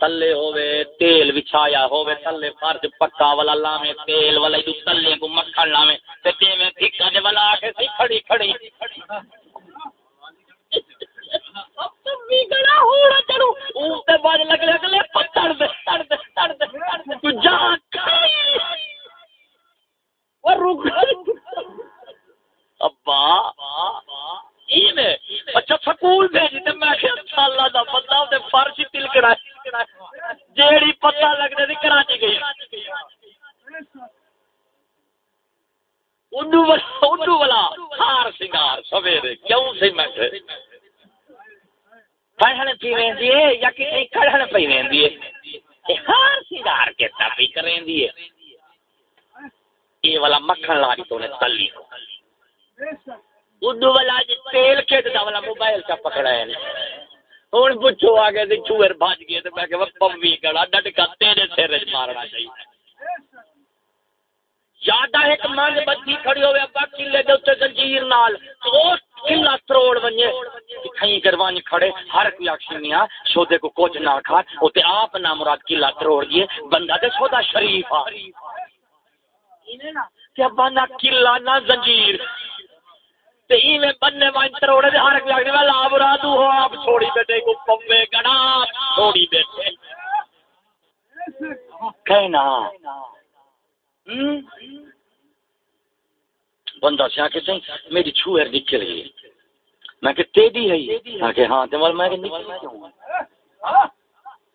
تلے ہوے تیل بچھایا ہوے تلے فرض پکا والا لامے تیل والا دو تلے کو مکھن لامے تے تے میں ٹھیکا دے والا کے سی، کھڑی کھڑی۔ اب تو بھی گڑا ہوڑا چڑو اون تے باج لگلے اگلے پتڑ دے تڑ دے تڑ دے تو جا کھائی اور رک۔ ابا۔ یقین ہے؟ اچھا سکول بھیجی میں کہ اللہ کا بندہ فرش تل کرا جیڑی پتہ پتا لگنے کراچی گئی۔ اردو والا ہار سنگار سویرے، کیوں سی میں پڑھن پی ویندی ہے یا کسی کڑھن پی ویندی ہے؟ ہار سنگار کے تپی کریں دی ہے؟ یہ والا مکھن لاری تو نے تلی کو۔ اردو والا جی تیل کھیت دا والا موبائل چا پکڑا ہے۔ ہوں پوچھو آگے دی چوہر بھاج گئے تو میں کہ وہ پوی گڑا ڈٹ کا تیرے سر مارنا چاہیے یادا ایک منگ بدھی کھڑی ہوئے ابا کلے دے اوتے زنجیر نال۔ او کلا تروڑ ونجے کھئی کروانی کھڑے ہر کوئی اکشنیا سودے کو کچھ نہ کھا او تے آپ نہ مراد کلا تروڑ گئے بندہ تے سودا شریف آ کیا بندہ کلا نہ زنجیر۔ تے بننے تروڑے دے ہو، آپ چھوڑی بیٹے کو گڑا چھوڑی کہنا بندہ سے آکے میری چھوہر نکل گئی میں کہ تیری ہے ہاں تے میں کہ نکل کیوں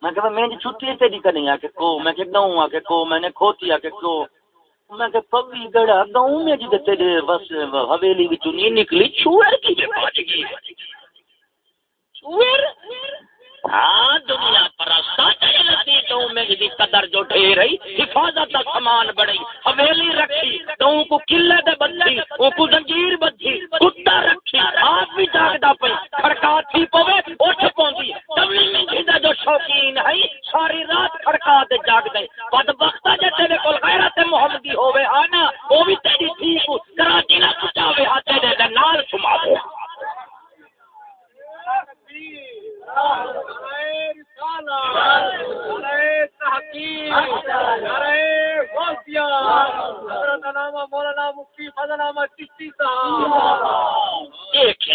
میں کہ میں چھٹی تیری کرنی آکے کو؟ میں کہ گاؤں آکے کو؟ میں نے کھوتی آکے کو؟ میں کہ پوی گڑا گاؤں میں جی تیرے بس حویلی وچوں نہیں نکلی چھوہر کی بچ گئی چھوہر ہاں دنیا پرستا قدر جو ٹھے رہی حفاظت کا سامان بڑی حویلی رکھی تو کو قلعے دے بندی او کو زنجیر بدھی کتا رکھی، آپ بھی جاگدا پئی کھڑکا تھی پوے، اٹھ پوندی۔ تبلی میں جیدا جو شوقین ہے ساری رات کھڑکا تے جاگ دے بدبخت جے تیرے کول غیرت محمدی ہوے ہاں نا او بھی تیری تھی کو کراچی نہ پچاوے ہاتھ دے، نال سماوے۔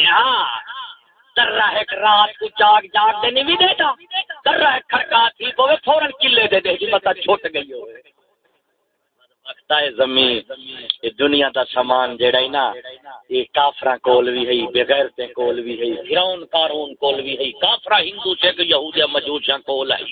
ہاں، رات کو جاگ جاگ دے نہیں دیتا کر رہا کھڑکا تھی فوراً کلے دے دے جی مطلب چھوٹ گئی ہوئے۔ زمین یہ دنیا دا سامان جیڑا ہے نا یہ کافراں کول بھی ہے بغیرتے کول بھی ہے، فرعون قارون کول بھی ہے کافرا ہندو سے کہ یہودیا مجوسیاں کول ہے۔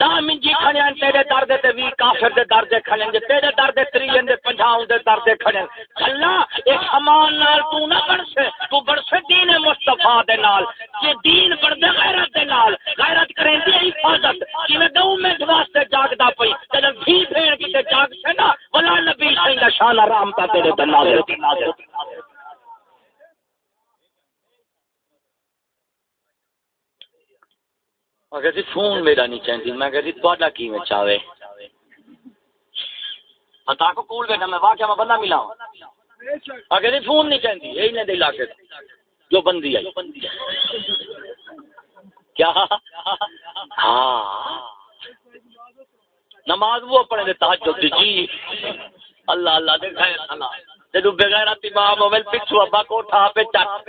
دہ منجی کھڑے ہیں تیرے درد تے وی کافر دے درد کھڑے ہیں تیرے درد تری دے پنجاؤں دے درد کھڑے ہیں اللہ ایک سامان نال تو نہ بڑھ سے تو بڑھ سے دین مصطفیٰ دے نال۔ یہ دین بڑھ دے غیرت دے نال۔ غیرت کریں دی حفاظت۔ کہ میں دو میں واسطے جاگ دا پئی تے بھی بھیڑ کی جاگ سے نا، ولا نبی سین دا شان آرام تا تیرے تے نازل جی فون میرا نہیں چاہتی میں کہ تا کی میں چاہے ہتا کو کول بیٹھا میں واقعہ میں بندہ ملا ہوں اگر جی فون نہیں چاہتی یہی نہیں دے علاقے جو بندی آئی کیا ہاں نماز وہ پڑھے تحجد جی اللہ اللہ دے خیر اللہ جدو بغیر امام ہوے پچھو ابا کوٹھا پہ چٹ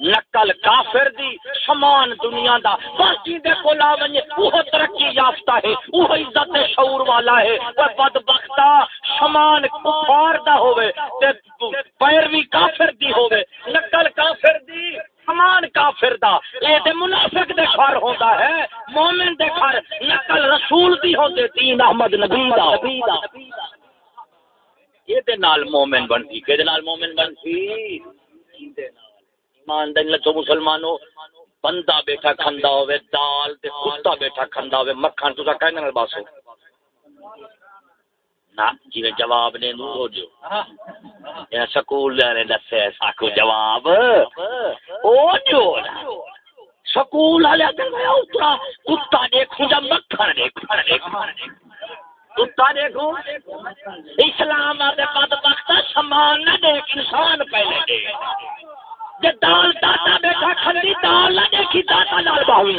نقل کافر دی سامان دنیا دا۔ باقی دے کو لا ونجے وہ ترقی یافتہ ہے وہ عزت شعور والا ہے۔ وہ بدبختہ سامان کفار دا ہوئے تے پیروی کافر دی ہوئے نقل کافر دی سامان کافر دا۔ اے تے منافق دے گھر ہوندا ہے، مومن دے گھر نقل رسول دی ہوندے، دین احمد نبی دا۔ یہ دے نال مومن بنتی کہ دے نال مومن بنتی؟ دے نال ایمان دن لچو مسلمانو، بندہ بیٹھا کھندا ہوئے، دال تے کتا بیٹھا کھندا ہوئے، مکھن تو کہنے نال باسو۔ نا جی میں جواب نے نو ہو جو یا سکول نے دسے ساکو جواب۔ او جو سکول والے تے میں اترا کتا دیکھوں جب مکھن دیکھوں؟ کتا دیکھوں؟ اسلام دے بدبخت سامان نہ دیکھ، انسان پہلے دیکھ۔ جے دال دادا بیٹھا کھندی دال نہ دیکھی دادا لال باوی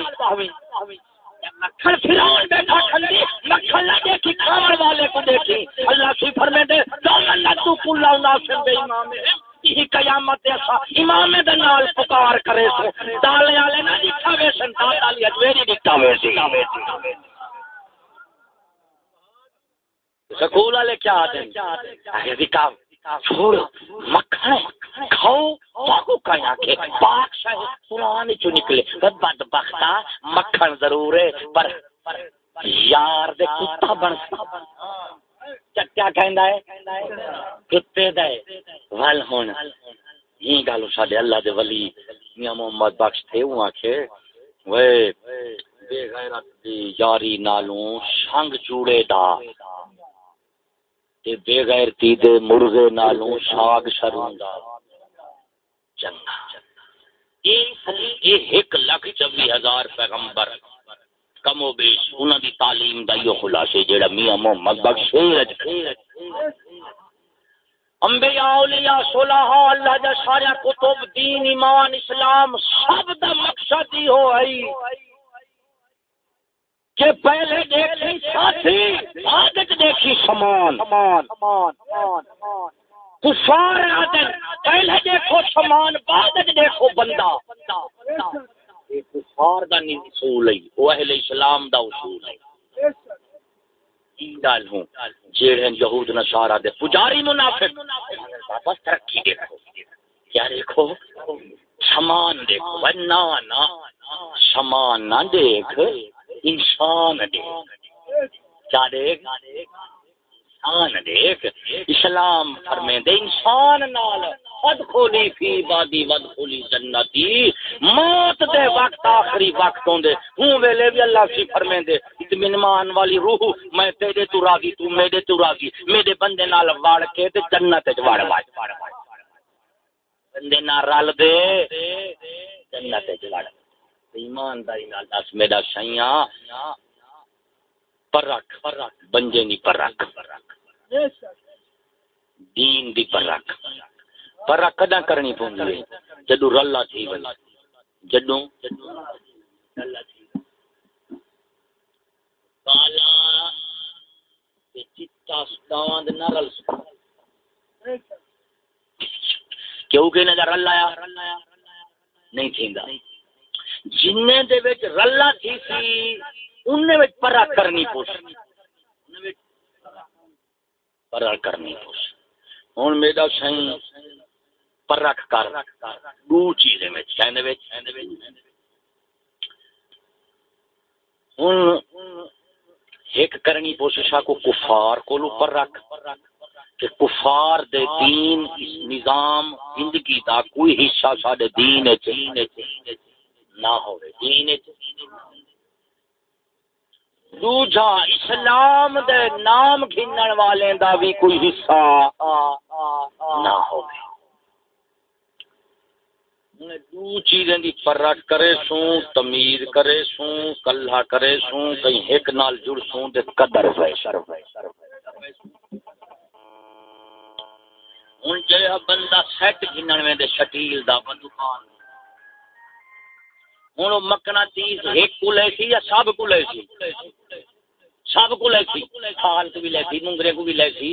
مکھن پھراؤن بیٹھا کھندی مکھن نہ دیکھی کھاون والے کو دیکھی۔ اللہ کی فرمے دے دومن نہ تو کل ناصر بے امام ہے قیامت ایسا امام دے نال پکار کرے سو۔ دال والے نہ دکھا وے سن دال والی اجویری دکھا وے سی۔ سکول والے کیا آتے ہیں دکھا مکھن کھاؤ باگو کہنا کہ پاک شاہ قرآن چو نکلے۔ بد بختا مکھن ضرور ہے، پر یار دے کتا بن کیا کہندا ہے؟ کتے دے۔ ول ہون یہ گالو ساڈے اللہ دے ولی میاں محمد بخش تھے وہ آکھے، وے بے غیرت دی یاری نالوں شنگ چوڑے دا۔ تے بے غیرتی دے مرغے نالوں ساگ شروں دا چنگا۔ یہ ایک لاکھ چوبی ہزار پیغمبر کم و بیش انہوں دی تعلیم دا یہ خلاصے جیڑا میاں محمد بخش انبیاء، اولیاء صلحاء اللہ جا سارا کتب، دین، ایمان، اسلام، سب دا مقصد ہی ہو آئی کہ پہلے دیکھی ساتھی، بعد دیکھی سامان۔ کفار آدن پہلے دیکھو سامان، بعد دیکھو بندہ۔ کفار دا نہیں اصول ہے، وہ اہل اسلام دا اصول ہے۔ گل ہوں؟ جیڑے یہود نصارا دے پجاری منافق۔ بس ترقی دیکھو۔ کیا دیکھو؟ سامان دیکھو۔ نہ نہ سامان نہ دیکھ۔ انسان دیکھ۔ کیا دیکھ؟ انسان دیکھ۔ اسلام فرمے دے، انسان نال ود کھولی فی بادی، ود کھولی جنتی۔ موت دے وقت، آخری وقت ہوندے۔ ہوں ویلے بھی اللہ سی فرمے دے اطمینان والی روح، میں تیرے تو راضی، تو میرے تو راضی۔ میرے بندے نال واڑ کے تے جنت وچ واڑ واڑ بندے نال رل دے، جنت وچ واڑ ایمانداری نال دس میرا سیاں پر رکھ پر رکھ بنجے نہیں پر رکھ پر رکھ دین دی پر رکھ پر رکھ کدا کرنی پوندی ہے؟ جدو رلا تھی ولا جدو رلا تھی کالا تے چٹا ستاند نہ رل کیوں کہ نظر رلایا نہیں تھیندا۔ جننے دے وچ رلا تھی سی انہیں پرا کرنی پوش۔ پرا کرنی پوش۔ ہوں میرا سی پرکھ کر۔ دو چیزیں ہوں ایک کرنی کوشش کو کفار کو پر رکھ کہ کفار دے دین نظام زندگی دا کوئی حصہ سارے دین نہ ہو دین دوجا اسلام دے نام گھنن والے دا بھی کوئی حصہ نہ ہو دو چیزیں دی فرق کرے سوں، تمیز کرے سوں کلہ کرے سوں، کہیں ایک نال جڑ سوں دے قدر ہے شرف ہے ہن جڑا بندہ سیٹ گھنن میں دے شٹیل دا بندوقان ہن مکنا تیز ایک کو لے سی یا سب کو لے سی؟ سب کو لے سی۔ تھال کو بھی لے سی، مونگرے کو بھی لے سی،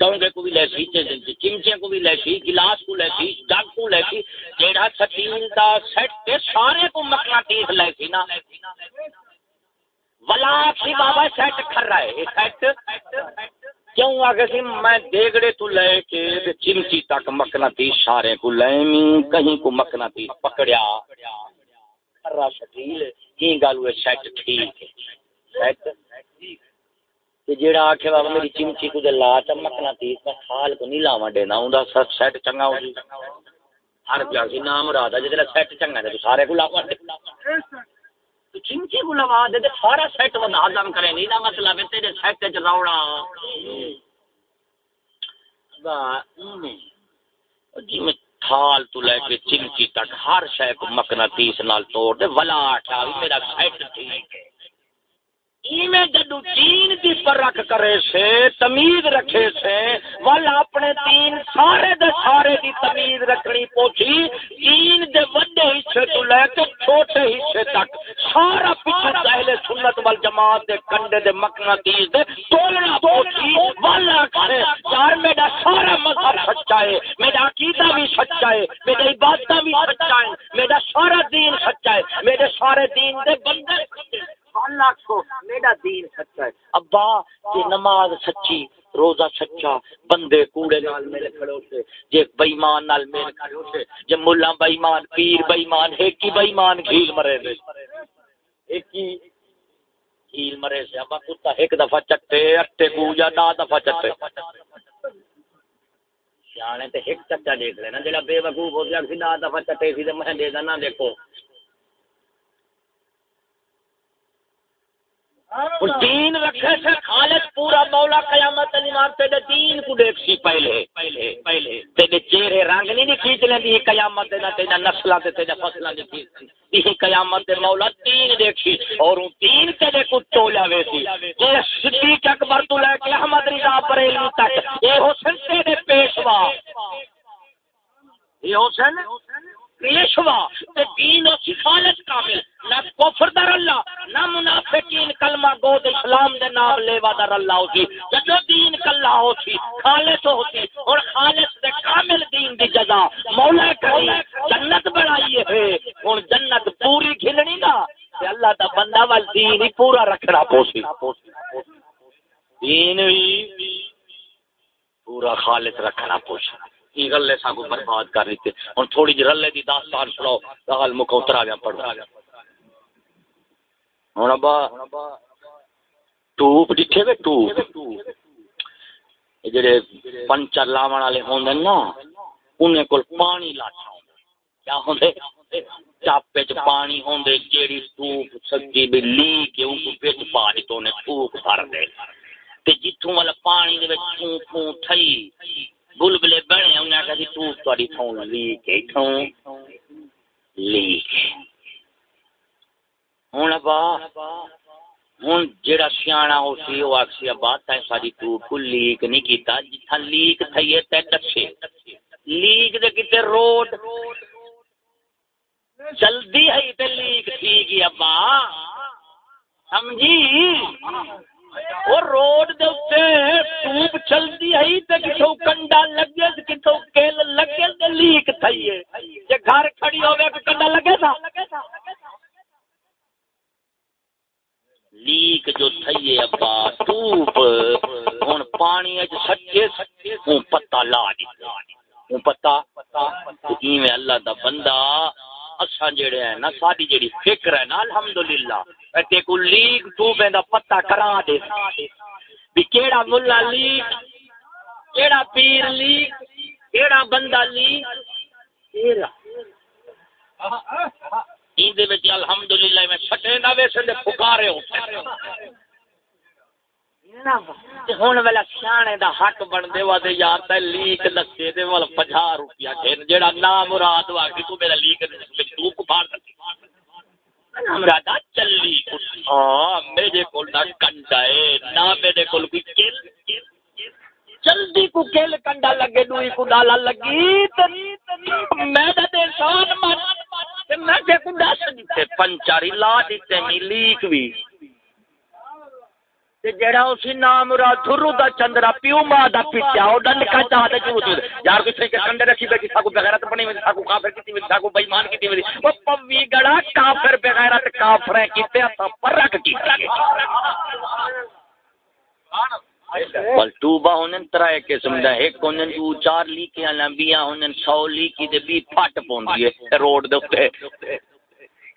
ڈونگے کو بھی لے سی چمچے کو بھی لے سی، گلاس کو لے سی، جگ کو لے سی۔ جیڑا سٹیل دا سیٹ تے سارے کو مکنا تیز لے سی نا۔ ولا سی بابا سیٹ کر رہا ہے سیٹ کیوں؟ آگے سی میں دیگڑے تو لے کے چمچی تک مکنا تیز سارے کو لے کہیں کو مکنا تیز پکڑیا۔ کر رہا شٹیل یہ گل ہوئے سیٹ ٹھیک ہے۔ سیٹ جیڑا آکھے بابا میری چمچی کو دے لا چمکنا تھی میں خال کو نہیں لاواں دینا اوندا سب سیٹ چنگا ہو جی۔ ہر پیا سی نام مراد ہے جے سیٹ چنگا تے سارے کو لاواں دے۔ تو چمچی کو لوا دے تے سارا سیٹ ودا دم کرے نہیں دا مطلب ہے تیرے سیٹ وچ روڑا با جی میں تھال تو لے کے چمکی تک ہر شے کو مقناطیس نال توڑ دے، ولا اٹھا میرا سیٹ ٹھیک ہے۔ میں جدو تین دی پر رکھ کرے سے، تمیز رکھے سے والا اپنے تین سارے دے سارے دی تمیز رکھنی پوچھی تین دے وڈے حصے تو لے کے چھوٹے حصے تک، سارا پیچھے اہل سنت وال جماعت دے کنڈے دے مکنا تیز دے تولنا پوچھی والا کرے یار میرا سارا مذہب سچا ہے، میرا عقیدہ بھی سچا ہے، میرا عبادت بھی سچا ہے، میرا سارا دین سچا ہے، میرے سارے دین دے بندے میرا دین سچا ہے۔ ابا کہ نماز سچی، روزہ سچا، بندے کوڑے نال میرے کھڑے ہوتے، جے بےمان نال میرے کھڑے ہوتے، جے ملا بےمان پیر بےمان ایک ہی بےمان گھیل مرے دے۔ ایک ہی گھیل مرے سے ابا، کتا ایک دفعہ چٹے اٹے کو یا دا دفعہ چٹے۔ سیانے تے ایک چٹا دیکھ لینا، جڑا بے وقوف ہو گیا سی دا دفعہ چٹے سی تے میں دے دا نہ دیکھو۔ اور دین رکھے سے خالق پورا مولا قیامت علی نماز تے دین کو دیکھ سی پہلے۔ پہلے پہلے تے چہرے رنگ نہیں کھینچ لیندی قیامت دے تے تے نسلاں تے تے فصلاں دی کھینچ دی قیامت تے مولا دین دیکھی اور اون دین تے دے کو تولا ویسی جے صدیق اکبر تو لے کے احمد رضا بریلوی تک اے حسین تے دے پیشوا۔ یہ حسین؟ پیشوا تے دین و خالص کامل، نہ کفر در اللہ، نہ منافقین کلمہ گو دے اسلام دے نام لیوا در اللہ ہوتی۔ جدو دین کلا ہوتی، خالص ہوتی، اور خالص دے کامل دین دی جزا۔ مولا کری جنت بڑھائی ہے اور جنت پوری کھلنی نا، تے اللہ دا بندہ وال دین ہی پورا رکھنا پوسی۔ دین ہی پورا خالص رکھنا پوسی۔ کی گلے ساگو برباد کر رہی تھے ہوں تھوڑی جی رلے دی داستان سناؤ گال مکوتر آ گیا پڑھ ہوں ابا، ٹوپ ڈٹھے وے ٹوپ۔ جڑے پنچر لاون والے ہوندے نا، انہیں کول پانی لاٹھا کیا ہوندے؟ چاپے چ پانی ہوندے، جیڑی ٹوپ سکی بھی لی کے ان کو وچ پا دتو نے ٹوپ بھر دے۔ تے جتھوں والا پانی دے وچ ٹھوں تھئی بلبلے بنے انہیں آخر تو تاری تھوں لیک اتوں لیک ہوں ابا ہوں جڑا سیاح ہو سی وہ آخسی ابا تین ساری ٹوپ کو لیک نہیں کیتا جتھا لیک تھئی تے دسے لیک دے کتے روڈ جلدی ہے تے لیک تھی گی ابا سمجھی وہ روڈ دے اوتے ٹوب چلدی ہے تے کتھوں کنڈا لگے تے کتھوں کیل لگے تے لیک تھئی ہے۔ جے گھر کھڑی ہوے تے کنڈا لگے تھا۔ لیک جو تھئیے ابا ٹوپ ہن پانی اج سچے ہوں پتہ لا دیتا ہوں پتہ ایویں اللہ دا بندہ اساں جڑے ہیں نا ساڈی جڑی فکر ہے نا الحمدللہ تے کو لیک ٹوبے دا پتہ کرا دے بھی کیڑا ملا لیک کیڑا پیر لیک کیڑا بندہ لیک تیرا الحمدللہ میں چھٹے نہ ویسے دے پکارے ہوں ہن والا سیانے دا حق بن دے وا تے یار تے لیک دسے دے ول 50 روپیہ گھن جیڑا نام مراد وا کہ تو میرا لیک دے تو کو پھاڑ دے ہمرا چلی ہاں میرے کول دا کنڈا اے نہ میرے کول کوئی کل جلدی کو کل کنڈا لگے دوئی کو ڈالا لگی میں دا دے شان میں تے کو دس دیتے پنچاری لا دیتے می لیک بھی تے جڑا اسی نام را دھرو دا چندرا پیو ما دا پیچا او ڈنڈ کا چا دے۔ جو یار کچھ کے کنڈے رکھی بیٹھی، ساکو بغیرت بنی میں ساکو کافر کیتی میں ساکو بے ایمان کیتی میں او پوی گڑا کافر بغیرت کافر ہے کیتے تا پر رکھ کی بل توبہ ہونن ترائے قسم دا، ایک ہونن جو چار لیکیاں لمبیاں ہونن، سو لیکی دے بھی پھٹ پوندی ہے، روڈ دے اوتے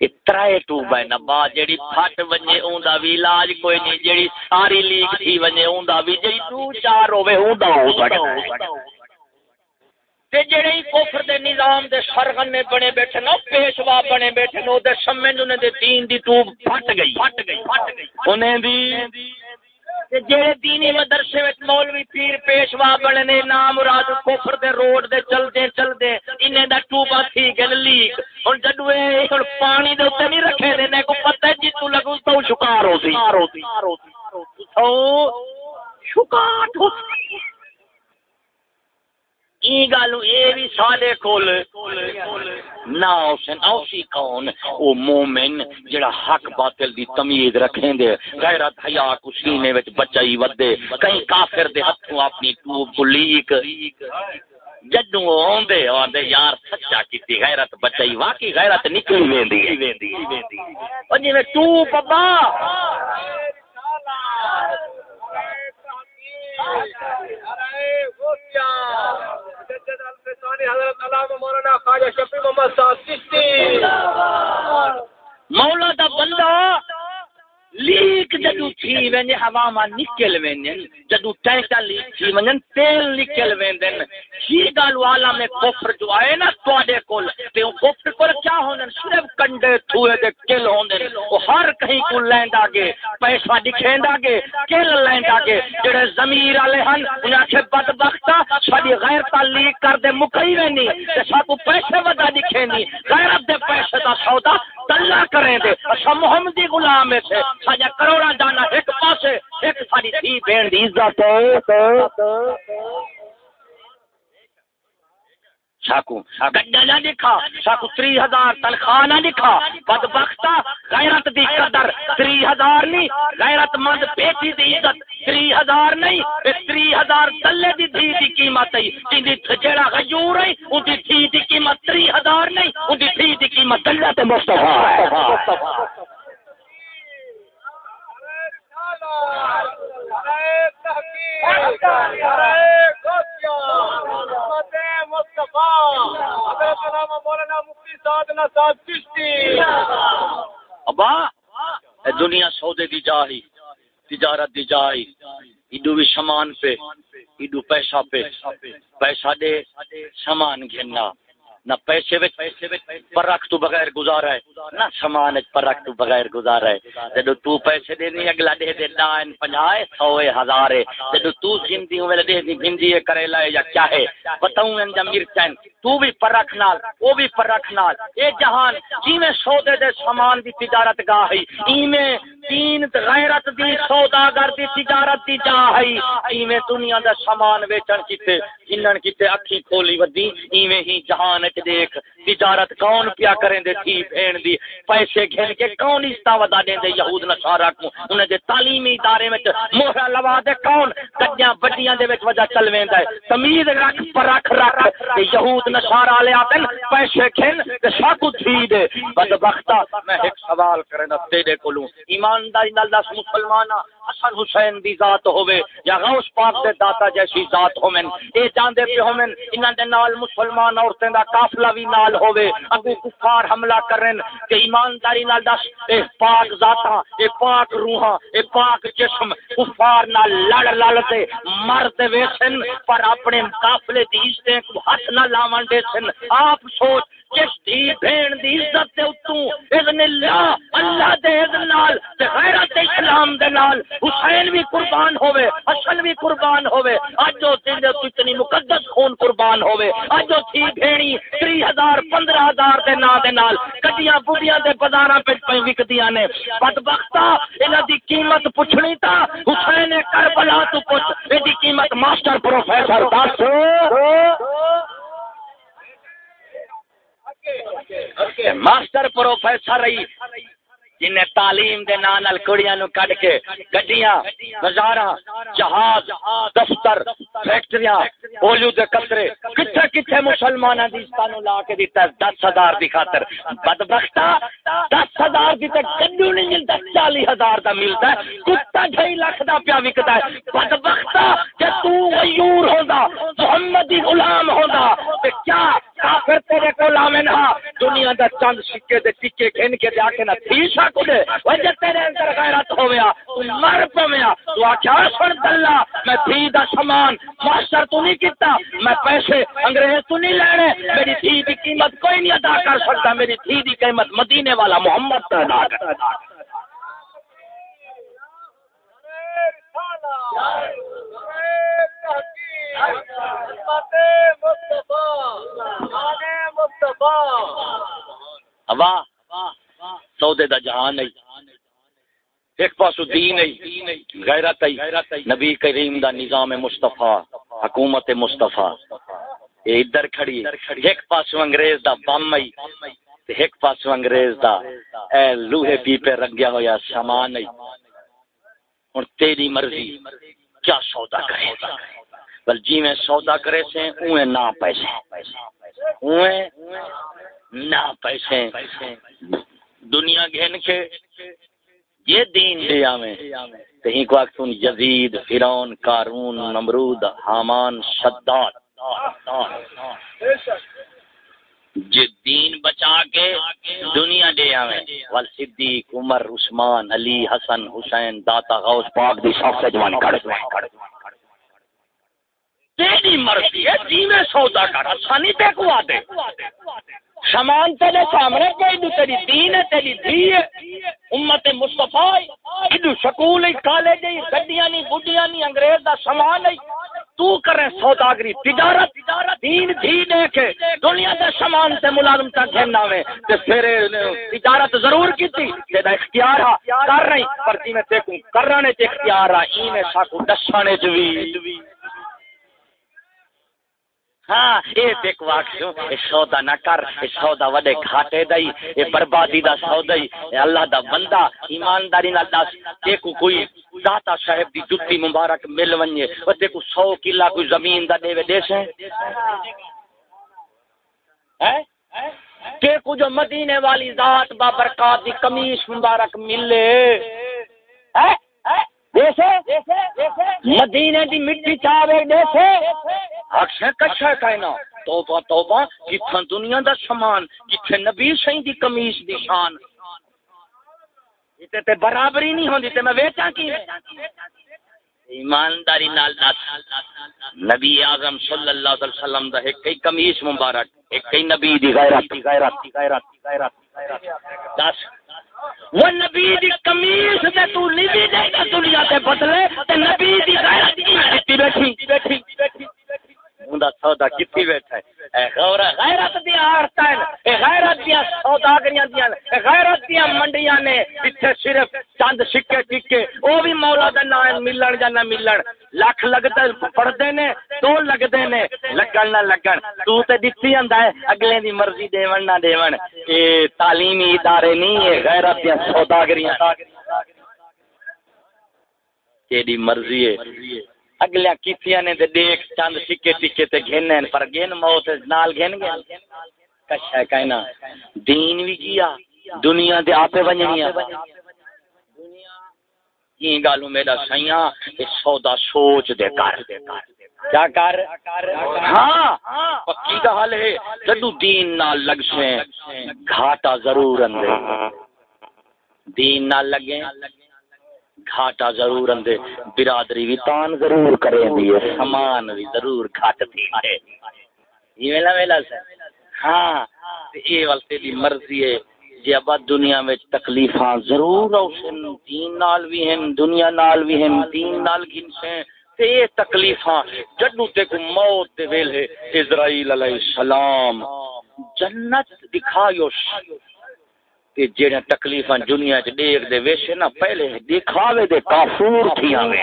ترائے ٹوبا ہے نبا جیڑی پھٹ ونجے اوندا وی علاج کوئی نہیں جیڑی ساری لیک تھی ونجے اوندا وی جیڑی دو چار ہوے اوندا ہو سکدا تے جڑے کفر دے نظام دے سرغن میں بنے بیٹھے نو پیشوا بنے بیٹھے نو دے سمجھ انہاں دے دین دی ٹوب پھٹ گئی پھٹ گئی پھٹ گئی انہاں دی جڑے دینی مدرسے وچ مولوی پیر پیشوا بننے نام مراد کفر دے روڈ دے چل دے چل دے انہیں دا ٹوبا تھی گل لیک۔ ہن جدو اے ہن پانی دے اوتے نہیں رکھے دے نے کو پتہ ہے جتو لگو تو شکار ہو سی۔ او شکار ہو گل یہ بھی سارے کول۔ نہ حسین، اوسی کون؟ او مومن جڑا حق باطل دی تمیز رکھیں دے غیرت حیا کو سینے وچ بچائی ودے، کہیں کافر دے ہتھوں اپنی ٹوب کو لیک۔ جدوں اوندے اوندے یار سچا کیتی، غیرت بچائی، واقعی غیرت نکلی ویندی او جویں تو بابا مولا دا بندہ لیک جدو تھی وینے ہوا ما نکل وینے جدو ٹینکا لیک تھی ونجن تیل نکل ویندن ہی گال والا میں کفر جو آئے نا تواڈے کول تے او کفر کول کیا ہوندن صرف کنڈے تھوئے دے کل ہوندن او ہر کہیں کو لیندا گے پیسہ دکھیندا گے کل لیندا گے جڑے ضمیر والے ہن انہاں کے بدبختا ساڈی غیرت لیک کر دے مکئی وینی تے ساکو پیسے ودا دکھینی غیرت دے پیسے دا سودا تلا کریں دے۔ اچھا، اسا محمدی غلام تھے۔ ساجا کروڑا دانا ایک پاسے۔ ایک ساری تھی بین دی عزت۔ شاکو گڈا نہ دکھا شاکو تری ہزار تنخواہ نہ دکھا بد بختا غیرت دی قدر۔ تری ہزار نہیں غیرت مند بیٹی دی عزت۔ تری ہزار نہیں تری ہزار تلے دی دھی دی قیمت ہے جن جیڑا غیور ہے ان دی دھی دی قیمت تری ہزار نہیں، ان دی دھی دی قیمت اللہ تے مصطفیٰ ہے۔ ابا دنیا سودے دی جاہی، تجارت دی جاہی، ایڈو بھی سامان پہ، ایڈو پیسہ پہ، پیسہ دے، سامان گھننا۔ نہ پیسے وچ پر رکھ تو بغیر گزارا ہے، نہ سامان پر رکھ تو بغیر گزارا ہے۔ جدو تو پیسے دینی، اگلا دے دے دائن پنجائے سوئے ہزارے جدو تو زندی ہوں ویلے دے دی گھنجی کرے لائے یا کیا ہے۔ بتاؤں انجا میر چین، تو بھی پر رکھ نال، وہ بھی پر رکھ نال۔ اے جہان جی سودے دے سامان دی تجارت گاہی ای میں تین غیرت دی سوداگر دی تجارت دی جاہی ای میں دنیا دا سامان ویچن کیتے جنن کیتے اکھی کھولی ودی ای میں ہی جہان وچ دیکھ تجارت کون کیا کریں دے تھی بہن دی پیسے گھن کے کون استا ودا دیں دے یہود نصارا کو انہیں دے تعلیمی ادارے وچ موہرا لوا دے کون کجیاں بڈیاں دے وچ وجہ چل ویندا ہے تمیز رکھ پر رکھ رکھ تے یہود نصارا والے آکن پیسے گھن تے ساکو تھی دے بدبختا میں ایک سوال کرنا تیرے کولوں ایمانداری نال دس مسلمان حسن حسین دی ذات ہوے یا غوث پاک دے داتا جیسی ذات ہومن اے جاندے پہ ہومن انہاں دے نال مسلمان عورتیں دا قافلہ بھی نال ہوے اگو کفار حملہ کرن۔ کہ ایمانداری نال دس، اے پاک ذاتاں، اے پاک روحاں، اے پاک جسم کفار نال لڑ لڑ تے مر تے ویسن پر اپنے قافلے دی عزت کو ہاتھ نہ لاون دے سن۔ آپ سوچ جس دی بہن دی عزت تے اتوں اذن اللہ اللہ دے اذن نال تے غیرت اسلام دے نال حسین بھی قربان ہوے حسن بھی قربان ہوے اج جو دل دے اتنی مقدس خون قربان ہوے اج جو تھی بھیڑی 3000 15000 دے نا دے نال کٹیاں بوڑیاں دے بازاراں پہ پہ وکدیاں نے۔ بدبختا انہاں دی قیمت پوچھنی تا۔ حسین کربلا تو پوچھ اے دی قیمت ماسٹر پروفیسر، دس۔ ماسٹر پروفیسر رہی جن تعلیم دے نال کڑیاں نو کڈ کے گڈیاں بازاراں جہاز، دفتر، فیکٹریاں، اولو دے قطرے، کتھے کتھے مسلماناں دی استانو لا کے دیتا ہے دس ہزار دی خاطر۔ بدبختا دس ہزار دی تے گڈو نہیں ملتا چالی ہزار دا ملتا ہے۔ کتا ڈھائی لاکھ دا پیا وکدا ہے۔ بدبختا کہ تو غیور ہوندا، محمدی غلام ہوندا، تے کیا کافر تیرے کو لاویں نہ دنیا دا چند سکے دے ٹکے گھن کے جا کے نہ تھی کڈے وجہ تیرے اندر غیرت ہویا تو مر پویا تو آکھیا سن دلہ میں تھی دا سامان ماسٹر تو نہیں کیتا میں پیسے انگریز تو نہیں لینے میری تھی دی قیمت کوئی نہیں ادا کر سکتا میری تھی دی قیمت مدینے والا محمد تو ادا کر ابا سودے دا جہان نہیں۔ ایک پاس دین نہیں، غیرت ہے نبی کریم دا نظام مصطفیٰ، حکومت مصطفیٰ۔ یہ ادھر کھڑی ایک پاس انگریز دا بم آئی ایک پاس انگریز دا اے لوہے پی پہ رنگیا ہویا سامان نہیں اور تیری مرضی کیا سودا کرے؟ بل جی میں سودا کرے سے اوے نہ پیسے۔ اوے نہ پیسے۔ دنیا گھن کے یہ دین دے آویں۔ کہیں کو وقت یزید، فرعون، قارون، نمرود، حامان، شداد۔ جی دین بچا کے دنیا دے آویں۔ وال صدیق، عمر، عثمان، علی، حسن، حسین، داتا، غوث پاک دی سب سے جوان کڑ تیری مرضی ہے، جیویں سودا کر آسانی تے کو دے۔ سامان تیرے سامنے کوئی نہیں تیری دین ہے، تیری دھی ہے۔ امت مصطفیٰ ادو سکول کالج گڈیاں نہیں بڈیاں نہیں انگریز دا سامان ہے تو کرے سوداگری، تجارت، دین دھی دے کے۔ دنیا دے سامان تے ملازم تک گھننا میں تے پھر تجارت ضرور کیتی تے دا اختیار ہا، کر رہی۔ پر جی میں تے کو کرنے تے اختیار ہا ای میں ساکو دسانے چوی۔ ہاں یہ دیکھ واقع سودا نہ کر سودا وڈے گھاٹے دئی یہ بربادی دا سودا ہی اللہ دا بندہ، ایمانداری نال دس تے کوئی داتا صاحب دی جُتی مبارک مل ونجے، او تے کو 100 کلا کوئی زمین دا دے دے سے ہیں تے ہاں؟ کو جو مدینے والی ذات بابرکات دی قمیص مبارک ملے۔ ہیں مدینے دی مٹی چاوے دیسے اکشے کچھا کہنا توبہ توبہ کتھا دنیا دا سامان، کتھے نبی سہی دی کمیش دی شان۔ تے برابری نہیں ہوندی، تے میں ویچا کی؟ ایمانداری نال دس۔ نبی اعظم صلی اللہ علیہ وسلم دا ایک کئی کمیش مبارک، ایک کئی نبی دی غیرت دی غیرت دی غیرت دی غیرت۔ دس۔ وہ نبی دی کمیس تے تو نہیں دے دنیا تے بدلے تے نبی دی غیرت کی بیٹھی بیٹھی بیٹھی اوندا سودا کیتی بیٹھا ہے اے غور غیرت دی عورتاں اے غیرت دی سوداگریاں دی اے غیرت دی منڈیاں نے ایتھے صرف چند سکے ٹکے او بھی مولا دے نام ملن یا نہ ملن لاکھ لگدا پڑدے نے دو لگدے نے لگن نہ لگن تو تے دتی ہندا ہے اگلے دی مرضی دیون نہ دیون اے تعلیمی ادارے نہیں اے غیرت دی سوداگریاں تیری مرضی ہے اگلے کیتیاں نے تے دیکھ، چند سکے ٹکے تے گھننے پر گھن موت نال گھن گیا کشا کہنا دین بھی کیا؟ دنیا دے آپے ونجنیا دنیا این گالو میرا سیاں سودا سوچ دے کر۔ دے کر کیا کر؟ ہاں پکی گل ہے۔ جدو دین نال لگ سے گھاٹا ضرور اندے دین نال لگے۔ گھاٹا ضرور اندے برادری بھی تان ضرور کریں دی سامان بھی ضرور گھٹ تھی ہے یہ ویلا ویلا سے ہاں یہ والتے دی مرضی ہے جی ابا دنیا میں تکلیفاں ضرور اوسن دین نال بھی ہیں دنیا نال بھی ہیں دین نال گن سے تے یہ تکلیفاں جدو تے کو موت دے ویلے اسرائیل علیہ السلام جنت دکھایو تے جڑا تکلیفاں دنیا وچ دیکھ دے ویسے نا پہلے دکھاوے دے کافور تھیاں وے۔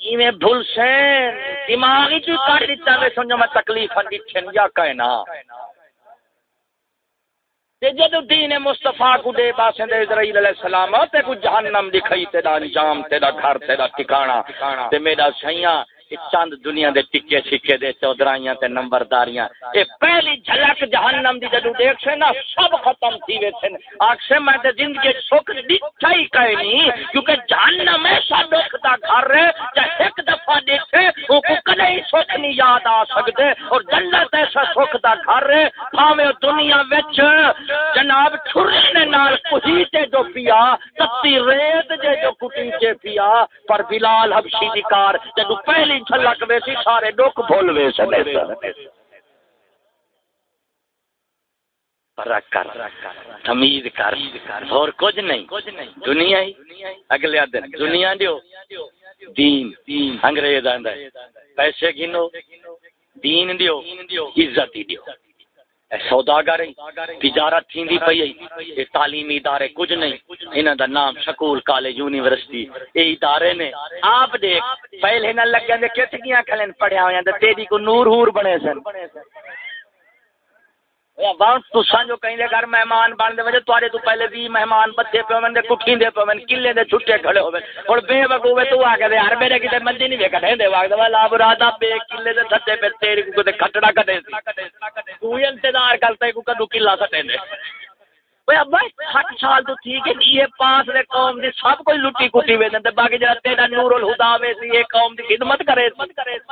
ایویں بھول سے دماغ ہی تو کر دیتا وے سمجھو میں تکلیفاں دکھن یا کہنا تے جدو دین مصطفیٰ کو دے باسن دے اسرائیل علیہ السلام، تے کو جہنم دکھائی تیرا انجام تیرا گھر تیرا ٹھکانہ، تے میرا سیاں چند دنیا دے ٹکے چھکے دے چودرائیاں تے نمبرداریاں۔ اے پہلی جھلک جہنم دی جدو دیکھ سے نا، سب ختم تھی وے تھے آگ میں تے زندگی سکھ دکھا ہی کہے نہیں کیونکہ جہنم ایسا دکھ دا گھر رہے جہاں ایک دفعہ دیکھے، وہ کو کدے ہی سکھ نہیں یاد آ سکتے۔ اور جنت ایسا سکھ دا گھر رہے پھاوے دنیا وچ جناب چھری نے نال کہیتے جو پیا، تتی ریت جے جو کٹیچے پیا، پر بلال حبشی دی کار جدو پہلی چھلک ویسی سارے دکھ بھول وے سنے کر تمیز کر اور کچھ نہیں۔ دنیا ہی۔ اگلے دن دنیا دیو۔ دین انگریز آندا پیسے گنو۔ دین دیو۔ عزت دیو۔ سوداگر تجارت تھیندی پئی اے تعلیمی ادارے کچھ نہیں۔ انہاں دا نام سکول کالج یونیورسٹی۔ اے ادارے نے آپ دیکھ، پہلے نہ لگے دے کتھیاں کھلن پڑھیا ہویاں تے تیری کو نور ہور بنے سن۔ جو کہیں دے گھر مہمان بن دے وجہ تو پہلے بھی مہمان بچے دے دے کلے دے چھٹے کھڑے بے تو آ کے میرے کتے نہیں دے واگ دے برادا بے کلے دے سٹے تیری کو تے کھٹڑا تو انتظار کو کدو کلا سٹے دے اوے ابا سٹ سال تو ٹھیک ہے یہ پاس دے قوم دی سب کوئی لٹی کٹی وے تے باقی جڑا تیرا نور الہدا وے سی قوم دی خدمت کرے خدمت کرے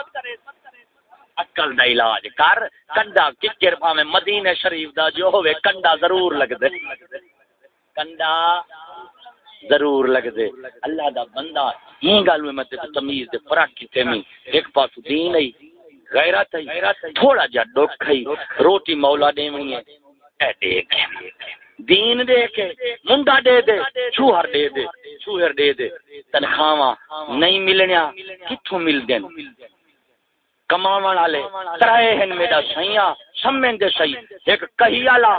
خدمت اکل دا علاج کر، کنڈا ککر پاویں مدینے شریف دا جو ہوے کنڈا ضرور لگ دے کنڈا ضرور لگ دے اللہ دا بندہ ہی گل میں تے تمیز دے فرق کیتے میں۔ ایک پاس دین ہے غیرت ہے تھوڑا جا دکھ ہے روٹی مولا دیونی ہے اے دیکھ۔ دین دے کے، منڈا دے دے چوہر دے دے چوہر دے دے۔ تنخواہ نہیں ملنیا کتھوں مل دین؟ کماون والے ترائے ہیں میرا سیاں سمن دے سی ایک کہی والا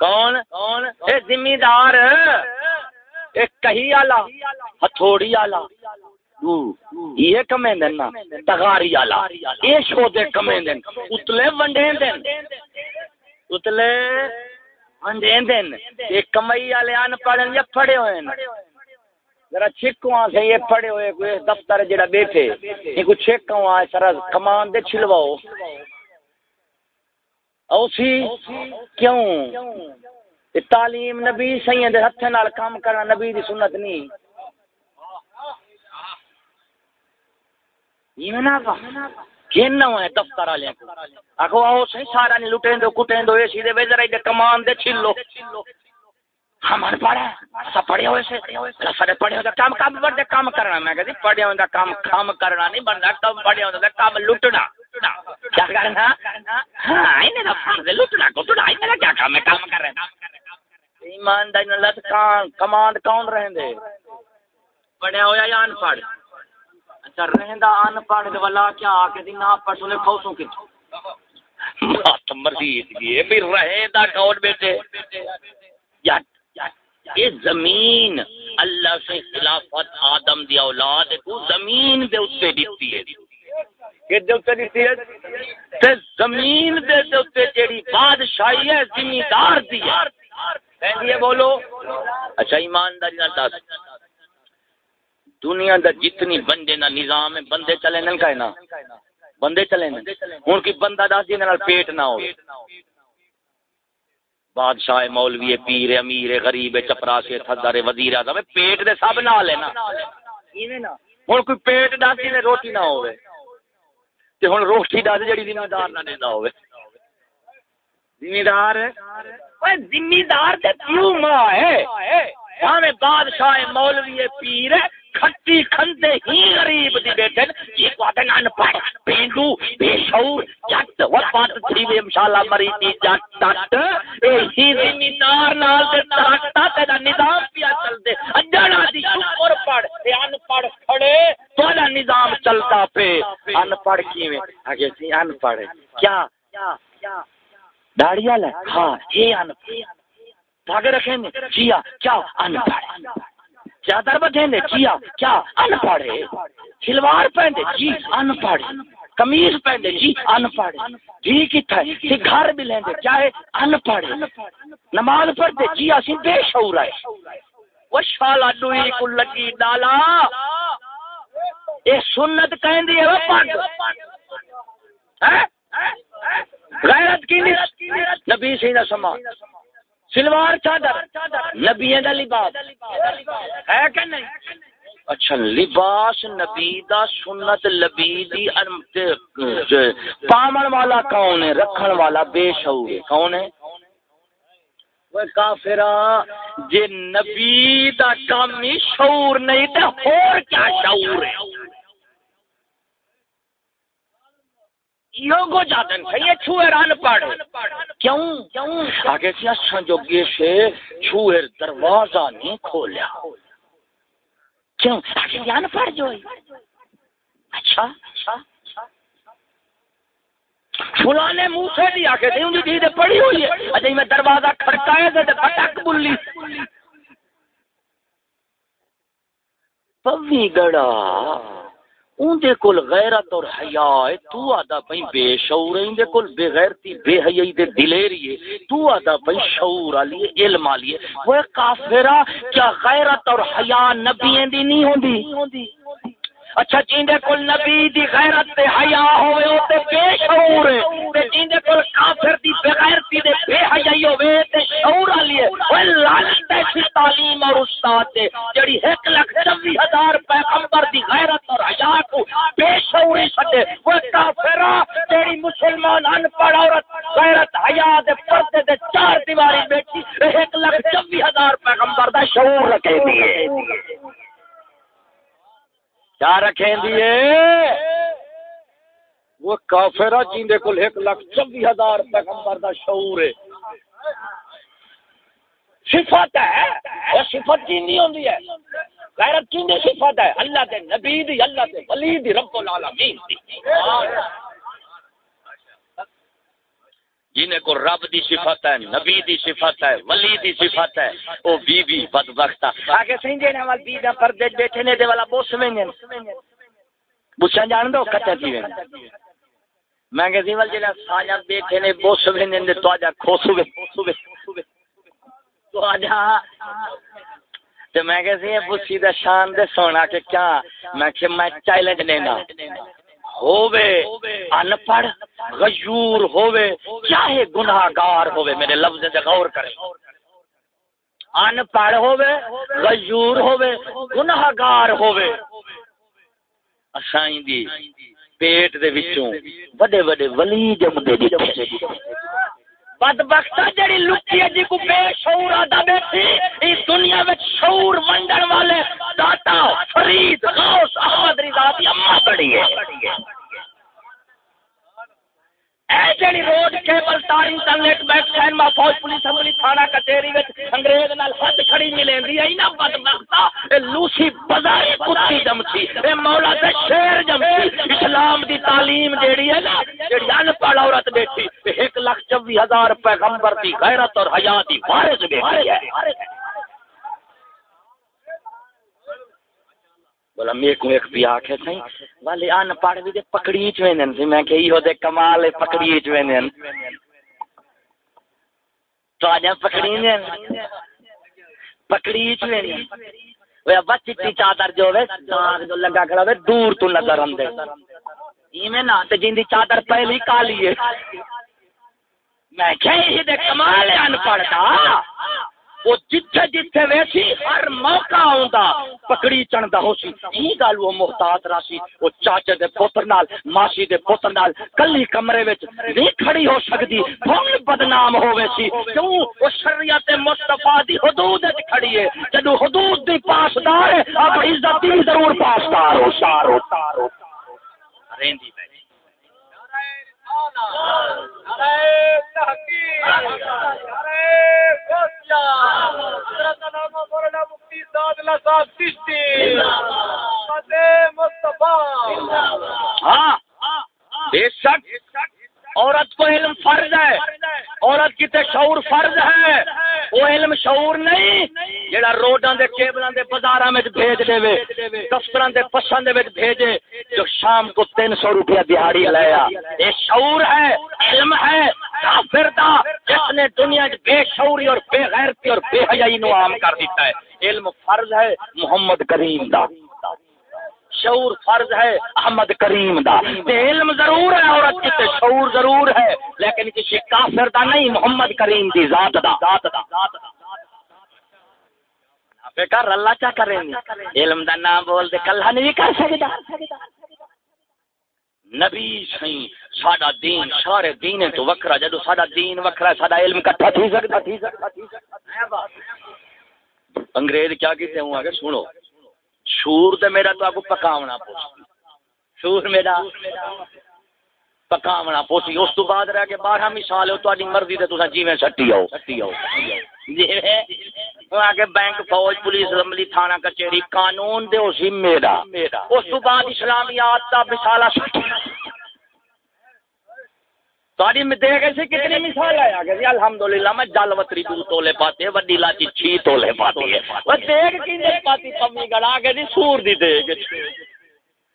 کون؟ اے ذمہ دار ایک کہی والا ہتھوڑی والا یہ کمیں دن نا، تغاری والا اے شو دے کمیں دن، اتلے ونڈے دن۔ اتلے ونڈے دن۔ ایک کمائی والے ان پڑھن یا پڑھے ہوئے ہیں۔ ذرا چھکواں سے، یہ پڑے ہوئے کوئی دفتر جڑا بیٹھے۔ یہ کوئی چھکواں سرا کمان دے چھلواؤ۔ اوسی کیوں؟ تعلیم نبی سید دے ہتھ نال کام کرنا نبی دی سنت نہیں۔ یہ نا کین ہے دفتر والے۔ آخو، آؤ صحیح سارا نہیں لٹیں دو کٹیں دو اے سی دے وے، ذرا کمان دے چھلو۔ ہم ان پڑھے سب پڑھے ہوئے سے۔ سارے پڑھے ہوئے کام کام بڑھتے کام کرنا میں کہتی پڑھے ہوئے کام کام کرنا نہیں بنتا کام پڑھے ہوئے کام لٹنا۔ کیا کرنا؟ ہاں انہیں فرض لٹنا کٹنا انہیں کیا کام ہے؟ کام کر رہے ہیں ایمانداری لت کان، کمانڈ کون رہیں پڑھیا ہوا یا ان پڑھ؟ اچھا رہندا ان پڑھ دے والا کیا آ کے دی نہ پڑھ سنے کھوسوں کی؟ مات مرضی یہ بھی رہندا کون بیٹے؟ یا یہ زمین اللہ سے خلافت آدم دی اولاد کو زمین دے اوتے دتی ہے۔ تے زمین دے اوتے جیڑی بادشاہی ہے دی کہندی بولو۔ اچھا ایمانداری نال دس۔ دنیا دا جتنی بندے نا نظام ہے بندے چلے نہ نا بندے چلے نا ہن کی بندہ دس جے نال پیٹ نہ ہو بادشاہ مولوی پیر امیر غریب چپرا سے تھدر وزیر اعظم پیٹ دے سب نہ لینا ہوں کوئی پیٹ دس جی روٹی نہ ہوئے تے ہن روٹی دس جڑی ذمہ دار نہ دیندا ہوئے ذمہ دار اوے ذمہ دار تے کیوں ماں ہے؟ ہمیں بادشاہ مولوی پیر کھٹی کھندے ہی غریب دی بیٹھن، یہ کوٹن ان پڑھ، پینڈو، بے شعور، جٹ، وفات تھی وی انشاءاللہ مری دی جٹ تٹ اے ہی زمیندار نال تے تٹ تے دا نظام پیا چل دے اجڑا دی شکر پڑھ تے ان پڑھ کھڑے تو دا نظام چلتا پے۔ ان پڑھ کیویں؟ اگے سی ان پڑھ کیا؟ داڑھی والا؟ ہاں یہ ان پڑھ۔ رکھیں جی ہاں، کیا؟ ان پڑھ۔ چادر بدھے جی کیا؟ ان پڑھے سلوار پہنتے جی ان پڑھ کمیز پہنتے جی ان پڑھ ٹھیک ہی گھر بھی لیں چاہے ان پڑھ نماز پڑھتے جی اسی بے شعور ہے۔ وہ شالا ڈوئی کو لگی ڈالا اے سنت کہندی ہے، وہ پڑھ غیرت کی نبی سیدھا سما سلوار چادر نبی دا لباس۔ ہے کہ نہیں؟ اچھا لباس نبی دا، سنت لبی دی پامن والا کون ہے؟ رکھن والا بے شعور ہے۔ کون ہے؟ کافرا جے نبی دا کام شعور نہیں تے اور کیا شعور ہے؟ یوگو جاتن یہ چھوئے ران پڑھ کیوں؟ کیوں آگے سے اچھا جو گے سے چھوئے دروازہ نہیں کھولیا۔ کیوں؟ آگے سے ان پڑھ جو اچھا۔ فلانے منہ سے دی آگے سے انہی دیدے پڑھی ہوئی ہے۔ اجھے میں دروازہ کھڑکائے دے پٹک بلی۔ پوی گڑا۔ اندے کول غیرت اور حیا ہے، تو آدا پئی بے شعور ہے اندے کول بے غیرتی، بے حیائی دے دلیری ہے۔ تو آدا پئی شعور والی علم والی وہ کافرہ، کیا غیرت اور حیا نبییں دی نہیں ہوندی؟ اچھا جیندے کول نبی دی غیرت تے حیا ہوے او تے بے شعور ہے۔ تے جیندے کول کافر دی بے غیرتی دے بے حیائی ہوے تے شعور والی ہے۔ او لعنت ہے تعلیم اور استاد تے جڑی 1 لاکھ 24 ہزار پیغمبر دی غیرت اور حیا کو بے شعوری چھڈے او کافرا تیری مسلمان ان پڑھ عورت غیرت، حیا دے پردے دے چار دیواری بیٹھی 1 لاکھ 24 ہزار پیغمبر دا شعور رکھے دی کیا رکھیں دیے وہ کافرہ جیندے کل ایک لاکھ چوبی ہزار پیغمبر دا شعور ہے۔ صفت ہے، وہ صفت جیندی ہوندی ہے۔ غیرت جیندی صفت ہے۔ اللہ دے نبی دی، اللہ دے ولی دی، رب العالمین دی۔ جنہیں کو رب دی صفت ہے، نبی دی صفت ہے، ولی دی صفت ہے، او بی بی بدبخت آگے سنجے نے وال بی دا پردے بیٹھے نے، دے والا بوس وینن بوچھا جان دو کتے تھی وین میں کہ دیوال جڑا ساجا بیٹھے نے، بوس وینن دے تو اجا کھوسو گے۔ تو اجا تے میں کہ سی بوسی دا شان دے سونا کہ کیا؟ میں کہ میں چیلنج لینا۔ ہووے ان پڑھ غیور ہووے چاہے گناہگار ہووے میرے لفظ غور کرے ان پڑھ ہووے غیور ہووے گناہگار ہووے۔ اسائیں دی پیٹ دے وچوں بڑے بڑے ولی جم دے دتے بدبخت جڑی لکی جی کو بے شعور آدا بیٹھی۔ اس دنیا میں شعور منڈن والے داتا فرید غوث احمد رضا دی اما بڑی ہے۔ اے جڑی road cable internet bank cinema فوج پولیس تھانہ کچہری وچ انگریز نال کھڑی ملیندی اے نا اے لوسی کتی اے مولا تے شیر اسلام دی تعلیم جیڑی ہے نا، جیڑی ان پڑھ عورت بیٹھی ایک لاکھ چوبی ہزار پیغمبر دی غیرت اور حیا دی وارث بیٹھی ہے۔ بولا میرے کو ایک بھی آکھے سہیں والے آن پاڑ بھی دے پکڑی چوینن سی۔ میں کہ یہ دے کمال پکڑی چوینن۔ تو آجا پکڑی نین پکڑی چوینن۔ وہ ابا، چٹی چادر جو وے داغ جو لگا کھڑا وے دور تو نظر اندے ایمیں نا تے جیندی چادر پہلی کالی ہے۔ میں کہ کمال ان پڑھتا وہ جتھے جتھے ویسی ہر موقع آوندا، پکڑی چڑھدا ہو سی۔ یہ گل وہ محتاط راسی، وہ چاچے دے پتر نال، ماسی دے پتر نال کلی کمرے وچ نہیں کھڑی ہو سکدی کون بدنام ہوے سی۔ کیوں؟ وہ شریعت مصطفی دی حدود وچ کھڑی ہے۔ جدو حدود دی پاسدار ہے اب عزت دی ضرور پاسدار ہو سار ہو سار ہو رہندی بیٹھی ہاں بے شک۔ عورت کو علم فرض ہے۔ عورت کی تے شعور فرض ہے۔ وہ علم شعور نہیں جڑا روڈاں دے، کیبلاں دے، بازاراں وچ بھیج دے۔ وے دفتراں دے پسند دے وچ بھیجے۔ جو شام کو 300 روپیہ دیہاڑی لیا یہ شعور ہے، علم ہے۔ کافر دا جس نے دنیا وچ بے شعوری اور بے غیرتی اور بے حیائی نو عام کر دیتا ہے۔ علم فرض ہے، محمد کریم دا۔ شعور فرض ہے، احمد کریم دا۔ تے علم ضرور ہے، عورت کی تے شعور ضرور ہے، لیکن کسی کافر دا نہیں، محمد کریم دی ذات دا۔ ذات دا بیکار اللہ کیا کریں گے؟ علم دا نام بول دے کلہ نہیں کر سکتا۔ نبی سہی ساڈا دین، سارے دین تو وکھرا، جدو ساڈا دین وکھرا، ساڈا علم کٹھا تھی سکتا۔ تھی سکتا انگریز کیا کہتے ہوں آگے سنو۔ شور تو میرا تو آپ کو پکاونا پوسی شور میرا پکاونا پوسی اس تو بعد رہ کے بارہ مثال ہو تاری مرضی تے تساں جیویں سٹی آؤ۔ سٹی آؤ آگے بینک، فوج، پولیس اسمبلی تھانہ، کچہری، قانون دے اسی میرا۔ اس تو بعد اسلامیات دا مثال سٹی۔ تاری میں دے گئے کتنی مثال ہے۔ الحمدللہ میں جل وتری دو تولے پاتے ہیں، وڈی لاچی چھی تولے پاتی ہے وہ دیکھ کی نہیں پاتی گڑا کے سور دی گے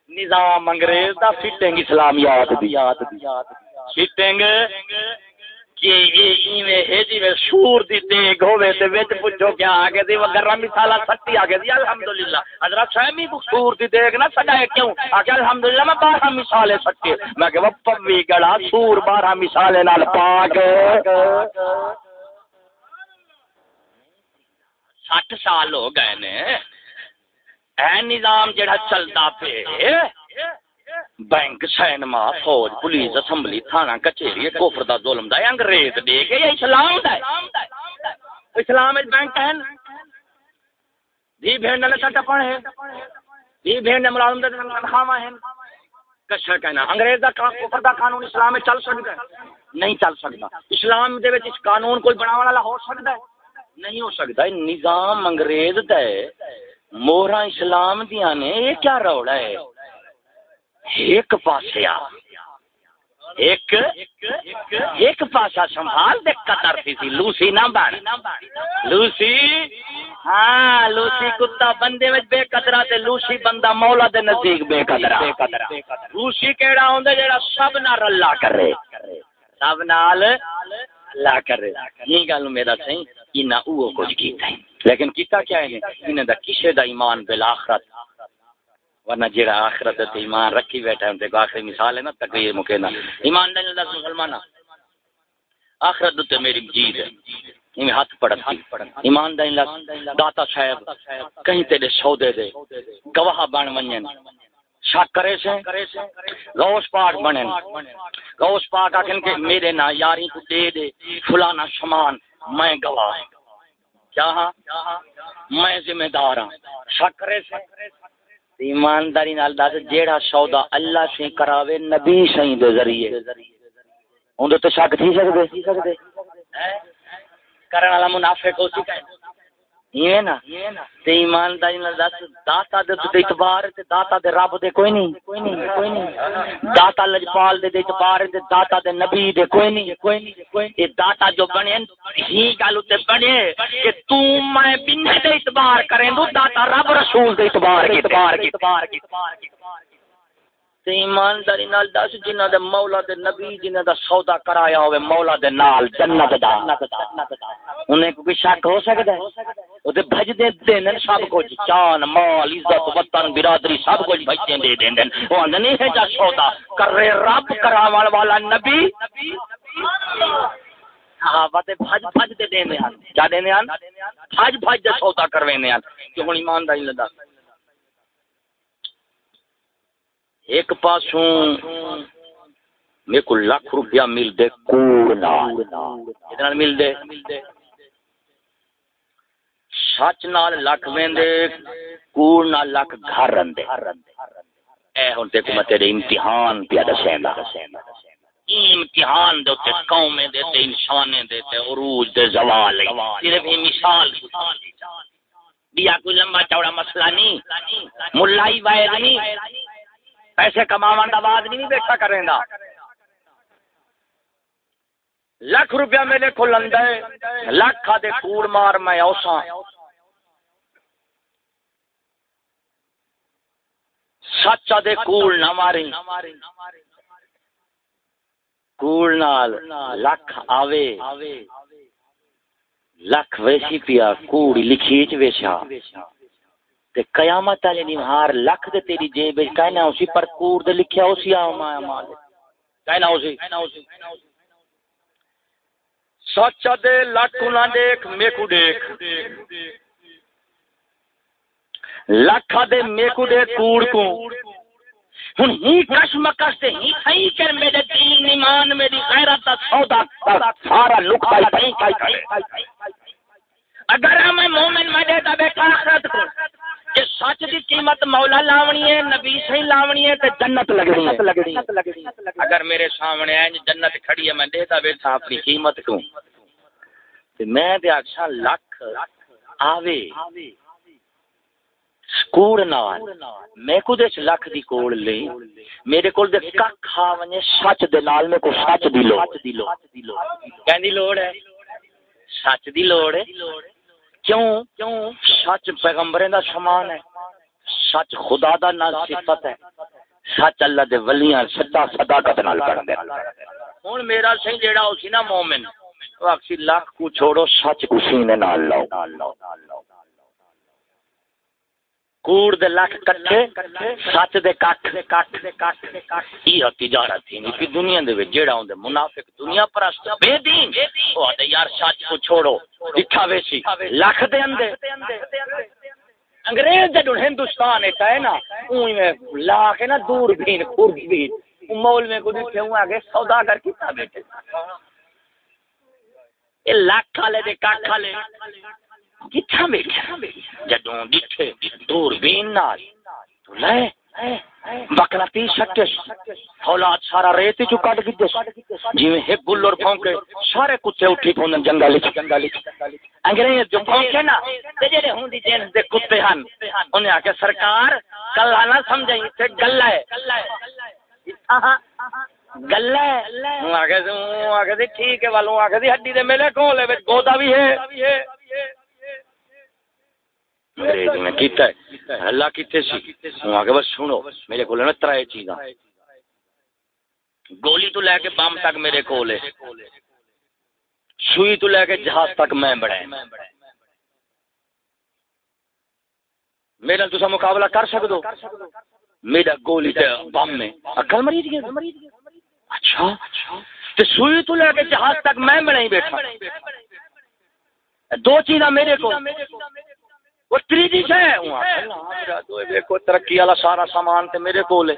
نظام انگریز دا فٹنگ اسلامیات دی۔ فٹنگ جی، جی، ایویں ہے جی میں شور دی دیگ ہوے تے وچ پوچھو کیا آگے دی مثالا آگے دی، الحمدللہ۔ حضرت دی دیگ نہ کیوں؟ آگے الحمدللہ، میں بارہ میں کہ وہ پوی گڑا سور بارہ مثالے نال پاک۔ سٹھ سال ہو گئے نے۔ اے نظام جڑا چلتا پہ بینک سینما فوج پولیس اسمبلی تھانہ کچہری کوفر دا ظلم دا انگریز دے کے یا اسلام دا اسلام وچ بینک ہے دی بھینڈ نے سٹا پڑھے دی بھینڈ ملازم دے تنخواہ ہیں کشر کہنا انگریز دا کوفر دا قانون اسلام میں چل سکتا ہے نہیں چل سکتا اسلام دے وچ اس قانون کوئی بناون والا ہو سکتا ہے نہیں ہو سکتا نظام انگریز دا ہے مورا اسلام دیا نے یہ کیا روڑا ہے ایک پاسیا ایک ایک پاسا سنبھال دے قطر تھی تھی لوسی نہ بن۔ لوسی ہاں لوسی کتا بندے وچ بے قدرہ تے لوسی بندہ مولا دے نزدیک بے قدرہ۔ لوسی کیڑا ہوندا جیڑا سب نال اللہ کرے۔ سب نال اللہ کرے۔ یہ گل میرا صحیح انہاں اوہ کچھ کیتا ہے۔ لیکن کیتا کیا ہے؟ انہاں دا کسے دا ایمان بالآخرت ورنہ جیڑا آخرت تے ایمان رکھی بیٹھا ہے دیکھو آخری مثال ہے نا، تقریر مکینا ایمان دے اللہ مسلمانہ آخرت تے میری جیت ہے۔ میں ہاتھ پڑھا ایمان دے اللہ داتا صاحب، کہیں تیرے سودے دے گواہ بن ونجن۔ شک کرے سے، غوث پاک بنن۔ غوث پاک آکھن کہ میرے نا یاری کو دے دے، فلانا شمان، میں گواہ۔ کیا ہاں؟ میں ذمہ دار ہوں شک کرے سے۔ ایمانداری نال دس جیڑا سودا اللہ سے کراوے، نبی سہی دے ذریعے۔ اون تے شک تھی سکدے؟ ہاں، کرن والا منافق ہو چکا یہ نا، تے ایمانداری نال دس، داتا دے تے اعتبار تے داتا دے رب دے کوئی نہیں۔ کوئی نہیں کوئی نہیں داتا لجپال دے اعتبار تے داتا دے نبی دے کوئی نہیں۔ کوئی نہیں اے داتا جو بنے، ہی گل تے بنے کہ تو میں بنے دے اعتبار کریں دو داتا رب رسول دے اعتبار کے اعتبار کے اعتبار کے تے ایمانداری نال دس، جنہاں دے مولا دے نبی، جنہاں دا سودا کرایا ہوے مولا دے نال، جنت دا۔ انہیں کوئی شک ہو سکدا ہے؟ او تے بھج دے دین سب کچھ۔ جان، مال، عزت، وطن، برادری، سب کچھ بھجتے دے دین او نہیں ہے جا سودا۔ کرے رب کراون والا نبی۔ صحابہ تے بھج بھج دے دینے ہیں۔ کیا دینے ہیں۔ بھج بھج دے سودا کروینے ہیں۔ کہ ہن ایمانداری لدا ایک پاسوں میرے کو لاکھ روپیہ مل دے کوڑ نال کتنا مل دے؟ سچ نال لکھ ویندے کوڑ نال لکھ گھر رندے اے، ہن تے کو میں تیرے امتحان پیا دسیندا۔ امتحان دے تے قومیں دے تے انسانے دے تے عروج دے زوال صرف یہ مثال۔ دیا کوئی لمبا چوڑا مسئلہ نہیں۔ ملائی وائر نہیں۔ پیسے کماون دا بعد نہیں بیٹھا کریں دا۔ لاکھ روپیہ میرے کو لندے، لاکھ دے کوڑ مار میں اوساں۔ سچا دے کوڑ نہ ماری کوڑ نال لکھ آوے۔ لکھ ویسی پیا کوڑ لکھی چ ویسا تے قیامت والے دن لکھ دے تیری جیب وچ کہنا اسی پر کوڑ دے لکھیا اسی آ ما مال کہنا اسی۔ سچا دے لکھ نہ دیکھ میکو دیکھ لکھ دے میکو دے کوڑ کو۔ ہن ہی کش مکش تے ہی صحیح کر میرے دین ایمان، میری غیرت دا سودا سارا لکھ پائی پائی کائی اگر میں مومن میں دے دا بیٹا آخرت کو کہ سچ دی قیمت مولا لاونی ہے نبی صحیح لاونی ہے تے جنت لگنی ہے اگر میرے سامنے ہے جنت کھڑی ہے میں دے دا بیٹھا اپنی قیمت کو تے میں تے آکھاں لکھ آوے کوڑ نال میں کو دے لکھ دی کوڑ لے میرے کول دے ککھ کھا ونجے سچ دے نال میں کو سچ دی لو کہندی لوڑ ہے سچ دی لوڑ ہے کیوں؟ کیوں سچ پیغمبریں دا سامان ہے، سچ خدا دا نال صفت ہے، سچ اللہ دے ولیاں سچا صداقت نال کردے ہن میرا سہی جیڑا، اسی نا مومن او لاکھ کو چھوڑو، سچ کو سینے نال لاؤ۔ کوڑ دے لاکھ کٹھے سچ دے کٹ کٹ کٹ کٹ یہ تجارت تھی کہ دنیا دے وچ جیڑا ہوندے منافق دنیا پرست بے دین او تے یار سچ کو چھوڑو دکھا ویسی لاکھ دے اندے انگریز ہندوستان ہے نا میں لا کے نا دور بین خور بین مول میں کو دیکھے ہوں آگے سوداگر کیتا بیٹھے اے لاکھ والے دے کاکھ والے کتھا بیٹھا جدوں ڈٹھے دور بین نال تو لے بکلا تی شکش اولاد سارا ریت چ کٹ گدے جویں ایک گلر پھونکے سارے کتے اٹھی پوندن جنگل وچ جنگل وچ انگریز جو پھونکے نا تے جڑے ہوندی جنس دے کتے ہن انہاں آکھیا سرکار کلا نہ سمجھائی تے گلا ہے گلا ہے ہوں آکھے ہوں آکھے ٹھیک ہے والوں آکھے ہڈی دے میلے کولے وچ گودا بھی ہے انگریز میں کیتا ہے اللہ کیتے سی ہوں آگے بس سنو میرے کو نا ترائے چیزاں گولی تو لے کے بم تک میرے کو لے سوئی تو لے کے جہاز تک میں میرا تو مقابلہ کر سکدو میرا گولی تے بم میں مریض گیا اچھا تے سوئی تو لے کے جہاز تک میں بڑھے بیٹھا دو چیزاں میرے کو وہ تریجی ہے۔ کو ترقی والا سارا سامان تے میرے کول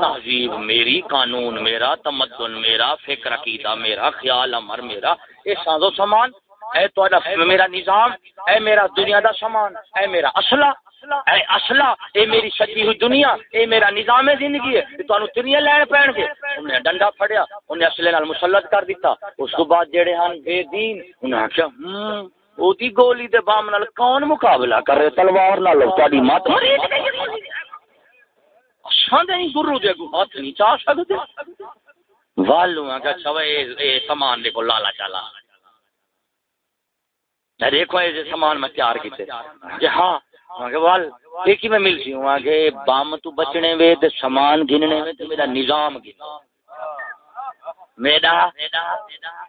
تہذیب میری، قانون میرا، تمدن میرا، فکر عقیدہ میرا، خیال امر میرا۔ یہ سازو سامان، اے تو میرا نظام، اے میرا دنیا دا سامان، اے میرا اسلحہ۔ اے اصلہ، اے میری سچی ہوئی دنیا، اے میرا نظام زندگی ہے تو دنیا لین پین گے۔ انہیں ڈنڈا پھڑیا انہیں اصلے نال مسلط کر دیتا اس کو بعد جڑے ہن بے دین انہیں آخیا ہوں دی گولی دے بام نال کون مقابلہ کر رہے؟ تلوار نال، تہاڈی مت ساندے نہیں گرو دے کو ہاتھ نہیں چا سکدے۔ والو اگا چھوے اچھا اے سامان دے کو لالا چالا۔ دیکھو یہ سامان میں تیار کیتے۔ کہ ہاں وال ایک ہی میں مل سی ہوں کہ بام تو بچنے وے تے سامان گننے وے تے میرا نظام گن میرا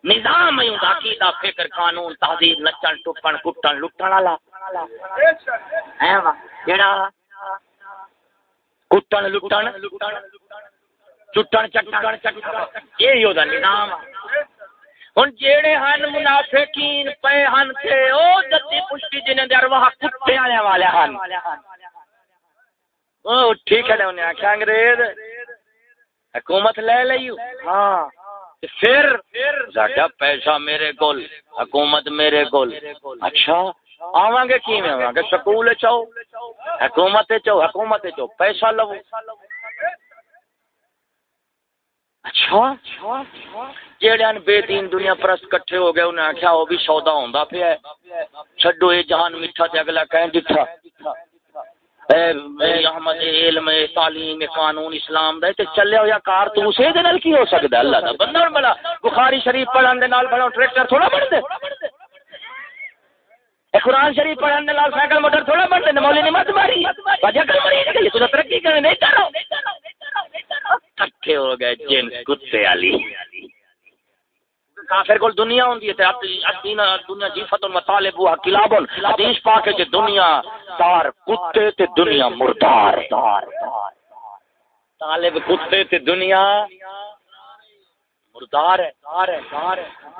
نظام ہی ہوندا کیتا فکر قانون تہذیب نچن ٹپن کٹن لٹن والا ہے وا جڑا کٹن لٹن چٹن چٹن چٹن یہی ہوتا نظام ہوں جیڑے ہن منافقین پے ہن تے او جتی پشتی جنہیں دے ارواح کتے آنے والے ہن۔ او ٹھیک ہے انہیں آکھا انگریز۔ حکومت لے لئیو ہاں۔ پھر زیادہ پیسہ میرے کول حکومت میرے کول۔ اچھا آواں گے کی میں آواں گے سکول چاہو حکومت چاہو حکومت چاہو پیسہ لو۔ اچھا؟ بے دین دنیا پرست کٹھے ہو گئے، انہیں آخیا وہ بھی سودا ہوندا پیا چڈو یہ جہان میٹھا تے اگلا کہیں احمد علم تعلیم قانون اسلام تے چلے ہو یا کار، تو اسے دے نال کی ہو سکدا اللہ دا بندہ بڑا بخاری شریف پڑھن دے نال بڑا ٹریکٹر تھوڑا بن دے۔ قرآن شریف پڑھن دے نال سائیکل، موٹر تھوڑا بن دے نے مت ماری۔ وجہ کر مری تو ترقی کرنے نہیں کرو۔ کٹھے ہو گئے جن کتے والی کافر کول دنیا ہوندی ہے تے ادین دنیا جیفت المطالب و کلاب حدیث پاک ہے کہ دنیا دار کتے تے دنیا مردار۔ طالب کتے تے دنیا مردار ہے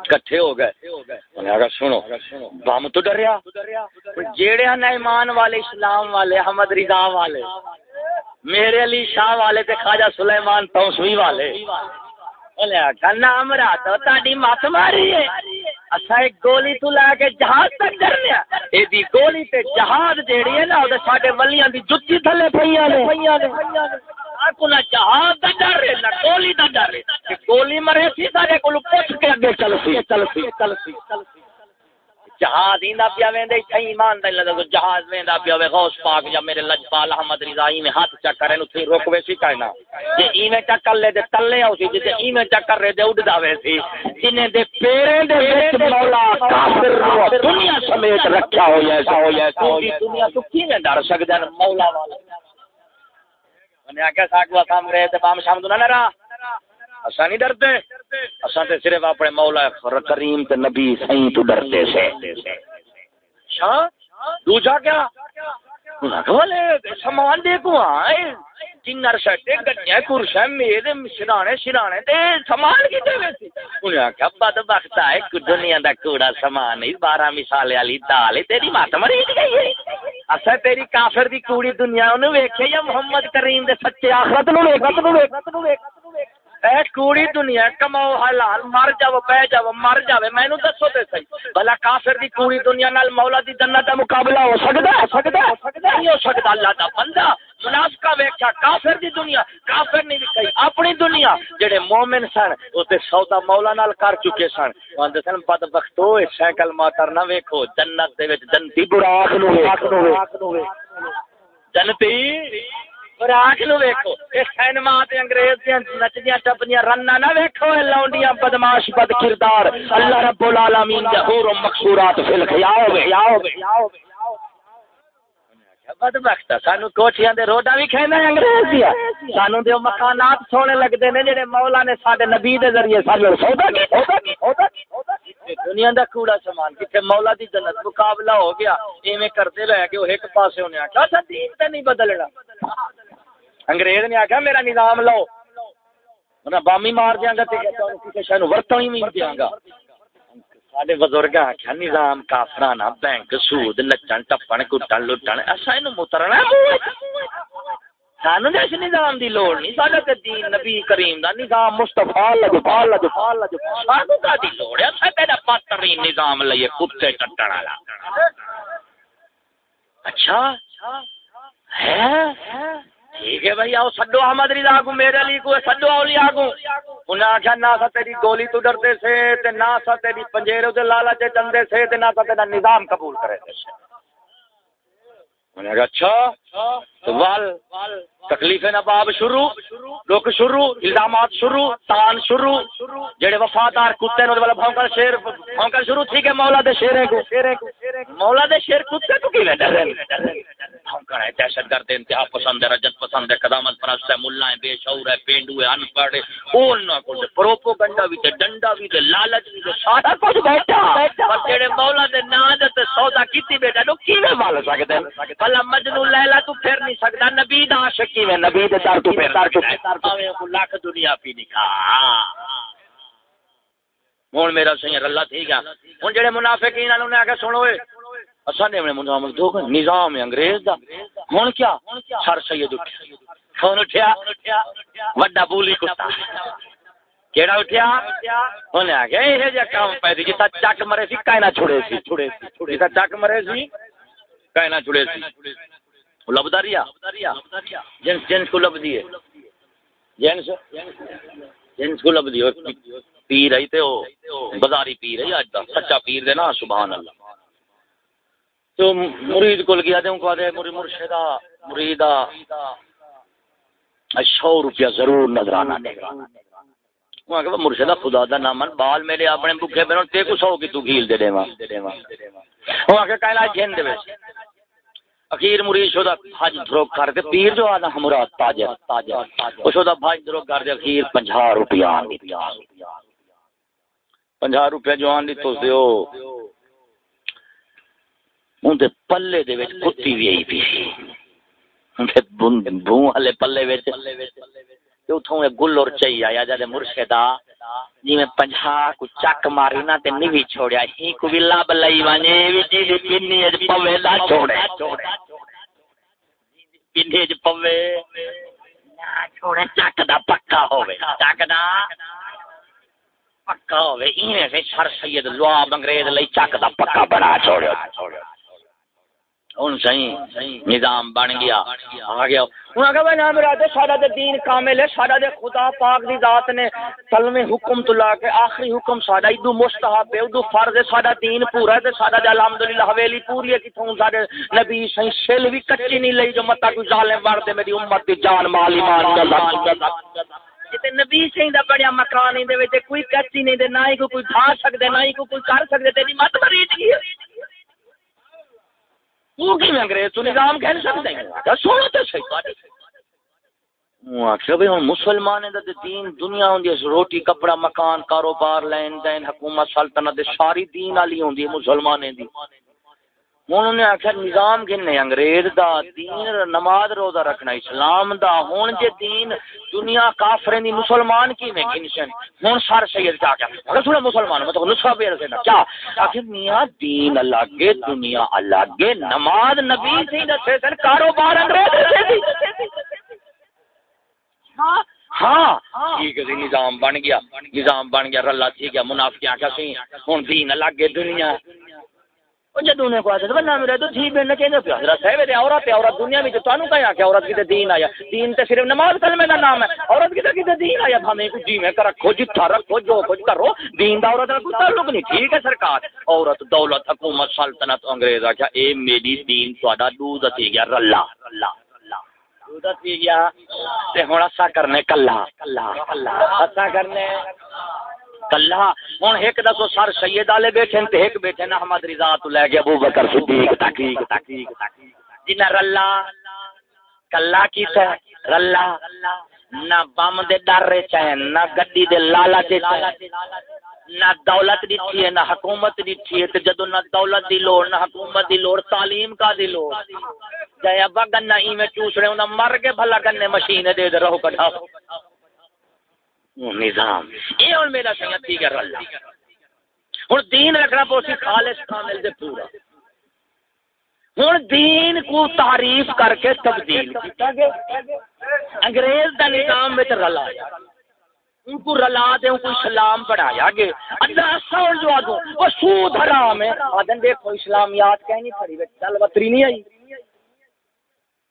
کٹھے ہو گئے۔ اگر سنو۔ بم تو ڈریا۔ جیڑے ہیں ایمان والے اسلام والے احمد رضا والے میرے علی شاہ والے تے خواجہ سلیمان توسوی والے۔ نام رات تاری مت ماری ہے اچھا ایک گولی تو لے کے جہاز تک ڈرنے یہ گولی تے جہاز جیڑی ہے نا سارے ولیاں دی جتی تھلے پہ کولا جہاز کا ڈر رہے نہ گولی کا ڈر رہے گولی مرے سی، سارے کو پوچھ کے اگے چل سی چل سی چل سی جہاز ایندا پیا ویندے ایمان دا لگا جہاز ویندا پیا وے، غوث پاک یا میرے لجپال احمد رضا میں ہاتھ چک کرے نو تھی روک وے سی کائنا۔ جے ایویں چکر لے دے، تلے او سی جے ایویں چکر رے دے اڑ جاوے سی۔ جنے دے پیرے دے وچ مولا کافر رو دنیا سمیت رکھیا ہویا ہے ہویا ہے۔ دنیا تو کیویں ڈر سکدا مولا والا۔ نے آگے ساکوا سامنے تے بام شام دنا نہ اسا نہیں ڈرتے۔ اسا تے صرف اپنے مولا کریم تے نبی سائیں تو ڈرتے سے۔ اچھا دوجا کیا؟ بولے سامان کو آئے؟ جنر شٹے گڈیاں کرشا میرے سرانے سرانے تے سامان کی دے ویسی انہیں آخیا بد وقت آئے دنیا دا کوڑا سامان نہیں بارہ مثالے والی دال تیری مت مری گئی ہے اصل تیری کافر دی کوڑی دنیا انہوں ویکھے یا محمد کریم دے سچے آخرت نو ویکھ اے کوڑی دنیا کماؤ، حلال، مر جاو بہ جاو مر جاوے مینوں دسو تے صحیح بھلا کافر دی کوڑی دنیا نال مولا دی جنت دا مقابلہ ہو سکدا ہے؟ سکدا ہے؟ نہیں ہو سکدا، اللہ دا بندہ منافقہ ویکھیا کافر دی دنیا، کافر نہیں دکھائی اپنی دنیا۔ جڑے مومن سن، او تے سودا مولا نال کر چکے سن۔ وندے سن، بد بختو سائیکل موٹر نہ ویکھو، جنت دے وچ جنتی براق نو ویکھو۔ جنتی؟ اور خوراک نو ویکھو۔ اے سینما تے انگریز دیاں نچدیاں ٹپدیاں رنا نہ ویکھو، اے لونڈیاں بدماش بد کردار اللہ رب العالمین دے حور و مقصورات فی الخیاو وے یاو وے یاو وے بد بخت سانو کوٹھیاں دے روڈاں وی کھیندا انگریز دیا سانو دے مکانات سونے لگدے نے جڑے مولا نے ساڈے نبی دے ذریعے سانو سودا کی سودا کی سودا کی دنیا دا کوڑا سامان کتے مولا دی جنت مقابلہ ہو گیا ایویں کرتے کے ایک پاسے ہونے آکھیا دین تے نہیں بدلنا انگریز نے میرا نظام لو میں بامی مار دیا گا شہر ورتوں ہی نہیں دیا گا سارے بزرگ آخیا نظام کافرانہ بینک، سود، نچن، ٹپن، کٹن، لٹن اصا یہ مترنا سانو اس نظام دی لوڑ نہیں سارا تے دین نبی کریم دا نظام مصطفی لجپا لجپا لجپا سانو دا دی لوڑ ہے اسا تیرا بدترین نظام لئیے، کتے ٹٹن والا۔ اچھا؟ ہے؟ ٹھیک ہے بھائی، آؤ سڈو احمد رضا کو، میرے لیے کو، سڈو اولیاء کو۔ انہیں آخیا نہ سا تیری گولی تو ڈرتے سے، تے نہ سا تیری پنجیرے دے لالا چے چندے سے، تے نہ سا تیرا نظام قبول کرے تھے انہیں کہا اچھا تو وال تکلیف نباب شروع لوک شروع، الزامات شروع، تان شروع، جڑے وفادار کتے نے والا بھونکل شیر بھونکل شروع تھی کہ مولا دے شیرے کو؟ مولا دے شیر کتے کو کی ڈر بھونکل ہے، دہشت گرد انتہا پسند ہے، رجت پسند ہے، قدامت پرست ہے، ملا ہے، بے شعور ہے، پینڈو ہے، ان پڑھ ہے اون نہ کو پروپو گنڈا بھی تے ڈنڈا بھی تے لالچ بھی تے سارا کچھ بیٹھا۔ پر جڑے مولا دے نا دے تے سودا کیتی بیٹا تو کیویں مال سکدے بھلا مجنون لیلا تو پھر نہیں سکدا نبی دا عاشق کیویں؟ نبی دے در تو پھر در چکے اویں لاکھ دنیا پی نکا ہاں۔ ہوں میرا سہی اللہ ٹھیک ہے ہوں جڑے منافقین انہوں نے آ کے سنو اساں نے نظام دو نظام انگریز دا۔ ہن کیا؟ سر سید اٹھیا۔ کون اٹھیا۔ وڈا بولی کتا۔ کیڑا اٹھیا؟ انہیں آ گیا یہ جا کام پہ دی جتا چک مرے سی کائنا چھڑے سی۔ چھڑے سی جتا چک مرے سی۔ کائنا چھڑے سی۔ لبدا ریا جنس جنس کو لب دیے جنس؟ جنس کو لب دیے پیر ہے تے او بازاری پیر ہے اج دا۔ سچا پیر دے نا، سبحان اللہ۔ تو مرید کول گیا تے ان کو دے مرشدہ مریدا سو روپیہ ضرور نظرانہ دے۔ گا مرشدہ خدا دا نام بال میرے اپنے بکھے بنو تے کو سو کی تو گیل دے دیواں وہ آ کے کہلا جن دے اخیر مرید شدہ حج دھروگ کر دے، پیر جو آنا ہمرا تاجر تاجر۔ او شدہ بھاج دھروگ کر دے، اخیر 50 روپیہ آن دی۔ 50 روپیہ جو آن دی تو دیو۔ اون دے پلے دے ویچ کتی بھی ای پی بو ہلے پلے ویچ تے اتھوں گل اور چاہیے آیا جے مرشدا جی میں پنجا کو چک ماری نا تے نہیں چھوڑیا۔ ہی کو بھی لب لئی ونے وی جی دی پنی اج پوے دا چھوڑے۔ پنی اج پوے نا چھوڑے، چک دا پکا ہوے چک دا پکا ہوے ایویں سے سر سید لواب انگریز لئی چک دا پکا بنا چھوڑیا چھوڑیا ہوں صحیح نظام بن گیا، آ گیا۔ ہوں اگر بھائی نام راتے سارا دے دین کامل ہے سارا دے خدا پاک دی ذات نے کلم حکم تو لا کے آخری حکم سارا ادو مستحب ہے ادو فرض ہے سارا دین پورا ہے تے سارا دے الحمدللہ حویلی پوری ہے، کتھوں سارے نبی صحیح شل بھی کچی نہیں لئی جو متا کوئی ظالم وڑ دے، میری امت دی جان مال ایمان اللہ تے نبی صحیح دا بڑیا مکان نہیں دے کوئی کچی نہیں دے، نہ ہی کوئی کھا سکدے، نہ ہی کوئی کر سکدے، تیری مت مریض کی جی۔ ہے انگریز تو نظام کہہ سکتے؟ ہیں سونا صحیح مسلمان دین دنیا ہوں روٹی، کپڑا، مکان، کاروبار، لین دین، حکومت، سلطنت ساری دین والی ہوں مسلمان دی۔ ہوں نے آخر نظام کنے انگریز دا دین نماز روزہ رکھنا اسلام دا ہوں جے دین دنیا کافر دی مسلمان کی میں گنشن ہوں سر سید کیا کیا اگر سنا مسلمان مطلب نسخہ بے رسے کیا آخر میاں دین الگ دنیا الگ نماز نبی سے دسے سن کاروبار انگریز سے ہاں ٹھیک ہے نظام بن گیا نظام بن گیا رلا ٹھیک ہے منافق کیا سی ہوں دین الگ دنیا جدوں نے بنا میرے تو بن پیا حضرت صاحب تے عورت تے عورت دنیا کہیں کہ عورت کی دین آیا دین تے صرف نماز کلمے دا نام ہے عورت کی تے دین آیا کو جی میں رکھو جتھا رکھو جو کچھ کرو دین دا عورت دا کوئی تعلق نہیں ٹھیک ہے سرکار عورت دولت حکومت سلطنت انگریز آ اے میری دین تہاڈا دودھ تے گیا رلا رلا دودھ تے گیا تے ہن اسا کرنے کلا کلا کلا اسا کرنے کلا۔ ہوں ایک دسو سر سید والے بیٹھے تے ایک بیٹھے نا احمد رضا تو لے کے ابو بکر صدیق تحقیق تحقیق جنہ رلا۔ کلا کیتا رلا۔ نہ بم دے ڈر رے چاہے نہ گڈی دے لالا نہ دولت دیتی ہے، نہ حکومت دیتی ہے۔ تے جدو نہ دولت دی لوڑ، نہ حکومت دی لوڑ، تعلیم کا دی لوڑ۔ جائے ابا گنہ ای میں چوس رہے ہوں مر کے بھلا گنے مشین دے دے رہو کٹھا نظام یہ ہوں میرا سنگت ٹھیک ہے اللہ۔ ہوں دین رکھنا پوسی خالص کامل دے پورا۔ ہوں دین کو تعریف کر کے تبدیل انگریز دا نظام میں رلا ان کو رلا دے، ان کو اسلام پڑھایا گے اللہ سوڑ جو آدھو وہ سود حرام ہے۔ آدھن دیکھو، اسلامیات کہیں نہیں پڑھی۔ چل وطری نہیں آئی۔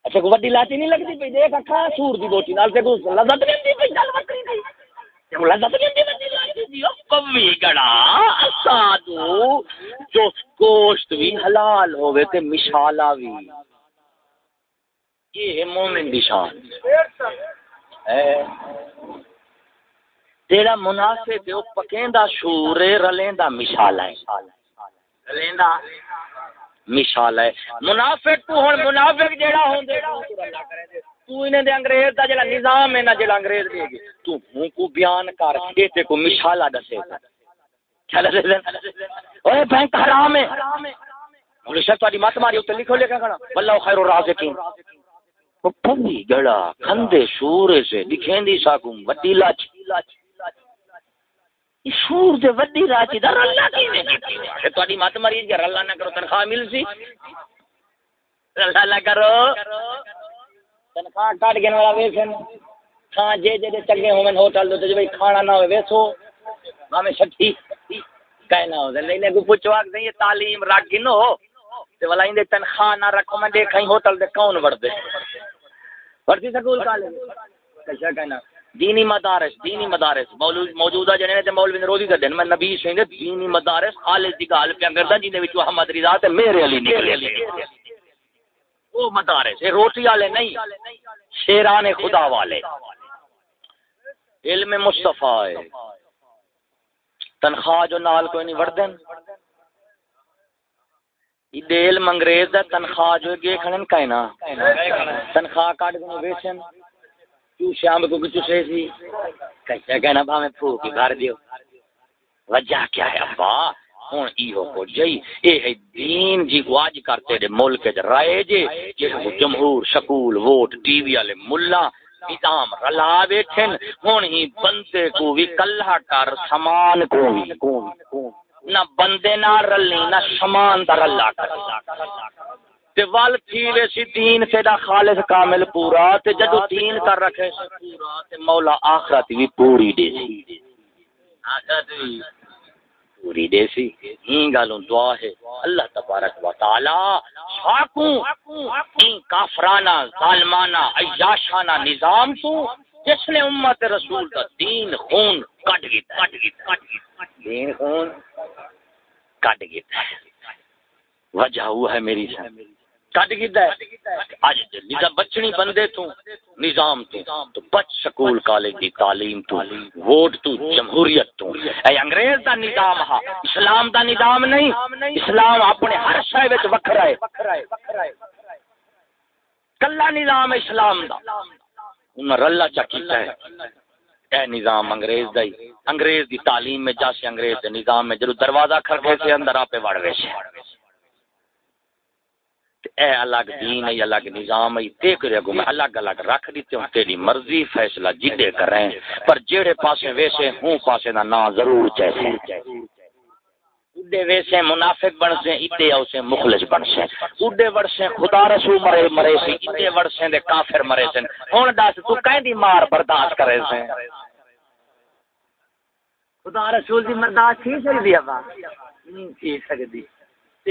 اچھا کو وڈی لاتی نہیں لگتی پہ دیکھ، اکھا، سور دی بوٹی نال سے کو لذت نہیں دی پہ چل وطری نہیں۔ جو گوشت بھی حلال ہوئے تے بھی یہ مومن دی شان تیرا منافع تے او پکیندا شور رلیندا۔ ہے رلیندا ہے۔ منافق تو ہن منافق جیڑا ہوندے اللہ کرے تو انہیں دے انگریز دا نظام ہے نا انگریز دے گی۔ تو ہوں کو بیان کر کو مشالہ دسے۔ چل دے بینک حرام ہے۔ مت ماری لکھو لے کھڑا۔ خیر الرازقین۔ گڑا، کھندے شور سے وڈی لاچ۔ دے وڈی مت ماری کہ نہ کرو، تنخواہ مل سی۔ اللہ نہ کرو۔ تنخواہ کاٹ گن والا ویسن۔ ہاں جے جے چنگے ہومن ہوٹل دے کھانا نہ ہوے ویسو۔ ہمیں شٹھی۔ کہنا ہو کو کہ یہ تعلیم رکھ تے والا تنخواہ نہ رکھو، میں دیکھیں ہوٹل دے کون وڑ دے سکول کالج۔ کہنا دینی مدارس دینی مدارس۔ موجودہ جنے تے مولوی نے روزی کر دین۔ میں نبی دینی مدارس، خالص دی گل پیا کردا جے وچ محمد رضا تے میرے علی نکلے۔ وہ مدارس روٹی والے نہیں، شیران خدا والے۔ علم مصطفی ہے۔ تنخواہ جو نال کوئی نہیں وردن دل منگریز دا تنخواہ جو گے کھنن کائنا تنخواہ کاٹ گنو ویسن تو شام کو کچھ سے سی کہنا با میں پھوک گھر دیو۔ وجہ کیا ہے، ابا؟ ہن ایو کو جئی اے ہے دین جی کو کرتے دے ملک وچ رائے جے جے جمہور سکول ووٹ ٹی وی والے ملہ نظام رلا بیٹھن ہن ہی بندے کو بھی کلہ کر سامان کو بھی نہ بندے نہ رلی نہ سامان دا رلا کر تے وال تھی وے سی دین سے دا خالص کامل پورا تے جدو دین کر رکھے پورا تے مولا آخرت بھی پوری دے سی آخرت بھی پوری دے سی ہی گالوں دعا ہے۔ اللہ تبارک و تعالی شاکوں، این کافرانہ، ظالمانہ، عیاشانہ نظام تو جس نے امت رسول کا دین خون کٹ گیتا ہے۔ دین خون کٹ گیتا ہے۔ وجہ ہوا ہے میری سامنے کٹ گیا اج نظام بچنی بندے تو، نظام تو تو بچ سکول کالج دی تعلیم تو، ووٹ تو، جمہوریت تو۔ اے انگریز دا نظام ہا، اسلام دا نظام نہیں۔ اسلام اپنے ہر شے وچ وکھرا ہے۔ کلا نظام اسلام دا۔ انہاں رلا چا کیتا ہے۔ اے نظام انگریز دا ہی۔ انگریز دی تعلیم میں جاسے انگریز دے نظام میں جدو دروازہ کھڑکے سے اندر آپے وڑ ویسے۔ اے الگ دین ہے الگ نظام ہے تے کرے گو میں الگ الگ رکھ دیتے ہوں، تیری مرضی فیصلہ جدے کریں۔ پر جیڑے پاسے ویسے ہوں پاسے دا نا ضرور چاہے اڈے ویسے منافق بن سے اڈے او سے مخلص بن سے اڈے وڑ سے خدا رسول مرے مرے سی اڈے وڑ سے دے کافر مرے سن ہن دس، تو کہیں دی مار برداشت کرے سے خدا رسول دی برداشت تھی سکدی ابا نہیں تھی سکدی۔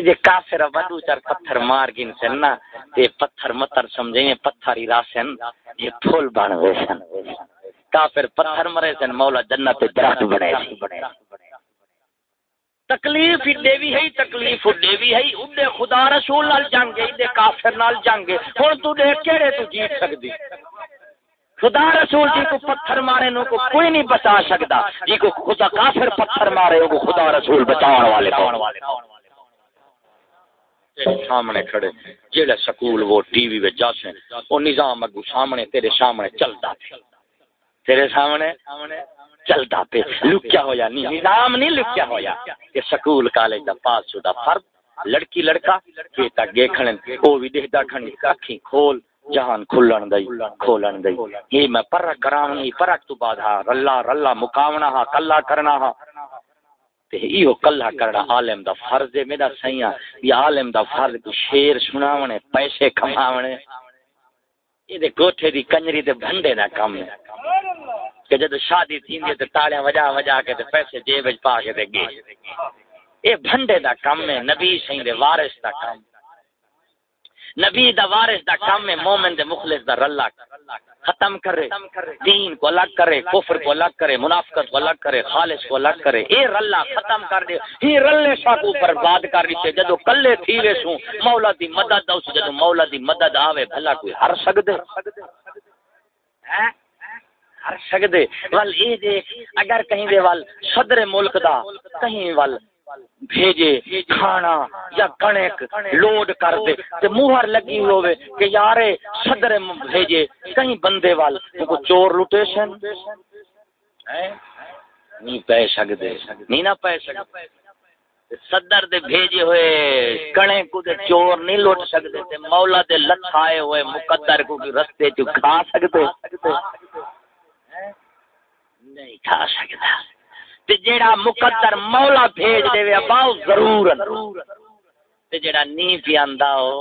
جے کافر ودو چر پتھر مار گن سن نا تے پتھر متر سمجھیں پتھر ہی راسن یہ پھول بن ویسن کافر پتھر مرے سن، مولا جنت درخت بنے سی تکلیف دے بھی ہے، تکلیف دے بھی ہے، اڈے خدا رسول نال جنگ ہے کافر نال جنگ ہے۔ ہن تو دے کیڑے تو جیت سکدی؟ خدا رسول جی کو پتھر مارے نو کو کوئی نہیں بچا سکتا جی کو خدا کافر پتھر مارے کو خدا رسول بچاؤ والے کون؟ والے سامنے کھڑے جیڑا سکول وہ ٹی وی وچ جاسے او نظام اگو سامنے، تیرے سامنے چلدا تیرے سامنے چلتا پہ لکیا ہویا نہیں، نظام نہیں لکیا ہویا۔ کہ سکول کالج دا پاس شدہ فرد، لڑکی، لڑکا کیتا گے کھڑن او بھی دیکھدا کھڑی، اکھیں کھول، جہان کھلن دئی کھولن دئی یہ میں پرک کرانی پرک تو بعد ہا، رلا رلا مکاونا ہا، کلا کرنا ہا۔ تے ایو کلا کرنا عالم دا فرض ہے، میرا سیاں یہ عالم دا فرض کو شیر سناونے، پیسے کماونے۔ یہ دے کوٹھے دی کنجری تے بھنڈے دا کم ہے۔ کہ جب شادی تھی تے تالیاں وجا وجا کے تے پیسے جیب وچ پا کے تے گئے۔ اے بھنڈے دا کم ہے، نبی سین دے وارث دا کام نبی دا وارث دا کام ہے، مومن دے مخلص دا رلا ختم کرے، دین کو الگ کرے، کفر کو الگ کرے، منافقت کو الگ کرے، خالص کو الگ کرے۔ اے رلا ختم کر دے۔ ہی رلے شاہ کو برباد کر دیتے جدو کلے تھی وے سوں، مولا دی مدد اس جدو مولا دی مدد آوے، بھلا کوئی ہر سکدے۔ ہاں؟ ہر سکدے۔ ول اے دے، اگر کہیں دے وال صدر ملک دا، کہیں وال بھیجے، کھانا یا کنک لوڈ کر دے۔ تے موہر لگی ہوئے کہ یارے صدر بھیجے، کہیں بندے وال۔ کو چور لوٹے سن؟ نہیں پے سکدے۔ نہیں نہ پے سکدے۔ صدر دے بھیجے ہوئے کڑے کو دے چور نہیں لوٹ سکتے تے مولا دے لکھائے ہوئے مقدر کو کی رستے چ کھا سکتے نہیں کھا سکتا تے جیڑا مقدر مولا بھیج دے وے اباؤ ضرور تے جیڑا نہیں پیاندا ہو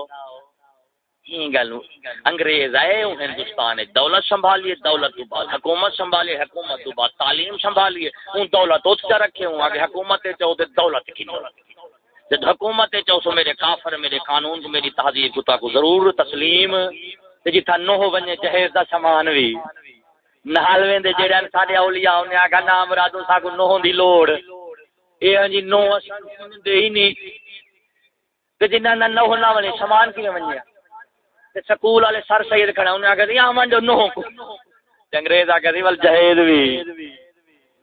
انگریز آئے ہندوستان دولت سنبھالیے دولت تو بعد حکومت سنبھالیے حکومت تو بعد تعلیم سنبھالیے ان دولت اس کا رکھے ہوں آگے حکومت چاہو تو دولت کی دولت جب حکومت چاہو سو میرے کافر، میرے قانون کو میری تہذیب کو ضرور تسلیم۔ جتھا نو ہو بنے، جہیز دا سامان بھی نال ویندے جڑے ساڈے اولیاء انہاں آکھا نام مرادو سا کو نو دی لوڑ۔ اے ہاں جی نو اساں دے ہی نہیں۔ تے جنہاں نہ نو والے سامان کیویں ونجیا سکول والے سر سید کھڑا انہیں آگے دیا جی، آمان جو نوہ کو انگریز آگے دی جی، ول جہید بھی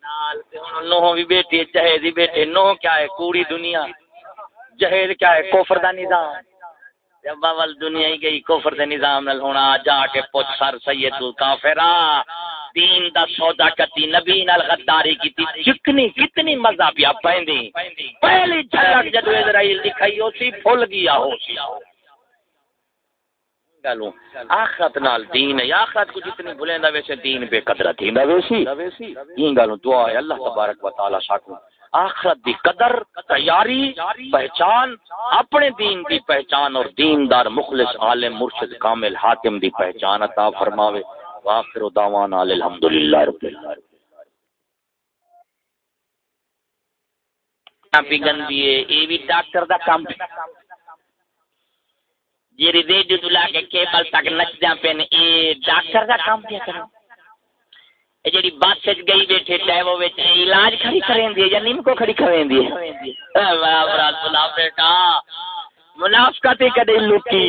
نال تے ہن نوہ بھی بیٹی جہید بھی بیٹے نوہ کیا ہے؟ کوڑی دنیا۔ جہید کیا ہے؟ کوفر دا نظام۔ جب اول دنیا ہی گئی کوفر دے نظام نال ہونا جا کے پوچھ سر سید کافرہ دین دا سودا کتی نبی نال غداری کیتی چکنی کتنی مزہ پیا پیندی پہلی جھلک جدو اسرائیل دکھائی اسی پھول گیا ہو۔ گالوں آخرت نال دین ہے۔ آخرت کو جتنی بھولیندا ویسے دین بے قدر تھی نہ ویسی۔ این گالوں دعا ہے اللہ تبارک و تعالی ساکو آخرت دی قدر، تیاری، پہچان، اپنے دین دی پہچان اور دیندار مخلص عالم مرشد کامل حاکم دی پہچان عطا فرماوے۔ واخر دعوانا الحمدللہ رب العالمین۔ پی گندی ہے بھی ڈاکٹر دا کام جی ریڈیو تو لا کے کیبل تک نچدیا پے اے ڈاکٹر دا کام کیا کرو جڑی بس وچ گئی بیٹھے ٹیبو وچ علاج کھڑی کریں دی یا نیم کو کھڑی کریں دی اے واہ برات بلا بیٹا منافقت کدی لکی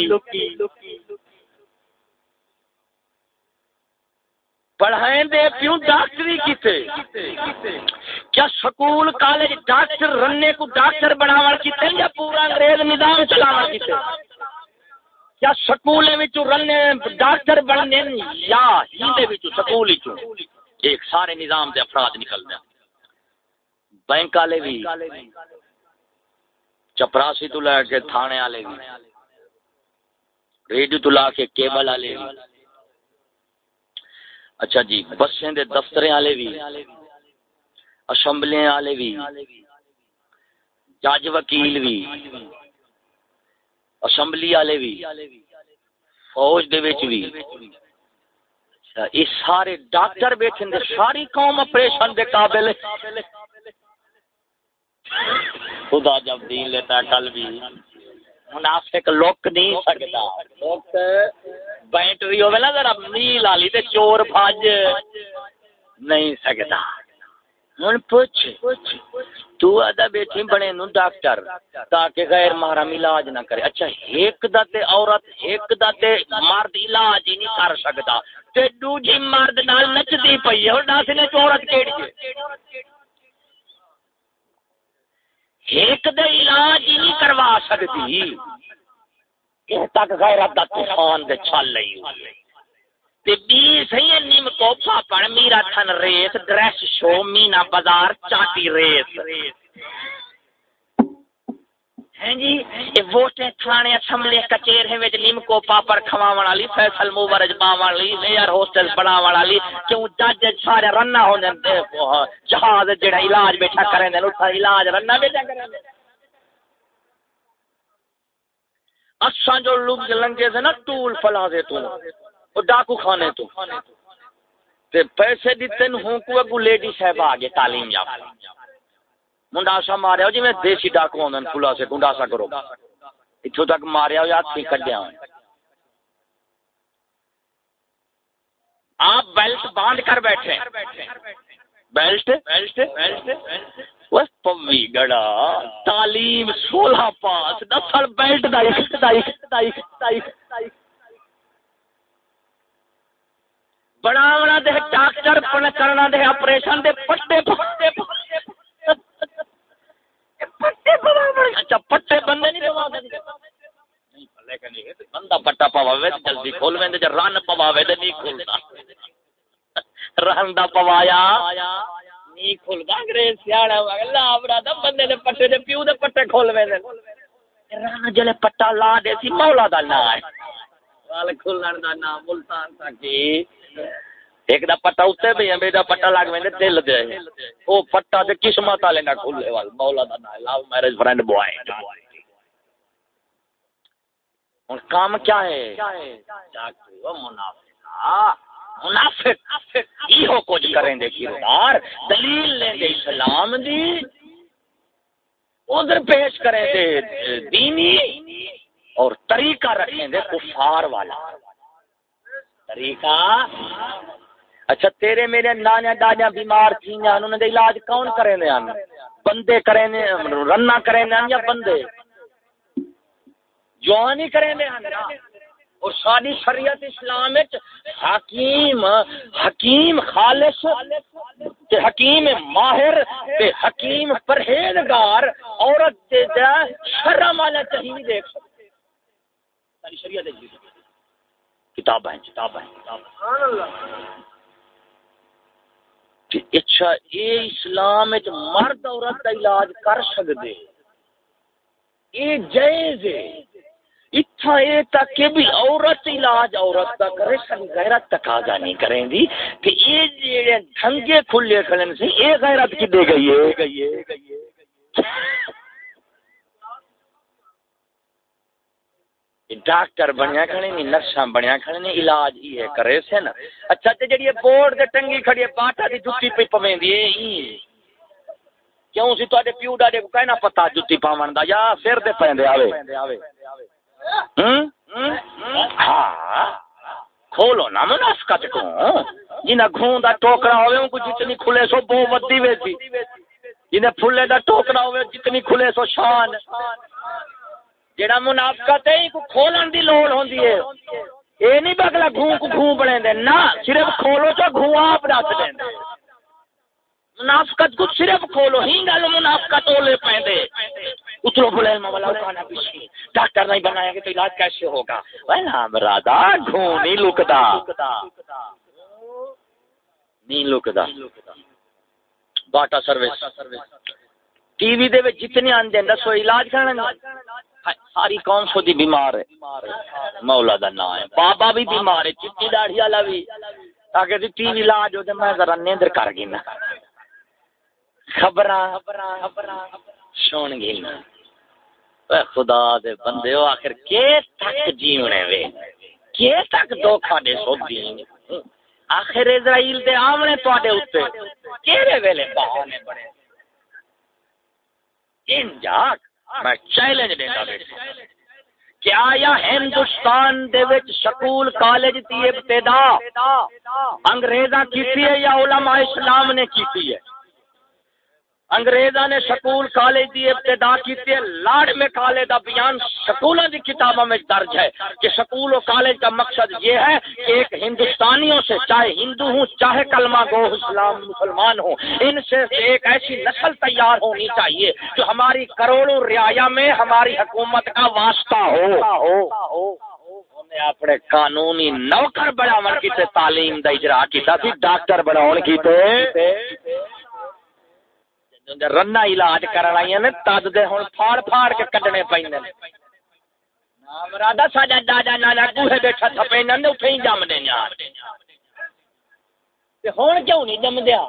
پڑھائیں دے پیوں ڈاکٹری کیتے کیا سکول کالج ڈاکٹر رننے کو ڈاکٹر بناوڑ کیتے یا پورا انگریز نظام چلاوڑ کیتے کیا سکول رلنے ڈاکٹر بننے یا سکول ایک سارے نظام دے افراد نکل دیا بینک والے بھی، چپراسی تو لے کے تھانے والے بھی، ریڈیو تو لا کے کیبل والے بھی۔ اچھا جی بسیں دے دفتر والے بھی اسمبلی والے بھی، جج وکیل بھی، اسمبلی والے بھی، فوج دے وچ بھی۔ یہ سارے ڈاکٹر بیٹھے دے، ساری قوم آپریشن دے قابل خدا جب دین لیتا ہے، کل بھی۔ منافق لوک نہیں سکتا۔ لوک بینٹری ہوے نا، ذرا میل والی تے چور بھج۔ نہیں سکتا۔ ہن پوچھ تو ادا بیٹھی بنے نو ڈاکٹر تاکہ غیر محرم علاج نہ کرے اچھا ایک دا تے عورت ایک دا تے مرد علاج ہی نہیں کر سکدا تے دوجی مرد نال نچدی پئی ہے دس نے عورت کیڑی ہے ایک دے علاج ہی نہیں کروا سکتی کہ تک غیرت دا طوفان دے چھل لئی ہوئی نیم میرا تھن ریس، ڈریس شو، مینا بازار، چاٹی ریس۔ جی ووٹیں تھانے اسمبلی وچ نیم کو پاپڑ کھواون والی، فیصل والی، میئر ہوسٹل بناون والی، کیوں جج سارے رنا ہو جہاز جڑا علاج بیٹھا کریں دے علاج رنا بیٹھا کریں دے۔ اساں جو لوگ لنگے سے نا، ٹول فلا دے تو۔ وہ ڈاکو کھانے تو۔ تے پیسے دیتے ہوں کو اگو لیڈی صاحب آگے تعلیم یا منڈاسا مارے ہو جی میں دیسی ڈاکو ہوندن پھولا سے گنڈاسا کرو۔ اتھو تک مارے ہو یا تھی کڈیا۔ ہوں آپ بیلٹ باندھ کر بیٹھے بیلٹ بیلٹ؟ بیلٹ بس پوی گڑا، تعلیم سولہ پاس دسل بیلٹ دائی دائی دائی دائی دائی۔ بناونا دے ڈاکٹر پن کرنا دے آپریشن دے پٹے پٹے اچھا پٹے بندے نہیں پوا بندہ پٹا پواوے جلدی کھول وے جے رن پواوے تے نہیں کھولدا رن دا پوایا کی کھلدا انگریز سیاڑا اللہ برادہ بندے دے پٹے دے پیو دے پٹے کھول ویندے رانا جلے پٹا لا دے سی مولا دا نام ہے وال کھلن دا نام ملتان ایک دا پٹا اوتے بھی ہے میرا پٹا لگ ویندے دل دے۔ او پٹا تے قسمت والے نہ کھلے وال مولا دا نام لو میرج فرینڈ بوائے ہن کام کیا ہے؟ ڈاکٹر منافق، ایہو کچھ کریں دے، کردار، دلیل لیں دے، اسلام دی۔ ادھر پیش کریں دے، دینی۔ اور طریقہ رکھیں دے کفار والا۔ طریقہ؟ اچھا تیرے میرے نانا دادا بیمار تھی انہوں نے علاج کون کریں دے بندے کریں دے رنا کریں دے یا بندے؟ جوانی کریں دے اور ساری شریعت اسلام حکیم حکیم خالص تے حکیم ماہر تے حکیم پرہیزگار عورت دے شرم والا چاہیے دیکھ سکتے۔ ساری شریعت کتاب ہیں کتاب ہیں سبحان اللہ۔ اچھا اے اسلام مرد عورت کا علاج کر سکتے یہ جائز ہے۔ اتھا یہ تک کہ بھی عورت علاج عورت کا کرے سن غیرت تقاضا نہیں کریں دی۔ کہ یہ جڑے ڈھنگے کھلے کھلن سے یہ غیرت کی دے گئی ہے؟ ڈاکٹر بنیا کھڑے نہیں، نرساں بنیا کھڑے نہیں، علاج یہ کرے سے نا۔ اچھا تے جڑی بورڈ دے ٹنگی کھڑی ہے باٹا دی جُتی پئی پویندی ہے کیوں سی تواڈے پیو ڈاڈے کو کہنا پتہ جُتی پاون دا؟ یا سر دے پیندے آوے؟ ہن ہاں۔ کھولو نا منافقت کو۔ جنہیں گھون دا ٹوکرا ہوئے ان کو جتنی کھلے سو بو ودی ویسی۔ جنہیں پھلے دا ٹوکرا ہوئے جتنی کھلے سو شان۔ جڑا منافقت ہے کو کھولن دی لوڑ ہوندی ہے، اے نہیں بگلا گھون کو گھون بنے دے نا صرف کھولو تو گھون آپ رات دیں منافقت کو صرف کھولو، ہی گل منافقت اولے پیندے اترو بولے مولا کھانا پیچھے۔ ڈاکٹر نہیں بنایا کہ تو علاج کیسے ہوگا۔ ویلا برادا گھون نہیں لکدا۔ نہیں لکدا۔ Bata service. ٹی وی دے وچ جتنے آندے دسو، علاج کرنا ہاں، ساری قوم سو دی بیمار ہے۔ مولا دا نام ہے۔ بابا بھی بیمار ہے چٹی داڑھی والا بھی۔ تاکہ اگر ٹی وی علاج ہو تے میں ذرا نیندر کر گینا۔ خبراں، سن گینا۔ اے خدا دے بندے ہو آخر کے تک جیونے وے؟ کے تک دھوکھا دے سو دین آخر اسرائیل دے آمنے تواڈے اوتے کیڑے ویلے بہانے بڑے؟ ان جاک میں چیلنج دینا بیٹھا کیا یا ہندوستان دے وچ سکول، کالج دی ابتدا انگریزاں کیتی ہے یا علماء اسلام نے کیتی ہے؟ انگریزاں نے سکول کالج دی ابتدا کیتی ہے۔ لاڈ میں کالے دا بیان سکولوں دی کتابوں میں درج ہے کہ سکول و کالج کا مقصد یہ ہے کہ ایک ہندوستانیوں سے چاہے ہندو ہوں، چاہے کلمہ گو اسلام مسلمان ہوں، ان سے ایک ایسی نسل تیار ہونی چاہیے جو ہماری کروڑوں رعایا میں ہماری حکومت کا واسطہ ہو۔ اپنے قانونی نوکر بڑھاون کی تعلیم دا اجرا کیتا سی، ڈاکٹر بناون کی رنا علاج کرنا نے تد دے ہوں پھاڑ پھاڑ کے کڈنے پہ رادا ساجا دادا نانا گوہے بیٹھا تھپے نہ اٹھے ہی جم دے ہوں کیوں نہیں جم دیا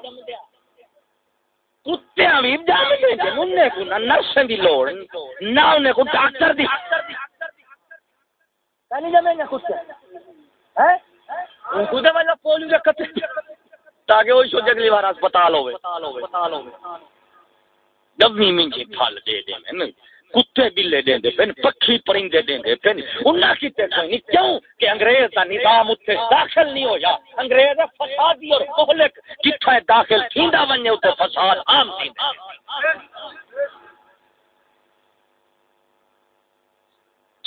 بھی جم دے کو نہ نرس لوڑ نہ کو ڈاکٹر دی نہیں جمے کتے والا پولیو تاکہ وہ اگلی بار اسپتال ہوئے اسپتال ہوئے نویں منجے پھل دے دے میں کتے بلے دے دے پھن پکھی پرندے دے دے پھن انہاں کیتے کوئی نہیں، کیوں؟ کہ انگریز دا نظام اتنے داخل نہیں ہویا۔ انگریز فسادی اور مہلک جتھا داخل تھیندا ونجے اتنے فساد عام تھیندا۔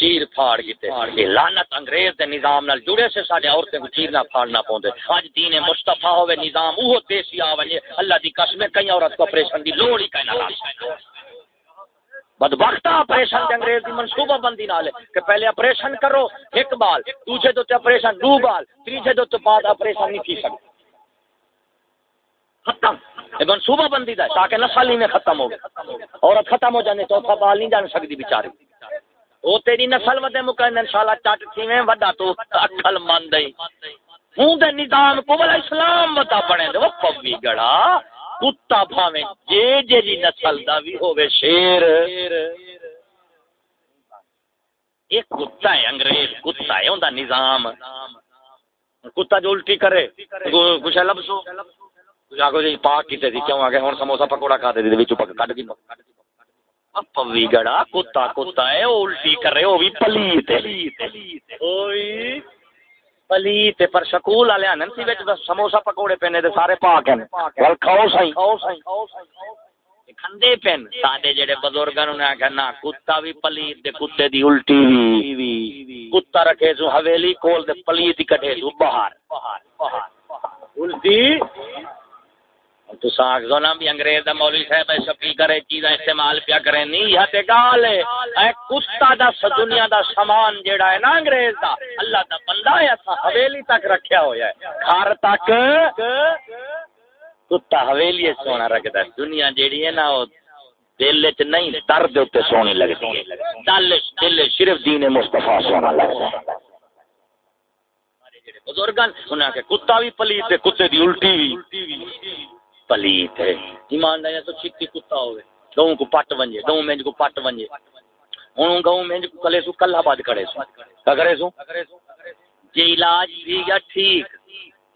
چیر پھاڑ کیتے لعنت انگریز دے نظام نال جڑے سے ساڈے عورتیں کو چیرنا پھاڑنا پوندے اج دین مصطفی ہوے نظام اوہ دیسی آوے اللہ دی قسم کئی عورت کو آپریشن دی لوڑ ہی کنا لا بدبخت آپریشن دے انگریز دی منصوبہ بندی نال کہ پہلے آپریشن کرو ایک بال دوسرے تو آپریشن دو بال تیسرے تو بعد آپریشن نہیں کی سکتے۔ ختم۔ یہ منصوبہ بندی دا تاکہ نسل ہی میں ختم ہو گئے۔ عورت ختم ہو جانے چوتھا بال نہیں جان سکتی بیچاری۔ وہ تیری نسل ودے مکن انشاءاللہ چٹ تھی میں وڈا تو اکھل مند ہے ہوں دے نظام کو بلا اسلام بتا پڑے دے۔ وہ پوی گڑا، کتا بھاویں، جے جے جی نسل دا بھی ہوے شیر۔ ایک کتا ہے، انگریز کتا ہے، اوندا نظام۔ کتا جو الٹی کرے کچھ لبسو۔ کچھ آگے جی پاک کیتے دی کیوں آگے ہن سموسا پکوڑا کھاتے دی وچ پک کڈ دی پوی گڑا کتا کتا ہے الٹی کرے وہ بھی پلیت پلیت پر سکول والے آنن سی وچ سموسا پکوڑے پینے تے سارے پاک ہیں ول کھاؤ سائیں کھندے پین ساڈے جڑے بزرگاں نے آکھیا نا کتا بھی پلیت تے کتے دی الٹی وی کتا رکھے سو حویلی کول تے پلیت ہی کڈے سو باہر الٹی تو ساگ بھی انگریز دا مولوی صاحب استعمال پیا نہیں یہ تے گال ہے۔ اے کتا دا دنیا دا سامان جیڑا ہے نا انگریز دا، اللہ دا بندہ ہے، اسا حویلی تک رکھیا ہویا ہے۔ گھر تک۔ کتا حویلی سونا رکھدا ہے۔ دنیا جیڑی ہے نا او دل وچ نہیں، درد تے سونی لگدی ہے۔ دل دل صرف دین مصطفی سونا لگدا ہے۔ انہاں کتا بھی پلیت تے کتے دی الٹی بھی۔ پلیت ہے۔ ایمان تو چھکی کتا ہوئے۔ گاؤں کو پٹ ونجے، گاؤں میں کو پٹ ونجے۔ ہوں گاؤں میں کو کلے سو کلا باد کرے سو۔ کا کرے سو؟ جی علاج ٹھیک ہے، ٹھیک۔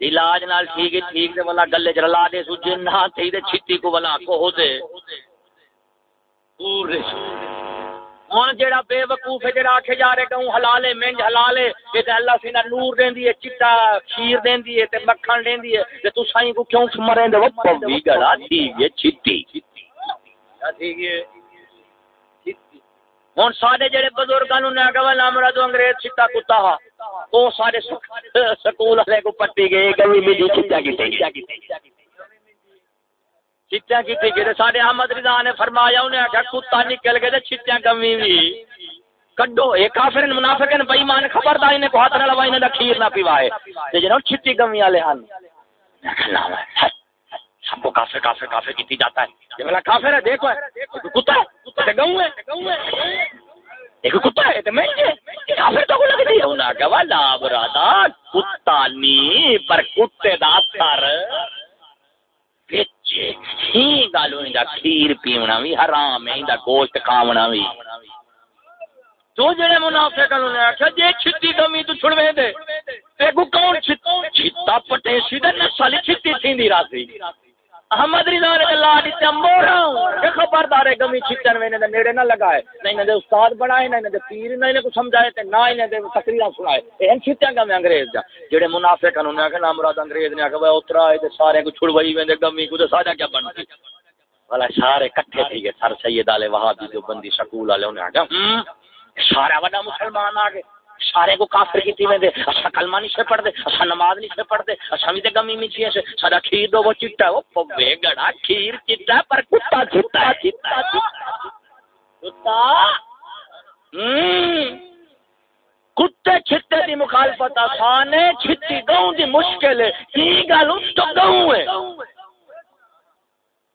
علاج نال ٹھیک ہے، ٹھیک دے والا گلے چ رلا دے سو جے نہ تھی دے چھتی کو والا کو ہو دے۔ پورے ہن جیڑا بے وقوف ہے جیڑا آکھے جا رہے گاؤں حلال ہے منج حلال ہے تے اللہ سینا نور دیندی ہے چٹا کھیر دیندی ہے تے مکھن دیندی ہے تے تو سائیں کو کیوں مرے دے وہ پوی گڑا ٹھیک ہے چھتی ٹھیک ہے؟ ہوں سارے جڑے بزرگاں نو نہ کہا نامرا تو انگریز چٹا کتا ہا وہ سارے سکول والے کو پٹی گئے گلی جو چٹا کی چٹا کی گئے سارے احمد رضا نے فرمایا انہیں آخیا کتا نکل گئے چٹا کمی بھی کڈو، یہ کافر منافق نے بئی مان خبردار نے کو ہاتھ نہ لوائی نے کھیر نہ پیوائے۔ تے جناب، چھٹی کمی والے ہن۔ سب کو کافر کافر کافر کیتی جاتا ہے۔ یہ والا کافر ہے، دیکھو ہے۔ کتا ہے گاؤں ہے۔ ایک کتا ہے تو میں کافر تو کو لگتی ہے۔ انہاں کہ والا برادا کتا نی، پر کتے دا سر وچ ہی گالو دا کھیر پیونا بھی حرام ہے دا گوشت کھاونا بھی تو جڑے منافع کلو نے آکھیا، جے چھتی کمی تو چھڑوے دے۔ تے کو کون چھتا پٹے سی دے نسل چھتی تھیندی راسی احمد رضا نے اللہ دی تمورا کہ خبردار ہے گمی چھتن میں نے نیڑے نہ لگائے۔ نہ نہیں نے استاد بنائے، نہ نہیں نے پیر نہیں نے کو سمجھائے تے نہ نے دے تقریرا سنائے۔ این چھتیاں گم انگریز دا جڑے منافق انہوں نے کہ نام مراد انگریز نے کہ اترا ہے تے سارے کو چھڑوئی ویندے، گمی کو تے ساڈا کیا بن والا سارے کٹھے تھی گئے، سر سید والے وہابی جو بندی سکول والے انہاں کہ سارا بڑا مسلمان آ گئے سارے کو کافر کی تھی دے اسا کلمہ نہیں سے پڑھ دے اسا نماز نہیں سے پڑھ دے اسا بھی تے گمی میں چھ سدا کھیر دو وہ چٹا وہ پوے گڑا کھیر چٹا، پر کتا چٹا چٹا کتا کتے چھتے دی مخالفت آسان ہے چھتی گاؤں دی مشکل ہے یہ گل؟ تو گاؤں ہے۔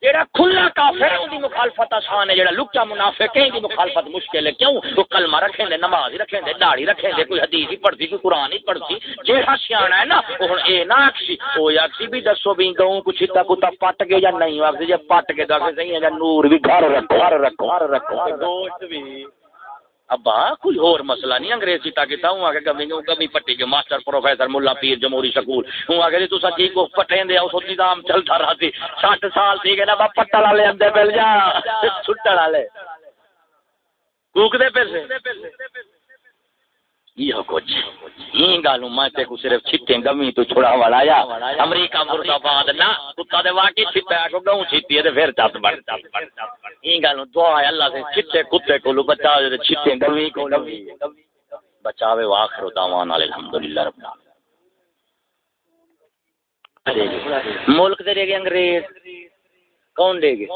جیڑا کھلا کافر ہے دی مخالفت آسان ہے جیڑا لکا منافق ہے دی مخالفت مشکل ہے۔ کیوں؟ وہ کلمہ رکھیں دے نماز رکھیں دے داڑھی رکھیں دے کوئی حدیث ہی پڑھتی کوئی قرآن ہی پڑھتی جیڑا سیاح ہے نا وہ ہن اے نہ اکسی او یاکسی بھی دسو بھی گاؤں کچھ تا کتا پٹ کے یا نہیں واپس جے پٹ کے دس صحیح ہے نور بھی گھر رکھو گھر رکھو گھر رکھو۔ گوشت بھی۔ ابا کوئی اور مسئلہ نہیں، انگریز جی سیتا کیتا ہوں، آگے کمی کمی پٹی کے ماسٹر پروفیسر مولا پیر جمہوری سکول۔ ہوں، آگے تو سچی کو پٹیں دے اس نظام چلتا رہا سی۔ ساٹھ سال تھی کہ نا، با پٹا والے اندے مل جا چھٹڑ والے۔ کوک دے پیسے۔ یہ کچھ۔ یہ گالو میں تے کو صرف چھٹے گمی تو چھڑا والا یا امریکہ مرد آباد نہ، کتا دے واقعی چھٹے کو گاؤں چھٹی ہے تے پھر چت بڑ یہ گالو دعا ہے اللہ سے، چھٹے کتے کو لو بچا دے چھٹے گمی کو گمی بچاوے واخر دعوان الحمدللہ رب العالمین۔ ملک دے گے انگریز۔ کون دے گے؟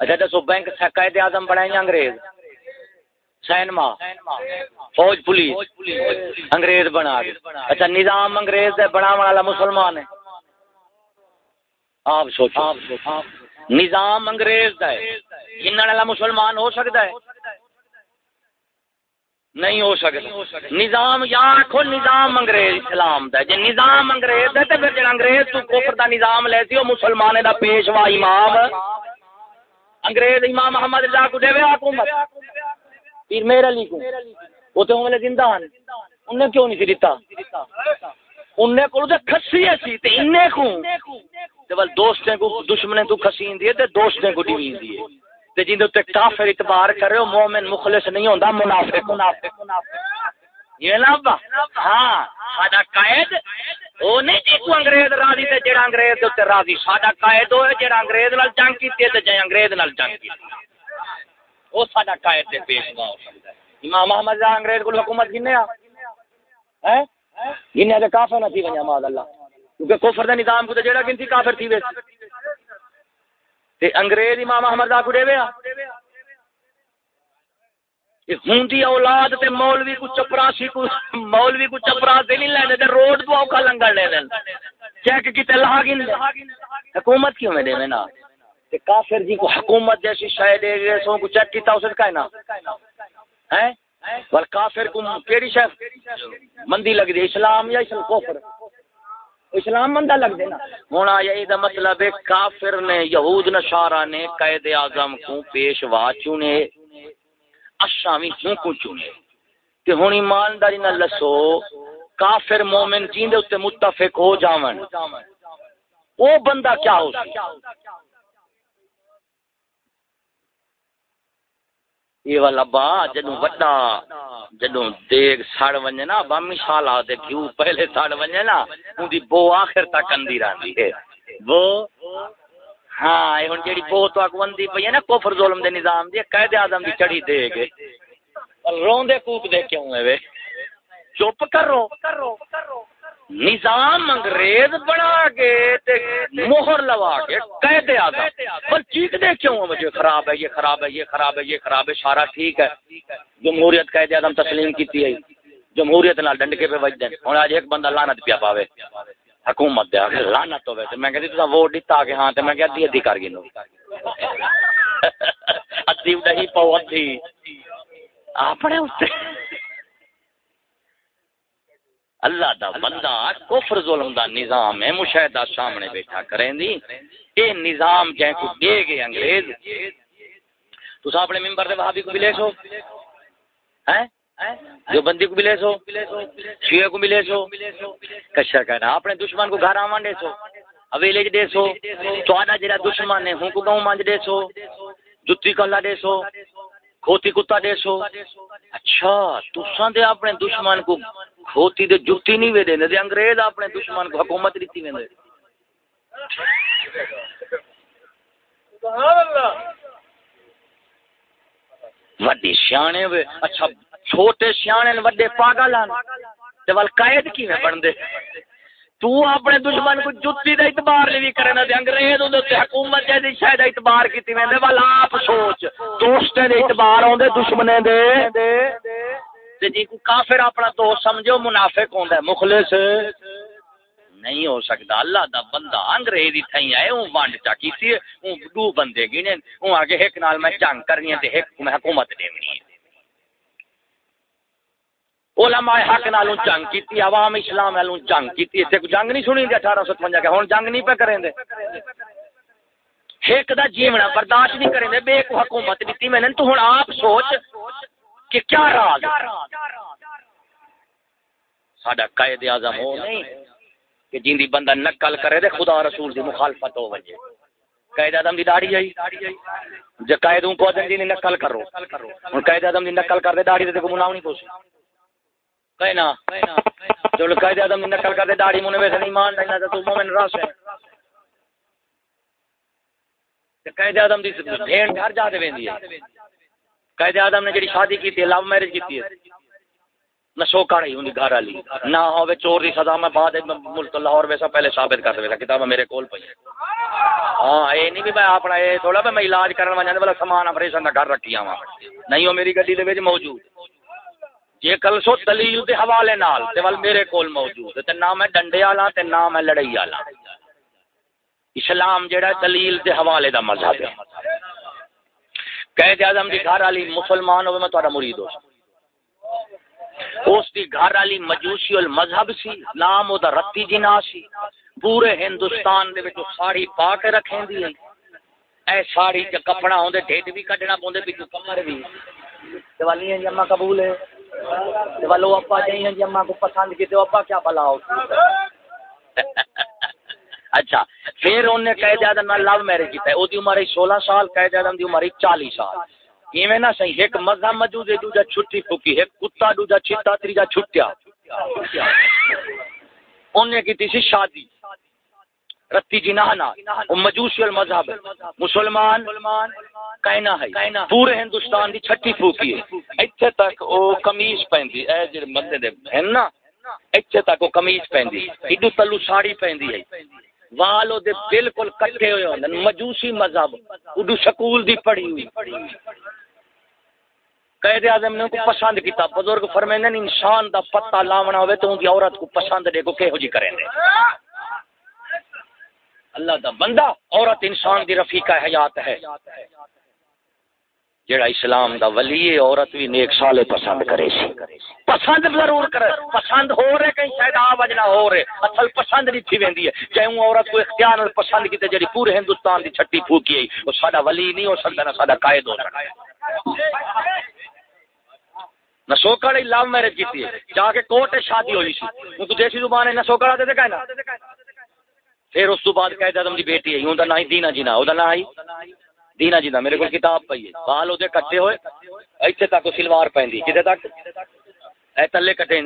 اچھا دسو، بینک قائد اعظم بنائیں گے انگریز۔ سینما، فوج پولیس، انگریز بنا اچھا نظام انگریز دے بنا والا مسلمان ہے۔ آپ سوچو۔ نظام انگریز دا ہے۔ جنہوں والا مسلمان ہو سکتا ہے؟ نہیں ہو سکتا۔ نظام، یا آخو نظام انگریز اسلام دا جی نظام انگریز ہے تو پھر جڑا انگریز تو کفر دا نظام لے سی وہ مسلمان دا پیشوا امام۔ انگریز امام محمد اللہ کو دے حکومت۔ پیر میرے علی کو۔ وہ تو ہمیں زندہ ہیں۔ انہیں کیوں نہیں دیتا؟ انہیں کو تے کھسی سی تے انہیں کو تے ول دوستیں کو دشمنے تو کھسین دیے تے دوستیں کو ڈیوین دیے تے جن تے کافر اعتبار کرے او مومن مخلص نہیں ہوندا، منافق منافق یہ نا با ہاں ساڈا قائد او نہیں جی کو انگریز راضی تے جڑا انگریز دے تے راضی، ساڈا قائد او ہے جڑا انگریز نال جنگ کیتی تے جے انگریز نال جنگ کیتی۔ او ساڈا قائد تے پیشوا ہو سکدا ہے۔ امام احمد دا انگریز کو حکومت کنے آ۔ ہیں؟ گنیا تے کافر نہ تھی ونیا ماذ اللہ۔ کیونکہ کفر دا نظام کو تے جڑا گنتی کافر تھی ویسے تے انگریز امام احمد دا کڑے ویا ہوندی اولاد تے مولوی کو چپراسی کو مولوی کو چپراس دے نہیں لینے تے روڈ تو اوکھا لنگڑ لے دین چیک کیتے لا گن حکومت کیوں میں دے نا؟ تے کافر جی کو حکومت جیسی شے دے گئے، سو کو چیک کیتا اس کا نا؟ ہیں ول کافر کو کیڑی شے؟ مندی لگ دی، اسلام یا اسلام کفر؟ اسلام مندہ لگ دینا ہونا یہ دا مطلب ہے، کافر نے، یہود نشارہ نے قید اعظم کو پیشوا چنے اشامی کیوں کو چنے؟ کہ ہن ایمانداری نہ لسو کافر مومن جیندے تے متفق ہو جاون۔ او بندہ کیا ہو سی؟ یہ والا با جدو وڈا جدو دیگ سڑ ونجے نا با مثال آتے کیوں پہلے سڑ ونجے نا، ان دی بو آخر تک اندی رہندی ہے۔ وہ ہاں یہ ہن جیڑی بو تو اک وندی پئی ہے نا، کفر ظلم دے نظام دی قائد اعظم دی چڑھی دے گے روندے کوپ دے کیوں ہے وے؟ چپ کرو۔ نظام انگریز بنا کے مہر لوا کے قید آدم پر چیخ دے کیوں مجھے خراب ہے، یہ خراب ہے، یہ خراب ہے، یہ خراب ہے سارا ٹھیک ہے۔ جمہوریت قید آدم تسلیم کیتی ہے۔ جمہوریت نال ڈنڈکے پہ وج دین ہن اج ایک بندہ لعنت پیا پاوے۔ حکومت دے اگے لعنت ہوے تے میں کہندی تساں ووٹ دتا کہ ہاں تے میں کہ ادھی ادھی کر گینو ادھی نہیں پاو ادھی۔ اپنے اوتے اللہ دا بندہ کفر ظلم دا نظام ہے، مشاہدہ سامنے بیٹھا کریں دی اے نظام جائیں کو دے گئے انگریز۔ تو سا اپنے ممبر دے وہابی کو ملے سو۔ ہیں؟ جو بندی کو ملے سو۔ شیعہ کو ملے سو۔ کشا کہنا اپنے دشمن کو گھر آمان دے سو۔ اویلے جی دے سو۔ تو آنا جڑا دشمن ہے، ہوں کو گاؤں مانج دے سو۔ جتی کلا دے سو۔ کھوتی کتا دے سو اچھا تساں دے اپنے دشمن کو کھوتی دے جتی نہیں وے دے دے انگریز اپنے دشمن کو حکومت دیتی وے وڈی سیانے وے اچھا چھوٹے سیانے وڈے پاگل ہیں تے ول قائد کیویں بن دے تو اپنے دشمن کو جتی دا اعتبار نہیں کرنا تے انگریز اون تے حکومت جے شاید اعتبار کیتی ویندے ول آپ سوچ۔ دوستے دے اعتبار اوندے دشمنے دے۔ تے جی کو کافر اپنا دوست سمجھو، منافق ہوندا ہے، مخلص۔ نہیں ہو سکتا اللہ دا بندہ انگریزی تھئی آئے اون وانڈ چا کیتی اون دو بندے گنے اون آگے ایک نال میں جنگ کرنی ہے تے ایک میں حکومت دینی ہے۔ علماء حق نالوں جنگ کیتی، عوام اسلام نالوں جنگ کیتی۔ تے جنگ نہیں سنی دی 1855 کے؟ ہن جنگ نہیں پہ کریں دے ایک دا جیونا برداشت نہیں کریں دے بے کو حکومت دیتی میں نے تو ہن آپ سوچ کہ کیا راز ساڈا قائد اعظم ہو نہیں کہ جیندی بندہ نقل کرے دے، خدا رسول دی مخالفت ہو وجے قائد اعظم دی داڑھی آئی۔ جے قائد کو اذن دی نقل کرو۔ ہن قائد اعظم دی نقل کر دے، داڑھی تے کو مناو نہیں پوسی کہنا۔ جو قائد اعظم دی نقل کر دے، داڑھی منے ویسے نہیں مان لینا تو مومن راس ہے۔ قائد اعظم دی بھین گھر جا دے ویندی ہے۔ قائد اعظم نے جڑی شادی کی تھی، لو میرج کی ہے نہ شو کاڑی ہوں گھر والی۔ نہ ہوے چور دی سزا، میں بعد ملک لاہور ویسا پہلے ثابت کر دے کتاب میرے کول پئی ہے۔ ہاں اے نہیں بھی میں اپنا اے تھوڑا، میں علاج کرن وجاں والا سامان آپریشن دا گھر رکھی آواں نہیں ہو میری گڈی دے وچ موجود۔ جے کل سو دلیل دے حوالے نال تے ول میرے کول موجود تے نہ میں ڈنڈے والا تے نہ میں لڑائی والا اسلام جڑا دلیل دے حوالے دا مذہب ہے۔ قید اعظم دی گھر والی مسلمان ہوے میں تہاڈا مرید ہو اس دی گھر والی مجوسی المذہب سی، نام او دا رتی جنا سی۔ پورے ہندوستان دے وچ ساڑی پا کے رکھیں دی اے ساڑی تے کپڑا ہوندے ڈھڈ بھی کڈنا پوندے بھی کمر بھی دیوالی ہیں جی قبول ہے۔ جائیں جی اما کو پسند کیا ہو اچھا پھر لو میرج کیتا ہے۔ او دی عمر 16 سال دی عمر 40 سال۔ ایویں نہ صحیح ایک مذہب موجود ہے دوجا چھٹی پھکی ایک کتا دوجا چھتا تریجا چھٹیا۔ انہیں کی سی شادی۔ رتی جی نہنا وہ مجوسی المذہب مسلمان کہنا ہے. پورے ہندوستان دی چھٹی پھوکی ہے. ایتھے تک او قمیض پہندی. اے جڑے بندے دے ہیں نا، ایتھے تک او قمیض پہندی. ایڈو تلو ساڑی پہندی ہے. والو دے بالکل کٹھے ہوئے ہوندے. مجوسی مذہب. اڈو سکول دی پڑھی ہوئی. قید اعظم نے کو پسند کیتا. بزرگ فرمیندے نے انسان دا پتہ لاونا ہوے تو ان دی عورت کو پسند دے کو کہو جی کریں دے. اللہ دا بندہ عورت انسان دی رفیقہ حیات ہے۔ جڑا اسلام دا ولی ہے، عورت بھی نیک سالے پسند کرے سی۔ پسند ضرور کرے۔ پسند ہو رہے، کہیں شاید آ وجنا ہو رہے۔ اصل پسند نہیں تھی ویندی ہے۔ چاہے وہ عورت کو اختیار نال پسند کیتے، جڑی پورے ہندوستان دی چھٹی پھوکی ہے وہ ساڈا ولی نہیں ہو سکدا نہ ساڈا قائد ہو سکدا نہ سوکڑ لو میرج کیتی ہے۔ جا کے کوٹ شادی ہوئی سی۔ تو دیسی زبان ہے، نہ سوکڑا کہنا۔ پھر اس تو بعد قائد اعظم دی بیٹی ہے ہوں دا نہ ہی دینا جینا او دا نہ ہی دینا جی میرے کو کتاب پی ہے۔ بال وہ کٹے ہوئے اتنے تک سلوار پہنی کتنے تک؟ اے تلے کٹے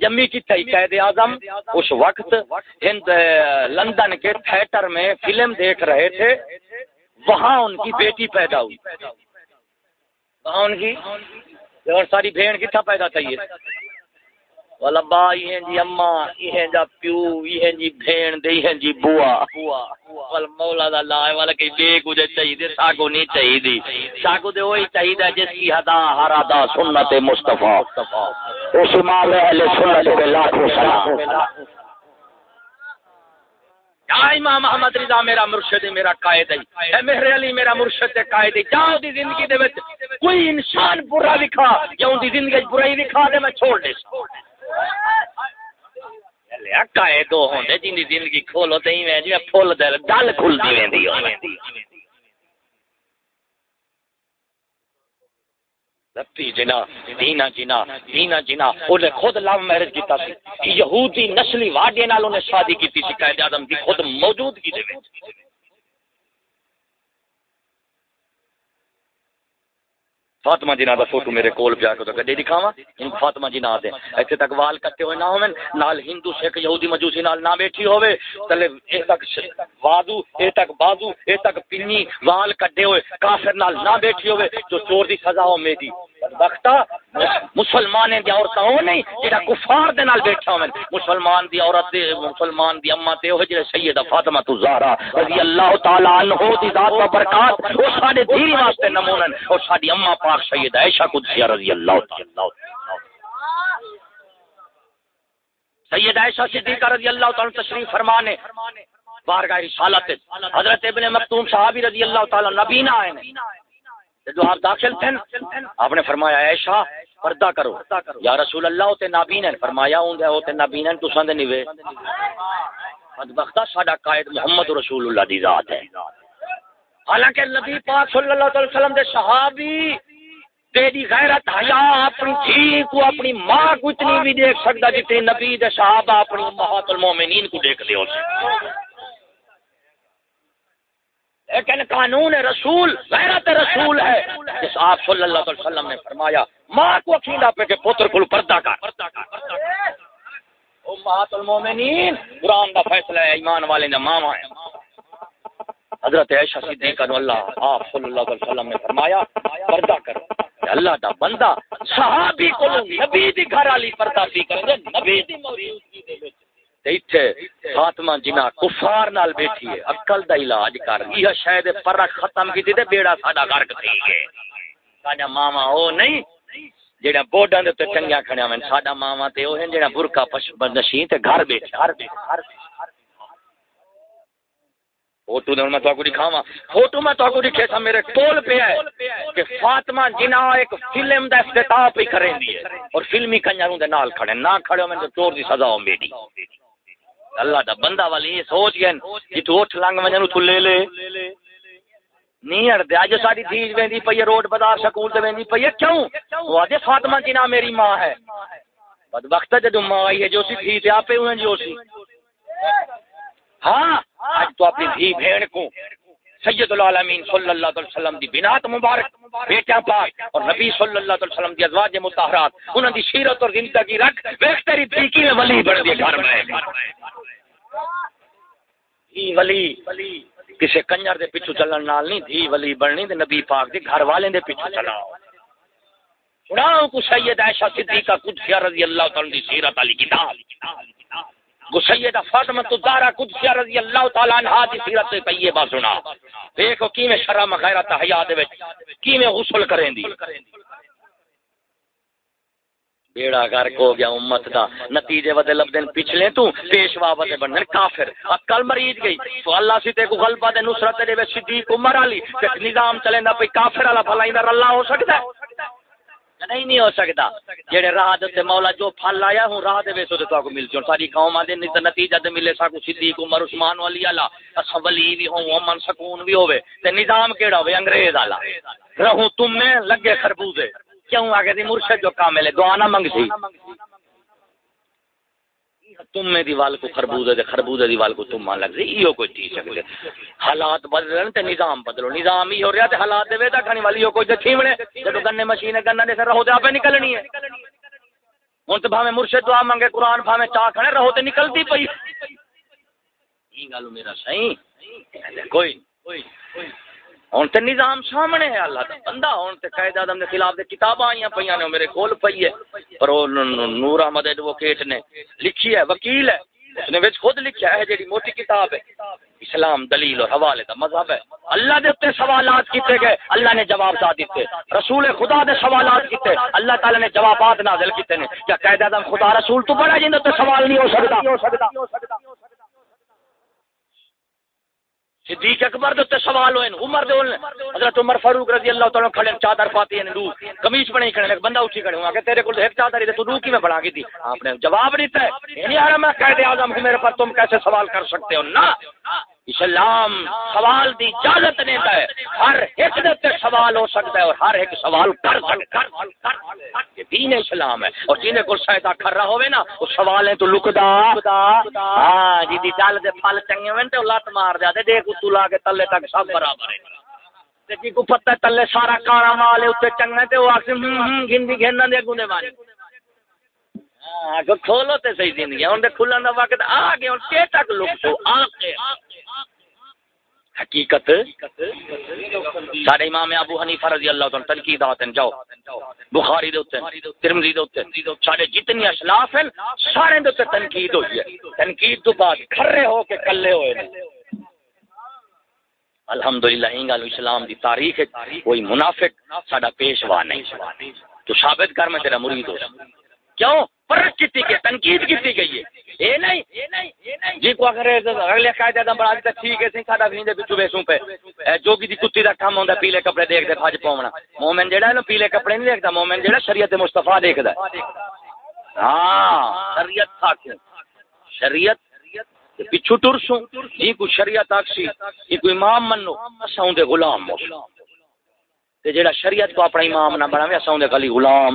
جمی کتنے قید اعظم اس وقت ہند لندن کے تھیٹر میں فلم دیکھ رہے تھے۔ وہاں ان کی بیٹی پیدا ہوئی۔ وہاں ان کی، اور ساری بھیڑ کتنا پیدا تھی والا با یہ جی اما یہ جا پیو یہ جی بھین دے یہ جی بوا۔ وال مولا دا لا والا کہ بے کو دے چاہیے دے، ساگو نہیں چاہیے دی۔ ساگو دے وہی چاہیے دا جس کی ہدا، ہر ادا سنت مصطفی۔ اس مال اہل سنت کے لاکھوں سلام۔ یا امام احمد رضا، میرا مرشد، میرا قائد ہے اے مہر علی، میرا مرشد قائد ہے جاؤ دی زندگی دے وچ کوئی انسان برا لکھا، یا ان دی زندگی برائی لکھا دے، میں چھوڑ دے۔ دو ہوندے جن زندگی کھولو تے ایویں جویں پھل کھلدی ویندی جنا دینا جنا دینا جنا خود لو میرج کیتا سی یہودی نسلی واڈے نال شادی کیتی سی قائد اعظم دی خود موجودگی دے وچ فاطمہ جی جنہ دا فوٹو میرے کول پیا کو گڈے دکھاواں؟ ان فاطمہ جی جنہ دے۔ ایتھے تک وال کٹے ہوئے نہ ہوون، نال ہندو، سکھ، یہودی، مجوسی نال نہ بیٹھی ہوے تلے اے تک وادو، اے تک بازو اے تک پنی، وال کٹے ہوئے، کافر نال نہ بیٹھی ہوے جو چور دی سزا ہو میری۔ بدبختا مسلمان دی عورت ہو نہیں جڑا کفار دے نال بیٹھا ہوے مسلمان دی عورت دے، مسلمان دی اما تے او جڑے سیدہ فاطمہ تو زہرا رضی اللہ تعالی عنہ دی ذات و برکات او ساڈے دین واسطے نمونن او ساڈی اما پاک سیدہ عائشہ قدسیہ رضی اللہ تعالی سید عائشہ صدیقہ رضی اللہ تعالی تشریف فرمانے۔ بارگاہ رسالت حضرت ابن مکتوم صحابی رضی اللہ تعالی نبینا آئے جو آپ داخل تھے آپ نے فرمایا ایشا پردہ کرو۔ یا رسول اللہ ہوتے نابین ہیں فرمایا ہوں گے ہوتے نابین ہیں تو سند نیوے بدبختہ ساڈا قائد محمد رسول اللہ دی ذات ہے۔ حالانکہ نبی پاک صلی اللہ علیہ وسلم دے صحابی تیری غیرت حیا اپنی تھی کو اپنی ماں کو اتنی بھی دیکھ سکتا جتنی نبی دے صحابہ اپنی امہات المومنین کو دیکھ لے ہو سکتا لیکن قانون رسول، غیرت رسول ہے۔ جس آپ صلی اللہ علیہ وسلم نے فرمایا، ماں کو اکیلا پہ کہ پتر کو پردہ کر۔ امہات المومنین، قرآن کا فیصلہ ہے، ایمان والے نے ماما ہے۔ حضرت عائشہ صدیقہ رضی اللہ آپ صلی اللہ علیہ وسلم نے فرمایا، پردہ کرو۔ اللہ دا بندہ صحابی کو نبی دی گھر والی پردہ سی کرے نبی دی موجودگی دے وچ ایتھے فاطمہ جنا کفار نال بیٹھی ہے، عقل دا علاج کر۔ یہ شاید فرق ختم کی تے بیڑا ساڈا غرق تھی گئے ساڈا ماما او نہیں جڑا بوڈاں دے تے چنگیا کھڑیا میں ساڈا ماما تے او ہیں جڑا برکا پش نشین تے گھر بیٹھے گھر بیٹھے فوٹو میں تو دکھاوا فوٹو میں تو دکھے تھا میرے کول پہ ہے کہ فاطمہ جنا ایک فلم دا افتتاح پہ کریں دی ہے۔ اور فلمی کنجروں دے نال کھڑے نہ کھڑے ہو میں تو چور دی سزا ہو میری اللہ دا بندہ والی یہ سوچ گئے کہ تو اٹھ لنگ ونجن تو لے لے۔ نہیں اڑدے اج ساری دھیج ویندی پئی روڈ بازار، سکول تے ویندی پئی کیوں؟ وہ اج فاطمہ جنا میری ماں ہے۔ بد وقت جدو ماں آئی ہے، جو سی تھی تے آپے ہوئے جو سی۔ ہاں آج تو اپنی دھی بھیڑ کو سید العالمین صلی اللہ علیہ وسلم دی بنات مبارک بیٹا پاک اور نبی صلی اللہ علیہ وسلم دی ازواج مطہرات، انہاں دی سیرت اور زندگی رکھ دیکھ تیری دھی کی ولی بن دی گھر میں۔ دھی ولی، کسے کنجر دے پیچھے چلن نال نہیں، دھی ولی بننی تے نبی پاک دے گھر والے دے پیچھے چلاؤ۔ سناؤ کو سید عائشہ صدیقہ قدسیہ رضی اللہ تعالی دی سیرت علی کتاب۔ وہ سیدہ فاطمہ الزہرا قدسیہ رضی اللہ تعالی عنہا دی سیرت طیبہ سنا۔ دیکھو کیویں شرم غیرت حیا دے وچ کیویں غسل کریں دی۔ بیڑا گھر کو گیا امت دا۔ نتیجے ودے لبدن پچھلے تو، پیشوا ودے بنن کافر۔ عقل مریض گئی۔ تو اللہ سی تے کو غلبہ دے نصرت دے وچ صدیق عمر علی۔ تے نظام چلیندا پئی کافر والا بھلا ایندا اللہ ہو سکدا ہے۔ نہیں نہیں ہو سکتا۔ جڑے راہ دے مولا جو پھل لایا ہوں راہ دے ویسو تے تو مل جون۔ ساری قوم دے نہیں تے نتیجہ تے ملے سا کو صدیق، عمر، عثمان ولی اللہ۔ اس ولی بھی ہوں، امن، سکون بھی ہوے تے نظام کیڑا ہوے انگریز والا رہوں تم میں، لگے خربوزے۔ کیوں؟ اگے دی مرشد جو کامل ہے، دعا نہ منگ سی تم میں دیوال کو خربوزے دے خربوزے دیوال کو تم مان لگ سی ایو کوئی چیز ہے حالات بدلن تے نظام بدلو۔ نظام ہی ہو رہا تے حالات دے ویدا کھانی والی کوئی تے تھیونے جدو گنے مشین گنا دے سر رہو تے اپے نکلنی ہے۔ ہن تے بھاویں مرشد دعا منگے قرآن بھاویں چا کھڑے، رہو تے نکلتی پئی۔ این گل میرا صحیح کوئی کوئی۔ ہوں تو نظام سامنے ہے اللہ کا بندہ، ہوں تو قائد آدم کے خلاف کتاباں آئی پہ نے میرے کول پی ہے۔ پر وہ نور احمد ایڈوکیٹ نے لکھی ہے، وکیل ہے۔ اس نے خود لکھا ہے جی موٹی کتاب ہے۔ اسلام دلیل اور حوالے کا مذہب ہے۔ اللہ دے اتنے سوالات کیتے گئے، اللہ نے جواب دا دیتے۔ رسول خدا دے سوالات کیتے، اللہ تعالی نے جوابات نازل کیتے نے۔ کیا قائد اعظم خدا رسول تو بڑا جن سوال نہیں ہو سکتا؟ صدیق اکبر دے سوال ہوئے عمر دے حضرت عمر فاروق رضی اللہ تعالی کھڑے چادر پاتی ہیں دو قمیص بنے کھڑے ایک بندہ اٹھی کھڑے ہوا کہ تیرے کول ایک چادر ہے تو دو کی میں بنا کی تھی آپ نے جواب دیتا ہے۔ یعنی یار میں قائد اعظم ہوں میرے پر تم کیسے سوال کر سکتے ہو؟ نا اسلام سوال دی اجازت دیتا ہے ہر ایک دے سوال ہو سکتا ہے اور ہر ایک سوال کر سکتا ہے۔ دین اسلام ہے۔ اور جن کو شاید کر رہا ہوئے نا، وہ سوال ہے تو لکدا ہاں جی دی ڈال دے پھل چنگے ہوئے تے لات مار دے۔ دیکھ تو لا کے تلے تک سب برابر ہے۔ جی کو پتہ تلے سارا کالا مال ہے اوتے چنگے تے وہ آکھ ہم ہم گندی گھنن دے گونے مارے ہاں کھولو تے صحیح زندگی ہن دے کھلن دا وقت آ گیا ہن کے تک لک تو آ کے حقیقت؟ سارے امام ابو حنیفہ رضی اللہ تعالی تنقیدات ہیں۔ جاؤ۔ بخاری دے اوتے ترمذی دے اوتے سارے جتنے اشلاف ہیں، سارے دے اوتے تنقید ہوئی ہے۔ تنقید تو بعد کھرے ہو کے کلے ہوئے ہیں۔ الحمدللہ، این گل اسلام دی تاریخ کوئی منافق ساڈا پیشوا نہیں۔ تو ثابت کر میں تیرا مرید ہو کیوں؟ فرق کیتی کہ تنقید کیتی گئی ہے اے نہیں۔ جی کو اگر اگلے قاعدے دا بڑا تے ٹھیک ہے سی ساڈا وین دے وچوں بیسوں پہ جوگی دی کتی دا کام ہوندا، پیلے کپڑے دیکھ دے بھج پاونا۔ مومن جیڑا ہے نا، پیلے کپڑے نہیں دیکھدا مومن جیڑا شریعت مصطفی دیکھدا ہے ہاں شریعت تھا شریعت پچھو ٹرسوں۔ جی کو شریعت آکسی جی کو امام منو، اساں دے غلام ہو۔ تے جیڑا شریعت کو اپنا امام نہ بناوے، اساں دے خالی غلام۔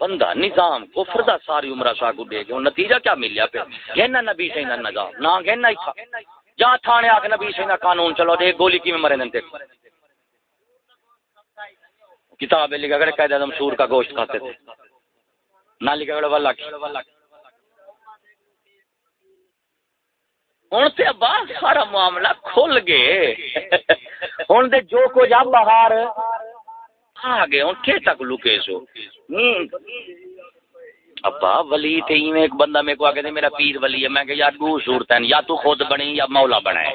بندہ نظام کفر دا ساری عمرہ شاہ کو دے گئے نتیجہ کیا ملیا پہ گہنا نبی سے نظام، نہ گہنا ہی تھا۔ جا تھانے آ کے نبی سے قانون چلو دے گولی کی میں مرے نتے کتاب لکھا، گڑے قید اعظم سور کا گوشت کھاتے تھے۔ نہ لکھا، گڑے والا کی۔ ہوں تے ابا سارا معاملہ کھل گئے۔ ہوں تے جو کچھ اب باہر آ گئے ہوں کہ تک لکے سو۔ ابا، ولی تھے میں ایک بندہ میرے کو آ کے میرا پیر ولی ہے۔ میں کہ یار دو صورت ہیں یا تو خود بنی، یا مولا بنا ہے۔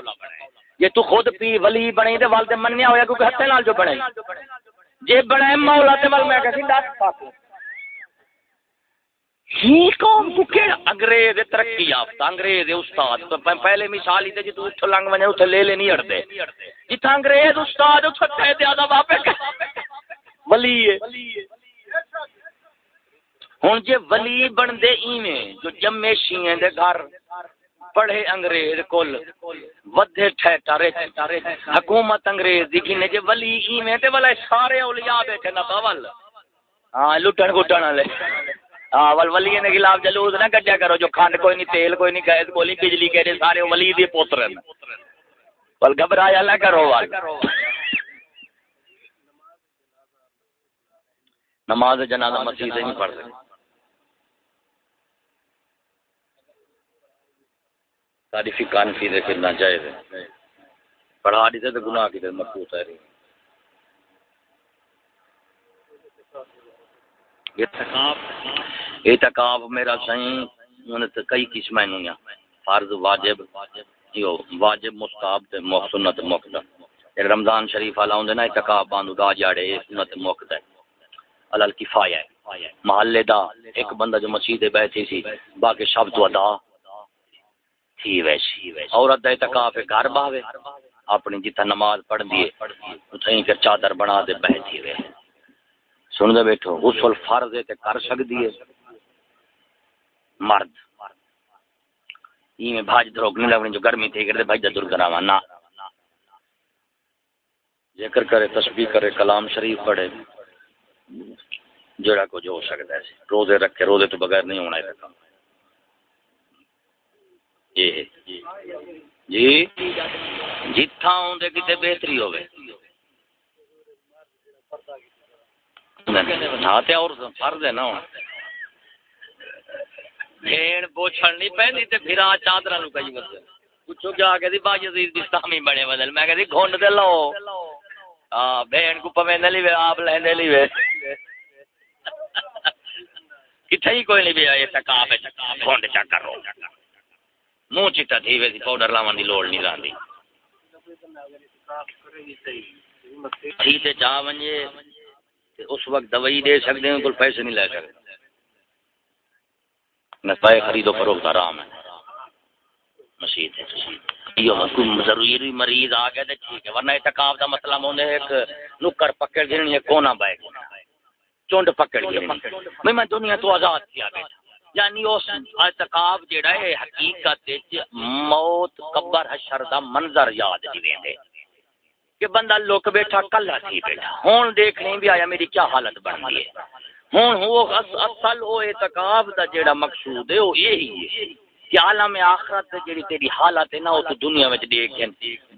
یہ تو خود پیر ولی بنی تے والد منیا ہویا کیونکہ ہتھے نال جو بنے۔ جے بنا مولا تے ول میں کہ دس پاس ہی قوم کو کیڑا انگریز ترقی یافتہ، انگریز استاد۔ پہلے مثال ہی تے جتو اٹھ لنگ ونے اوتھے لے لے نہیں اڑدے جتھا انگریز استاد اوتھے تے زیادہ واپس۔ ولی ہے۔ ہن جے ولی بن دے ایویں جو جمے شیئیں دے گھر، پڑھے انگریز کل ودھے ٹھہرے حکومت انگریز دی کنے جے ولی ایویں تے ولا سارے اولیاء بیٹھے نہ باول۔ ہاں لٹن گٹن والے۔ ہاں ول ولی نے خلاف جلوس نہ کڈیا کرو، جو کھنڈ کوئی نہیں، تیل کوئی نہیں گیس کوئی نہیں بجلی کے سارے ولی دے پوتر ہیں۔ ول گھبرایا نہ کرو وال نماز جنازہ مسجد نہیں پڑھ سکتے۔ ساری فکان فی دے پھرنا چاہیے پڑھا دیتے تو گناہ کی ہے۔ رہی اعتکاف میرا صحیح انہیں تو کئی قسم ہیں فرض واجب یو واجب مستحب تے سنت رمضان شریف والا ہوندے نا اعتکاف باندھ گا جاڑے سنت علل کفایہ ہے۔ محلے دا ایک بندہ جو مسجد بیٹھی سی، باقی شب تو ادا تھی ویسی عورت دا اعتکاف گھر باوے۔ اپنی جتھا نماز پڑھ دیے اتھیں پھر چادر بنا دے بیٹھی وے سن دے بیٹھو، غسل فرض ہے تے کر سکدی ہے۔ مرد۔ یہ میں بھاج دروگ نہیں لگنی جو گرمی تھی کرتے بھاج دور کراوا نہ ذکر کرے، تسبیح کرے، کلام شریف پڑھے۔ جڑا کو جو ہو سکتا ہے روزے رکھے روزے تو بغیر نہیں ہونا ہے یہ جی جتھا ہوں دے کتے بہتری ہوئے ہاں تے اور فرض ہے نا نہیں پہنی تے پھر آ چادرا نو کئی بس پوچھو کیا کہ با یزید بستامی بنے بدل میں کہ گھونڈ دے لو ہاں بھیڑ کو پویں نہ لیوے آپ لیندے لیوے کتھے ہی کوئی نہیں بھی یہ تکاف ہے گھونڈ چا کرو۔ منہ چٹا تھی ویسی پاؤڈر لاون دی لوڑ نہیں رہندی تھی تے جا ونجے اس وقت دوائی دے سکتے ہیں کوئی پیسے نہیں لے سکتے نسائے خرید و فروخت آرام ہے۔ مسیح ہے یہ ضروری مریض آ گیا ٹھیک ہے، ورنہ اعتکاف کا مسئلہ مطلب ہونے ایک نکر پکڑ گرنی ہے، کونا بائے چونڈ پکڑ گرنی میں دنیا تو آزاد کیا بیٹا۔ یعنی اس اعتکاف جیڑا ہے حقیقت موت قبر حشر دا منظر یاد جی کہ بندہ لوک بیٹھا کل تھی بیٹھا ہوں دیکھنے بھی آیا میری کیا حالت بن گئی ہے۔ ہوں وہ اصل وہ اعتکاف دا جیڑا مقصود ہے وہ یہی ہے۔ کہ عالم آخرت تے جیڑی تیری حالت ہے نا، وہ تو دنیا وچ دیکھن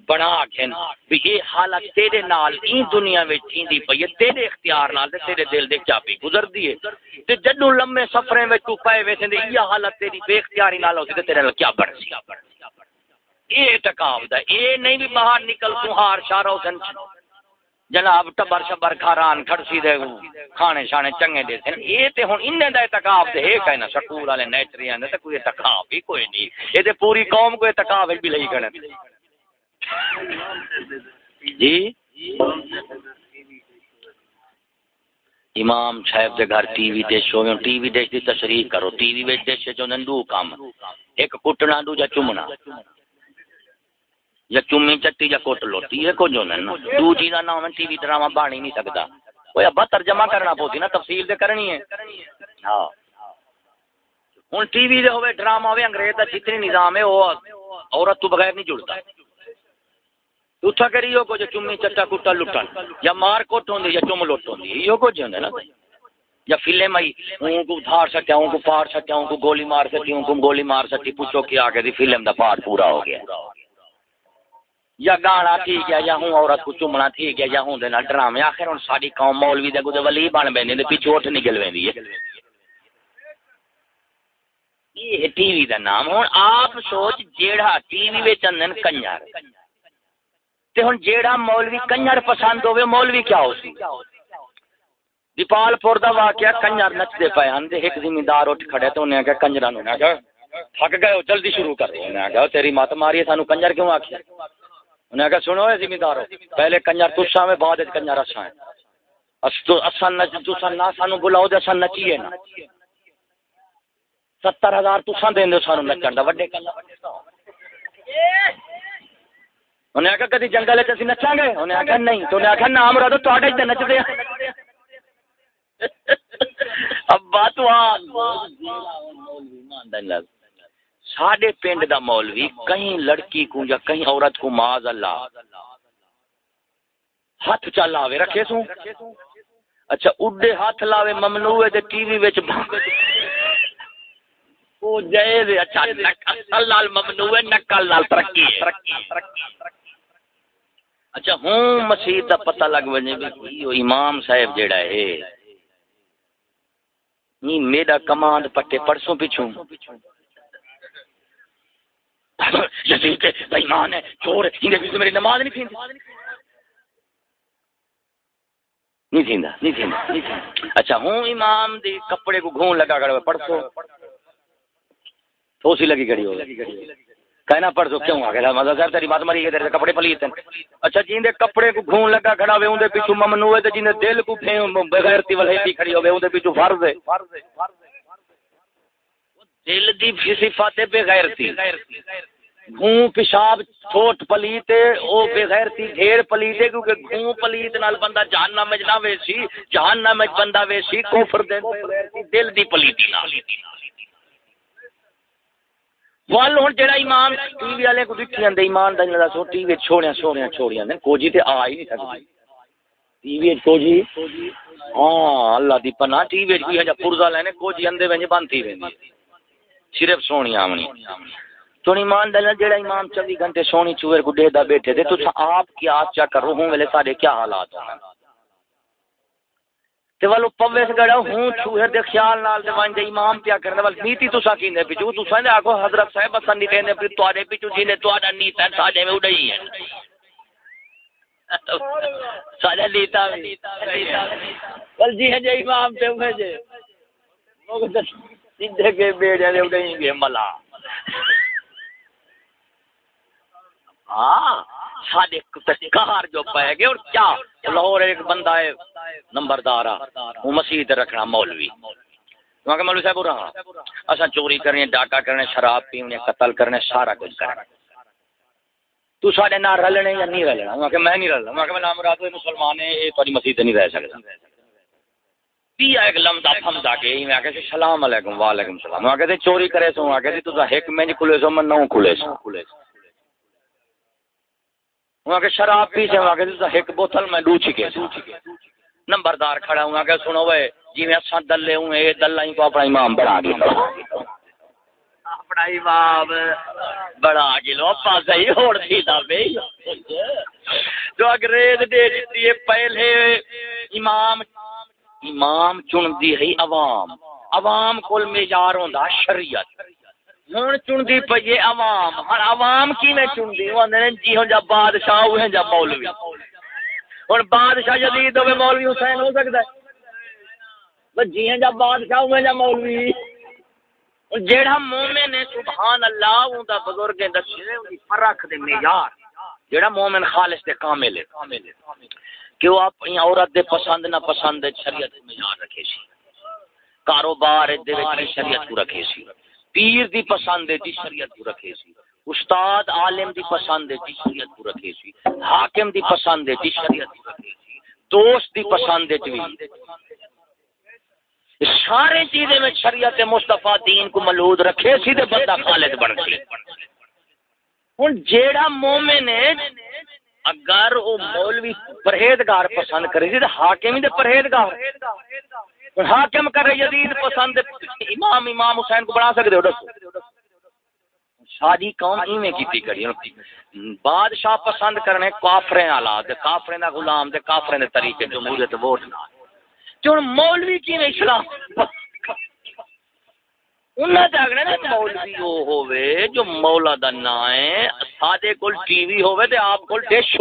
بنا کھن بھی یہ حالت تیرے نال، این دنیا وچ تھیندی پئی ہے، تیرے اختیار نال تے تیرے دل دے کیا پئی گزردی ہے۔ تے جدوں لمبے سفریں وچ تو پے ویسے تے یہ حالت تیری بے اختیاری نال ہوتی تے تیرے نال کیا بن سی یہ اعتکاف دا اے نہیں بھی باہر نکل تو ہار شارو سن جناب ٹبر شبر کھاران کھڑسی دے کھانے شانے چنگے دے سن اے تے ہن انہاں دا اعتکاف تے ہے کہنا سکول والے نیچریاں دے تے کوئی اعتکاف ہی کوئی نہیں۔ اے تے پوری قوم کو اعتکاف بھی لئی کھڑے جی؟ امام صاحب دے گھر ٹی وی تے شو ٹی وی دیکھ دی تشریح کرو، ٹی وی وچ دیکھ جو نندو کام ایک کٹنا دو جا چمنا۔ یا چومی چٹی یا کوٹ لوٹی یہ کچھ ہونا نا دو چیز نام ٹی وی ڈرامہ بن ہی نہیں سکتا وہ ابا ترجمہ کرنا پوتی نا تفصیل تے کرنی ہے ہاں ہوں ٹی وی ہوئے ڈرامہ ہوئے انگریز کا جتنی نظام ہے وہ عورت تو بغیر نہیں جڑتا اتھا کری ہو کچھ چومی چٹا کٹا لٹن یا مار کوٹ ہوندی یا چوم لٹ ہوندی یہ کچھ ہوندا نا یا فلم آئی اون کو دھار سکیا اون کو پار سکیا اون کو گولی مار سکتی اون کو گولی مار سکتی پوچھو کیا کہ فلم دا پارٹ پورا ہو گیا یا گانا ٹھیک ہے یا ہوں عورت کو چومنا ٹھیک ہے یا ہوں دے نال ڈرامے، آخر ہن ساری قوم مولوی دے کوئی ولی بن بیندے تے پیچھے اٹھ نکل ویندی ہے۔ یہ ٹی وی دا نام، ہن آپ سوچ جیڑا ٹی وی وچ اندن کنجر۔ تے ہن جیڑا مولوی کنجر پسند ہوے مولوی کیا ہو سی؟ دیپال پور دا واقعہ کنجر نچدے پے ہن، تے ایک زمیندار اٹھ کھڑے تے انہاں کہ کنجراں نوں نہ کہ تھک گئے ہو، جلدی شروع کر دو انہاں کہ تیری مات ماری سانو کنجر کیوں آکھیا؟ انہیں کہا سنو ہے زمیندارو، پہلے کنجر تسا میں، بعد کنجر اسا ہے اسا نچ تسا نہ سانو بلاؤ تے اسا نچیے نا ستر ہزار تسا دیں سانو نچن کا وڈے کلا انہیں آخیا کدی جنگل چی نچا گے؟ انہیں آخیا نہیں۔ تو انہیں آخیا نام رہا تو تے نچتے ابا تو ساڈے پنڈ دا مولوی، کہیں لڑکی کو یا کہیں عورت کو معاذ اللہ۔ ہاتھ چل لاوے، رکھے سو اچھا اڈے ہاتھ لاوے ممنوع ہے تے ٹی وی وچ او جائز اچھا نقل نال ممنوع ہے نقل نال ترقی ہے۔ اچھا ہوں مسیح دا پتہ لگ ونجے بھی امام صاحب جیڑا ہے۔ نی میرا کمانڈ پٹے پرسوں پیچھوں یزید بے ایمان ہے چور ہے میری نماز نہیں تھی نہیں تھیندا نہیں تھیندا اچھا ہوں امام دی کپڑے کو گھون لگا کر پڑھو تو سی لگی کڑی ہو۔ کہنا پڑھو کیوں آ گیا مزہ صاحب تیری بات مری ہے تیرے کپڑے پلی تن اچھا جیندے کپڑے کو گھون لگا کھڑا ہوے اون دے پیچھے ممنوع ہے تے جیندے دل کو پھے بغیرتی ولے کھڑی ہوے اون دے پیچھے فرض ہے۔ دل دی صفات بے غیرتی گھوں پیشاب چھوٹ پلیت او بے غیرتی ڈھیر پلیت ہے، کیونکہ گھوں پلیت نال بندہ جہنم وچ نہ ویسی، جہنم وچ بندہ ویسی، کفر دے دل دی پلیتی نال۔ وال ہن جڑا امام ٹی وی والے کو دکھی اندے ایمان دا نہ سو ٹی وی چھوڑیا چھوڑیا چھوڑیا نے۔ کوجی تے آ ہی نہیں سکدی۔ ٹی وی کوجی؟ ہاں اللہ دی پناہ۔ ٹی وی کوئی ہجا پرزا لینے، کوجی اندے وچ بند تھی ویندی۔ صرف سونی آمنی۔ تو ایمان دل جڑا امام چوبی گھنٹے سونی چوہر کو دے دا بیٹھے تھے تو آپ کیا آپ چا کرو، ہوں ویلے سارے کیا حالات ہیں تے والو پویس گڑا، ہوں چوہر دے خیال نال دے وان دے امام پیا کرنے وال نیتی تو کیندے پیچھو تو سا نے آکو حضرت صاحب اسن نہیں کہندے پھر تواڈے پیچھو جی نے تواڈا نیت ہے، ساڈے میں اڑئی ہے ساڈا نیتا ول جی ہے جے امام تے ہوے جے۔ سیدھے کے بیڑے دے اڑئی گے ملا۔ ہاں کار جو پائے گے اور کیا لاہور ایک بندہ ہے نمبردار وہ مسیح رکھنا مولوی۔ وہاں مولوی صاحب رہا۔ اصا چوری کرنے، ڈاکہ کرنے، شراب پینے، قتل کرنے، سارا کچھ کرنا۔ تو سارے نہ رلنے یا نہیں رلنا؟ وہاں کہ میں نہیں رلنا۔ وہاں کہ میں نام رات مسلمان ہے یہ تاری مسیح نہیں رہ سکتا پیا ایک لمدا پھمدا کے میں کہ سلام علیکم وعلیکم السلام وہاں کہ چوری کرے سو وہاں کہ تو ایک میں کھلے سو میں نو کھلے سو کھلے سو وہاں کے شراب پی سے وہاں کے ایک بوتل میں ڈو چکے نمبردار کھڑا ہوں کہ سنو وے جی میں اساں دلے ہوں اے کو اپنا امام بنا دیا اپنا امام بڑا گلو پاس ہی ہوڑ تھی دا بے جو انگریز دے دیتی ہے پہلے امام امام چن دی ہے عوام۔ عوام کل معیار ہوندا شریعت۔ ہوں چنتی پی عوام۔ ہر عوام کی میں چنتی جی ہوں جب بادشاہ ہوئے جب مولوی۔ ہوں بادشاہ جدید ہوئے مولوی حسین ہو سکتا ہے۔ جی ہیں جب بادشاہ ہوئے جب مولوی۔ جیڑا مومن ہے، سبحان اللہ اون دا بزرگ دسے اون فرق دے معیار۔ جیڑا مومن خالص دے کامل ہے۔ کہ وہ اپنی عورت دے پسند نہ پسند شریعت معیار رکھے سی۔ کاروبار دے وچ شریعت کو رکھے سی۔ پیر دی پسند ہے جی شریعت کو رکھے سی۔ استاد عالم دی پسند ہے جی شریعت کو رکھے سی۔ حاکم دی پسند ہے جی شریعت کو رکھے سی۔ دوست دی پسند ہے جی سارے چیزیں میں شریعت مصطفیٰ دین کو ملود رکھے سی تے بندہ خالد بن سی ہن جیڑا مومن ہے اگر وہ مولوی پرہیزگار پسند کرے سی تے حاکم ہی تے پرہیزگار حاکم کر یزید پسند امام امام حسین کو بنا سکتے ہو، دسو۔ شادی کون ایویں کیتی کری بادشاہ پسند کرنے کافرے والا تے کافرے دا غلام، تے کافرے دے طریقے جمہوریت ووٹ نہ چون مولوی کی نہیں اسلام انہاں تے اگنے نا مولوی او ہوے جو مولا دا نام ہے سادے کول ٹی وی تے آپ کول ڈش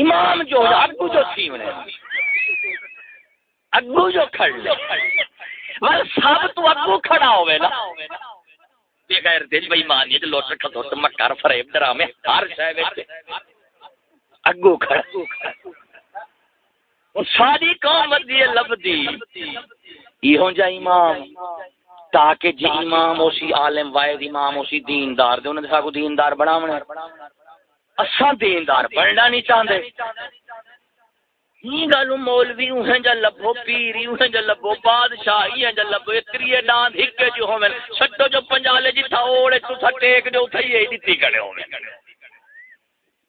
امام جو اگو جو تھی اگو جو کھڑ لے۔ سب تو اگو کھڑا ہوئے نا۔ بے غیر دل بے ایمان یہ لوٹ رکھا تو مکر فریب ڈرامے ہر شے وچ اگو کھڑا۔ ساری قوم ودی لبدی۔ یہ جا امام، تاکہ جی امام اسی عالم واحد امام، اسی دیندار دے، انہوں نے ساکو دیندار بناونا اساں دیندار بننا نہیں چاہتے ہی گالو مولوی اوہیں جا لبو پیری اوہیں جا لبو بادشاہ ہی جا لبو اتریے ڈاند، ہکے جو ہومن چھٹو جو پنجالے جی تھا اوڑے تو تھا ٹیک جو تھا یہ دیتی کڑے ہومن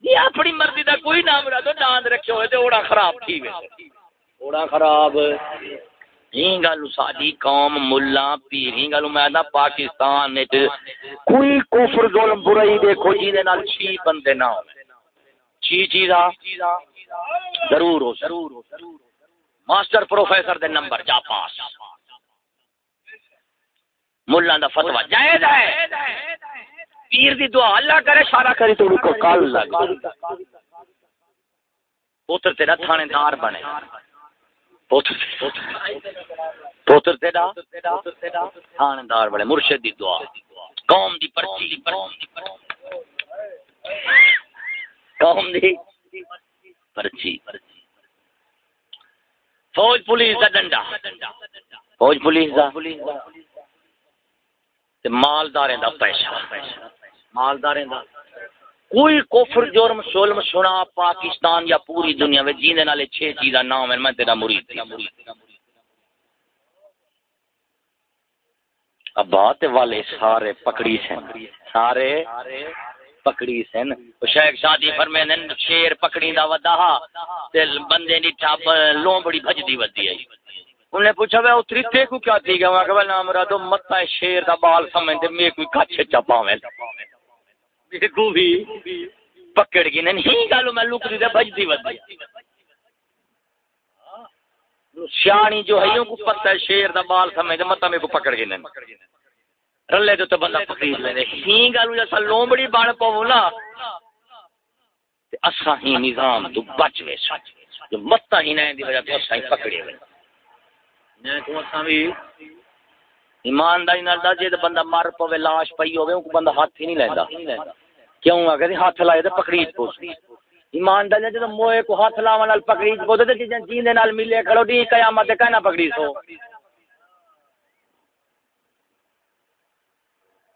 یہ اپنی مرضی دا کوئی نام رہا تو ڈاند رکھے ہوئے تے اوڑا خراب تھی وے اوڑا خراب۔ ہی گالو ساڈی قوم، ملا، پیر ہی گالو میں پاکستان وچ۔ کوئی کفر، ظلم، برائی دیکھو جی دے نال چھ بندے نہ ہوے چھ چیزاں ضرور ہو ضرور ہو ماسٹر پروفیسر دے نمبر جا پاس۔ ملا دا فتوا جائز ہے۔ پیر دی دعا، اللہ کرے، سارا کری تو کو کل لگ پوتر تیرا تھانے دار بنے۔ پوتر تیرا تھانے دار بنے، مرشد دی دعا۔ قوم دی پرچی۔ قوم دی پرچی۔ فوج پولیس دا ڈنڈا۔ فوج پولیس دا مالداریں دا پیسہ مالداریں دا۔ کوئی کفر، جرم، ظلم، سنا، پاکستان یا پوری دنیا میں جینے نالے چھ چیزا نام ہے میں تیرا مرید اب بات والے سارے پکڑی سے سارے پکڑی سن۔ شیخ شادی فرمے شیر پکڑی دا ودا تے بندے دی ٹھپ، لومبڑی بھجدی ودی ہے۔ انہوں نے پوچھا وہ اتری تے کو کیا تھی؟ گیا میں کہ نام را تو متا شیر دا بال سمجھ تے میں کوئی کچھ چپاویں۔ میں کو بھی پکڑ گئی نہیں گالو میں ودی۔ جو ہے کو پتہ ہے شیر دا بال سمجھ متا میں کو پکڑ گئی نہیں۔ رلے تو بندہ لینے ہی گالو جیسا لومبڑی بان پاو نا۔ اسا ہی نظام تو بچ وے جو متا ہی نہیں دی وجہ تو اسا ہی پکڑے وے میں تو اسا بھی ایمانداری نال دا جے بندہ مر پوے لاش پئی ہوے او بندہ ہاتھ ہی نہیں لیندا کیوں اگر ہاتھ لائے تے پکڑی پوس۔ ایمانداری جے موئے کو ہاتھ لاون نال پکڑی پوس تے جیندے نال ملے کھڑو، دی قیامت تے کہنا پکڑی سو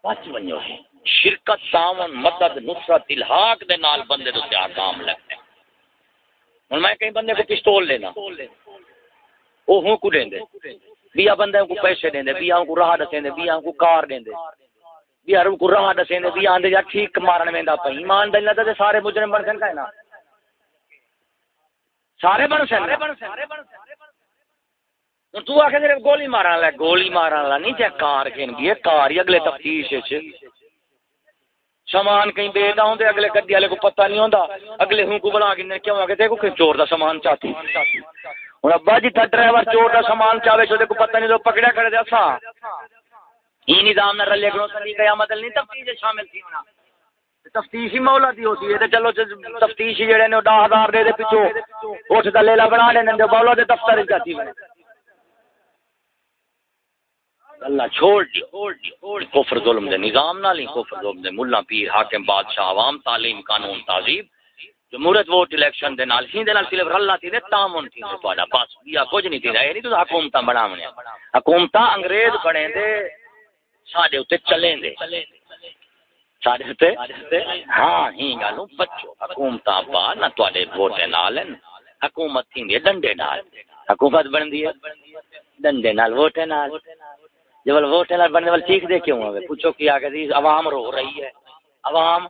بچ ونجو ہے۔ شرکت تعاون مدد، نصرت، الحاق دے نال بندے دے کیا کام لگتے ہیں۔ ہن میں کہیں بندے کو پستول لینا۔ او ہوں کو دیندے بیا بندے کو پیسے دیندے بیا کو راہ دسیں بیا کو کار دیندے بیا کو راہ دسیں دے بیا اندے جا ٹھیک مارن ویندا پئی ایمان دل تے سارے مجرم بن سن کائنا سارے بن سن۔ سارے تو آ کے گولی مارا لا گولی مارا لا نہیں چاہے کار کھین گئی کار ہی اگلے تفتیش سامان کہیں بے دا ہوندے اگلے گڈی والے کو پتہ نہیں ہوندا۔ اگلے ہوں کو بلا کے کیوں آ کے دیکھو کہ چور دا سامان چاہتی۔ ہن ابا جی تھا ڈرائیور چور دا سامان چاہے چھو کو پتہ نہیں تو پکڑیا کھڑے دے اسا ای نظام نہ رلے کرو سنی قیامت نہیں، تفتیش شامل تھی ہونا۔ تفتیش ہی مولا دی ہوتی ہے، تے چلو تفتیش جڑے نے 10000 دے دے پیچھے اٹھ دلیلا بنا لینے دے مولا دے دفتر وچ جاتی ہے اللہ چھوڑ دی کفر ظلم دے نظام نہ لیں کفر ظلم دے۔ ملا پیر، حاکم بادشاہ، عوام، تعلیم، قانون تہذیب جمہوریت ووٹ الیکشن دے نال، ہی دے نال صرف رلا تھی دے تامن تھی دے تہاڈا بس یا کچھ نہیں تھی اے نہیں تو حکومتاں بناونے حکومتاں انگریز بنے دے ساڈے اوتے چلیں دے ساڈے اوتے ہاں ہی گالوں بچو حکومتاں با نہ تواڈے ووٹ نال حکومت تھی ڈنڈے نال حکومت بندی ہے ڈنڈے نال ووٹ نال جب ووٹ بننے والے چیخ دے کیوں ہوئے پوچھو کیا کہ عوام رو رہی ہے عوام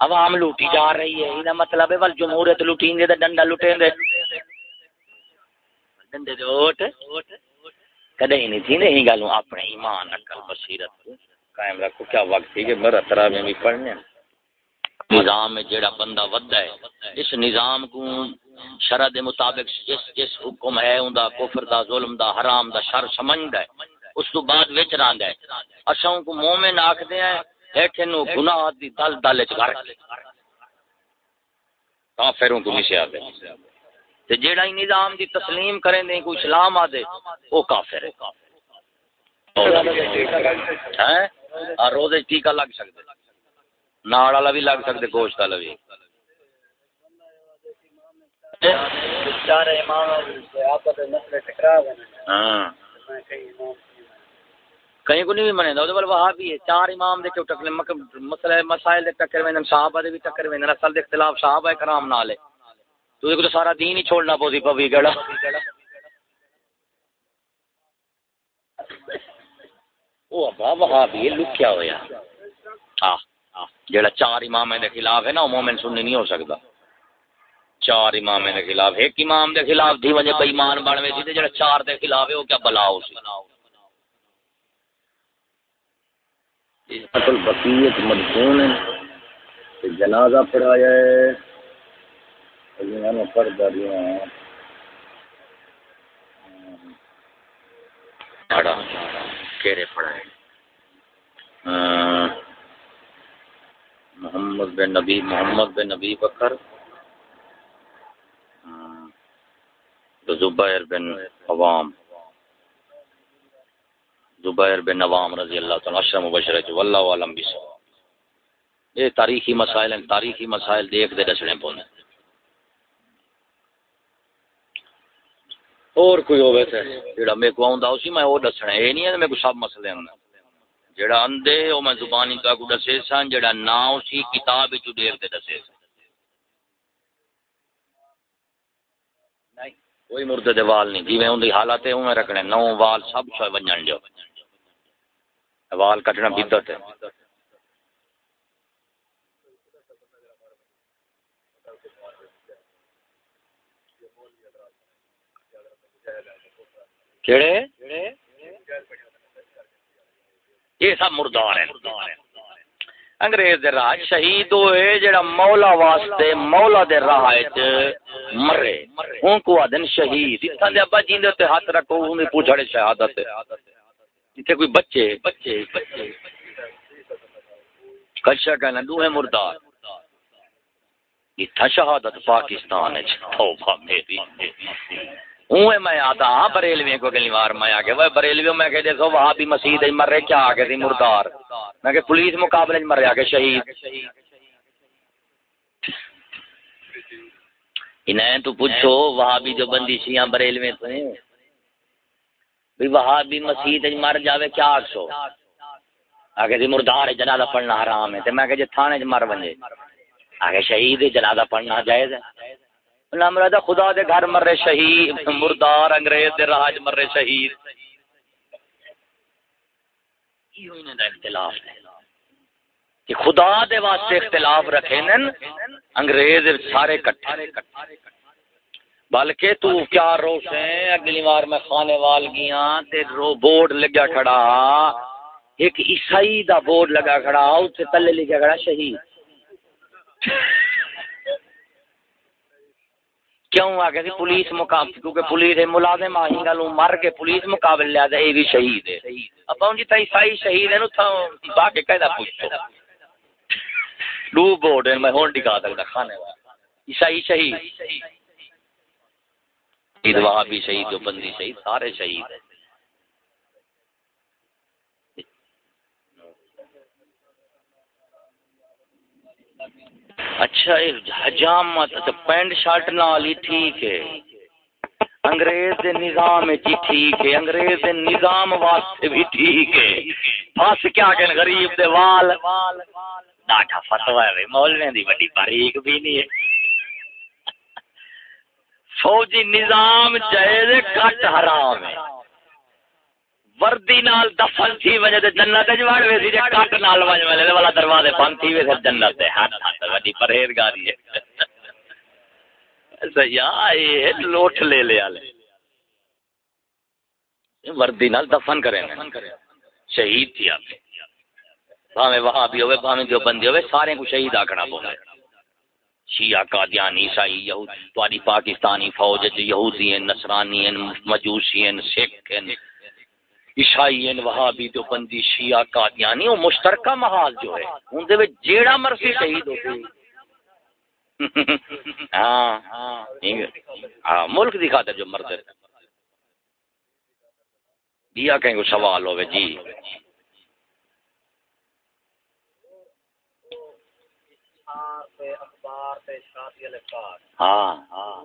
عوام لوٹی جا رہی ہے یہ مطلب ہے ول جمہوریت لوٹیں گے ڈنڈا لوٹیں گے ڈنڈے دے ووٹ کدے ہی نہیں تھی نہیں گالوں اپنے ایمان عقل بصیرت قائم رکھو، کیا وقت تھی کہ مرا طرح میں بھی پڑھنے۔ نظام میں جیڑا بندہ ودا ہے، اس نظام کو شرع دے مطابق جس جس حکم ہے اوندا کفر دا ظلم دا حرام دا شر سمجھدا ہے۔ اس تو بعد وچ راندا ہے۔ اساں کو مومن آکھدے ہیں ایتھے نو گناہ دی دل دل وچ کر کافروں کو نہیں آدھے تے جیڑا ہی نظام دی تسلیم کریں دے کوئی اسلام آ دے او کافر ہے۔ ہیں اور روزے ٹیکا لگ سکدے۔ ناڑ والا بھی لگ سکدے گوشت والا بھی۔ ہاں۔ کہیں کو نہیں بھی منے وہ وہاں بھی ہے۔ چار امام دے کے ٹکر مسئلہ مسائل دے ٹکر ویندن صحابہ دے بھی ٹکر ویندن۔ اصل دے اختلاف صحابہ کرام نال ہے۔ تو یہ سارا دین ہی چھوڑنا پوسی پوی گڑا او ابا، وہاں بھی لکیا ہویا۔ ہاں جڑا چار امام دے خلاف ہے نا وہ مومن سننی نہیں ہو سکتا چار امام دے خلاف، ایک امام دے خلاف دی وجہ بے ایمان بنوے سی تے جڑا چار دے خلاف ہے وہ کیا بلا ہو سی البقیت مدفون ہے۔ جنازہ پڑھایا ہے۔ محمد بن نبی محمد بن نبی بکر زبیر بن عوام۔ زبیر بن عوام رضی اللہ تعالی اشرم مبشر جو اللہ عالم بھی یہ تاریخی مسائل ہیں تاریخی مسائل دیکھ دے دسنے پونے اور کوئی ہوئے تھے جڑا میں کو آؤں اسی میں وہ دسنا ہے یہ نہیں ہے میں کو سب مسئلے ہیں جڑا اندے او میں زبانی کا کو دسے سان جڑا نا اسی کتاب وچ دیکھ دے دسے سان نہیں کوئی مردے دے وال نہیں جی میں اون دی حالت ہے میں رکھنے نو وال سب شے ونجن جو وال کٹنا بدت ہے کیڑے؟ یہ سب مردار ہیں۔ انگریز دے راج شہید ہوئے، جڑا مولا واسطے، مولا دے راہ وچ مرے۔ ہن کو ادن شہید۔ اتھاں دے ابا جیندے تے ہاتھ رکھو ہن پوچھڑے شہادت۔ ایتھے کوئی بچے۔ بچے بچے کشا کہنا دوہے مردار۔ اتھا شہادت پاکستان وچ۔ توبہ میری۔ اوے میں آتا ہاں بریلوی کو گلی مار میں آگے، وہ بریلوی میں کہ دیکھو وہاں بھی مسجد مر رہے کیا آگے تھی، مردار۔ میں کہ پولیس مقابلے مر رہے آگے، شہید۔ انہیں تو پوچھو وہاں بھی جو بندی شیاں تو ہیں۔ بھی وہاں بھی مسجد مر جاوے کیا آکسو۔ آگے تھی، مردار جنازہ پڑھنا حرام ہے۔ تو میں کہ جی تھانے مر بنجے آگے شہید جنازہ پڑھنا جائز ہے۔ مراد خدا دے گھر مرے شہید، مردار انگریز دے راج مرے شہید۔ اختلاف؟ کہ خدا دے واسطے اختلاف رکھے نن، انگریز سارے کٹھے۔ بلکہ تو کیا روشن اگلی بار میں خانے وال گیا تے رو بورڈ لگا کھڑا۔ ایک عیسائی دا بورڈ لگا کھڑا، اس سے تلے لکھا کھڑا، شہید۔ کیوں؟ آ گئے پولیس مقابل کیونکہ پولیس ملازم آہی گل مر کے پولیس مقابل لیا یہ بھی شہید ہے۔ اب جی تھی سائی شہید ہے نا با کے کہہ پوچھو۔ لو بورڈ میں ہوں ٹکا سکتا کھانے والا عیسائی شہید۔ عید وہاں بھی شہید، جو بندی شہید، سارے شہید ہیں اچھا حجامت اچھا پینٹ شرٹ نال ہی ٹھیک ہے۔ انگریز دے نظام جی ٹھیک ہے، انگریز دے نظام واسطے بھی ٹھیک ہے۔ بس کیا کہ غریب دے وال۔ ڈاٹا فتوا ہے مولوی دی بڑی باریک بھی نہیں ہے۔ فوجی نظام جائز کٹ حرام ہے۔ وردی نال دفن تھی، وجہ تے جنت وچ وڑ وے سی، جے کٹ نال وج وے والا دروازے بند تھی، وے تے جنت تے ہاتھ ہاتھ، وڈی پرہیزگاری ہے۔ اچھا، سیا اے لوٹ لے لے والے وردی نال دفن کرے شہید تھی آپ بھاویں وہاں بھی ہوئے، بھاویں جو بندے ہوئے، سارے کو شہید آکھنا پونا شیعہ، قادیانی، عیسائی، یہود، تواڈی پاکستانی فوج، یہودی ہیں، نصرانی ہیں، مجوسی ہیں، سکھ ہیں۔ عیسائی وہابی جو بندی شیعہ قادیانی وہ مشترکہ محال جو ہے ان دے جیڑا مرضی شہید ہوتے ہاں ہاں ملک دکھاتے جو مرد دیا کہیں کو سوال ہوئے جی۔ ہاں ہاں۔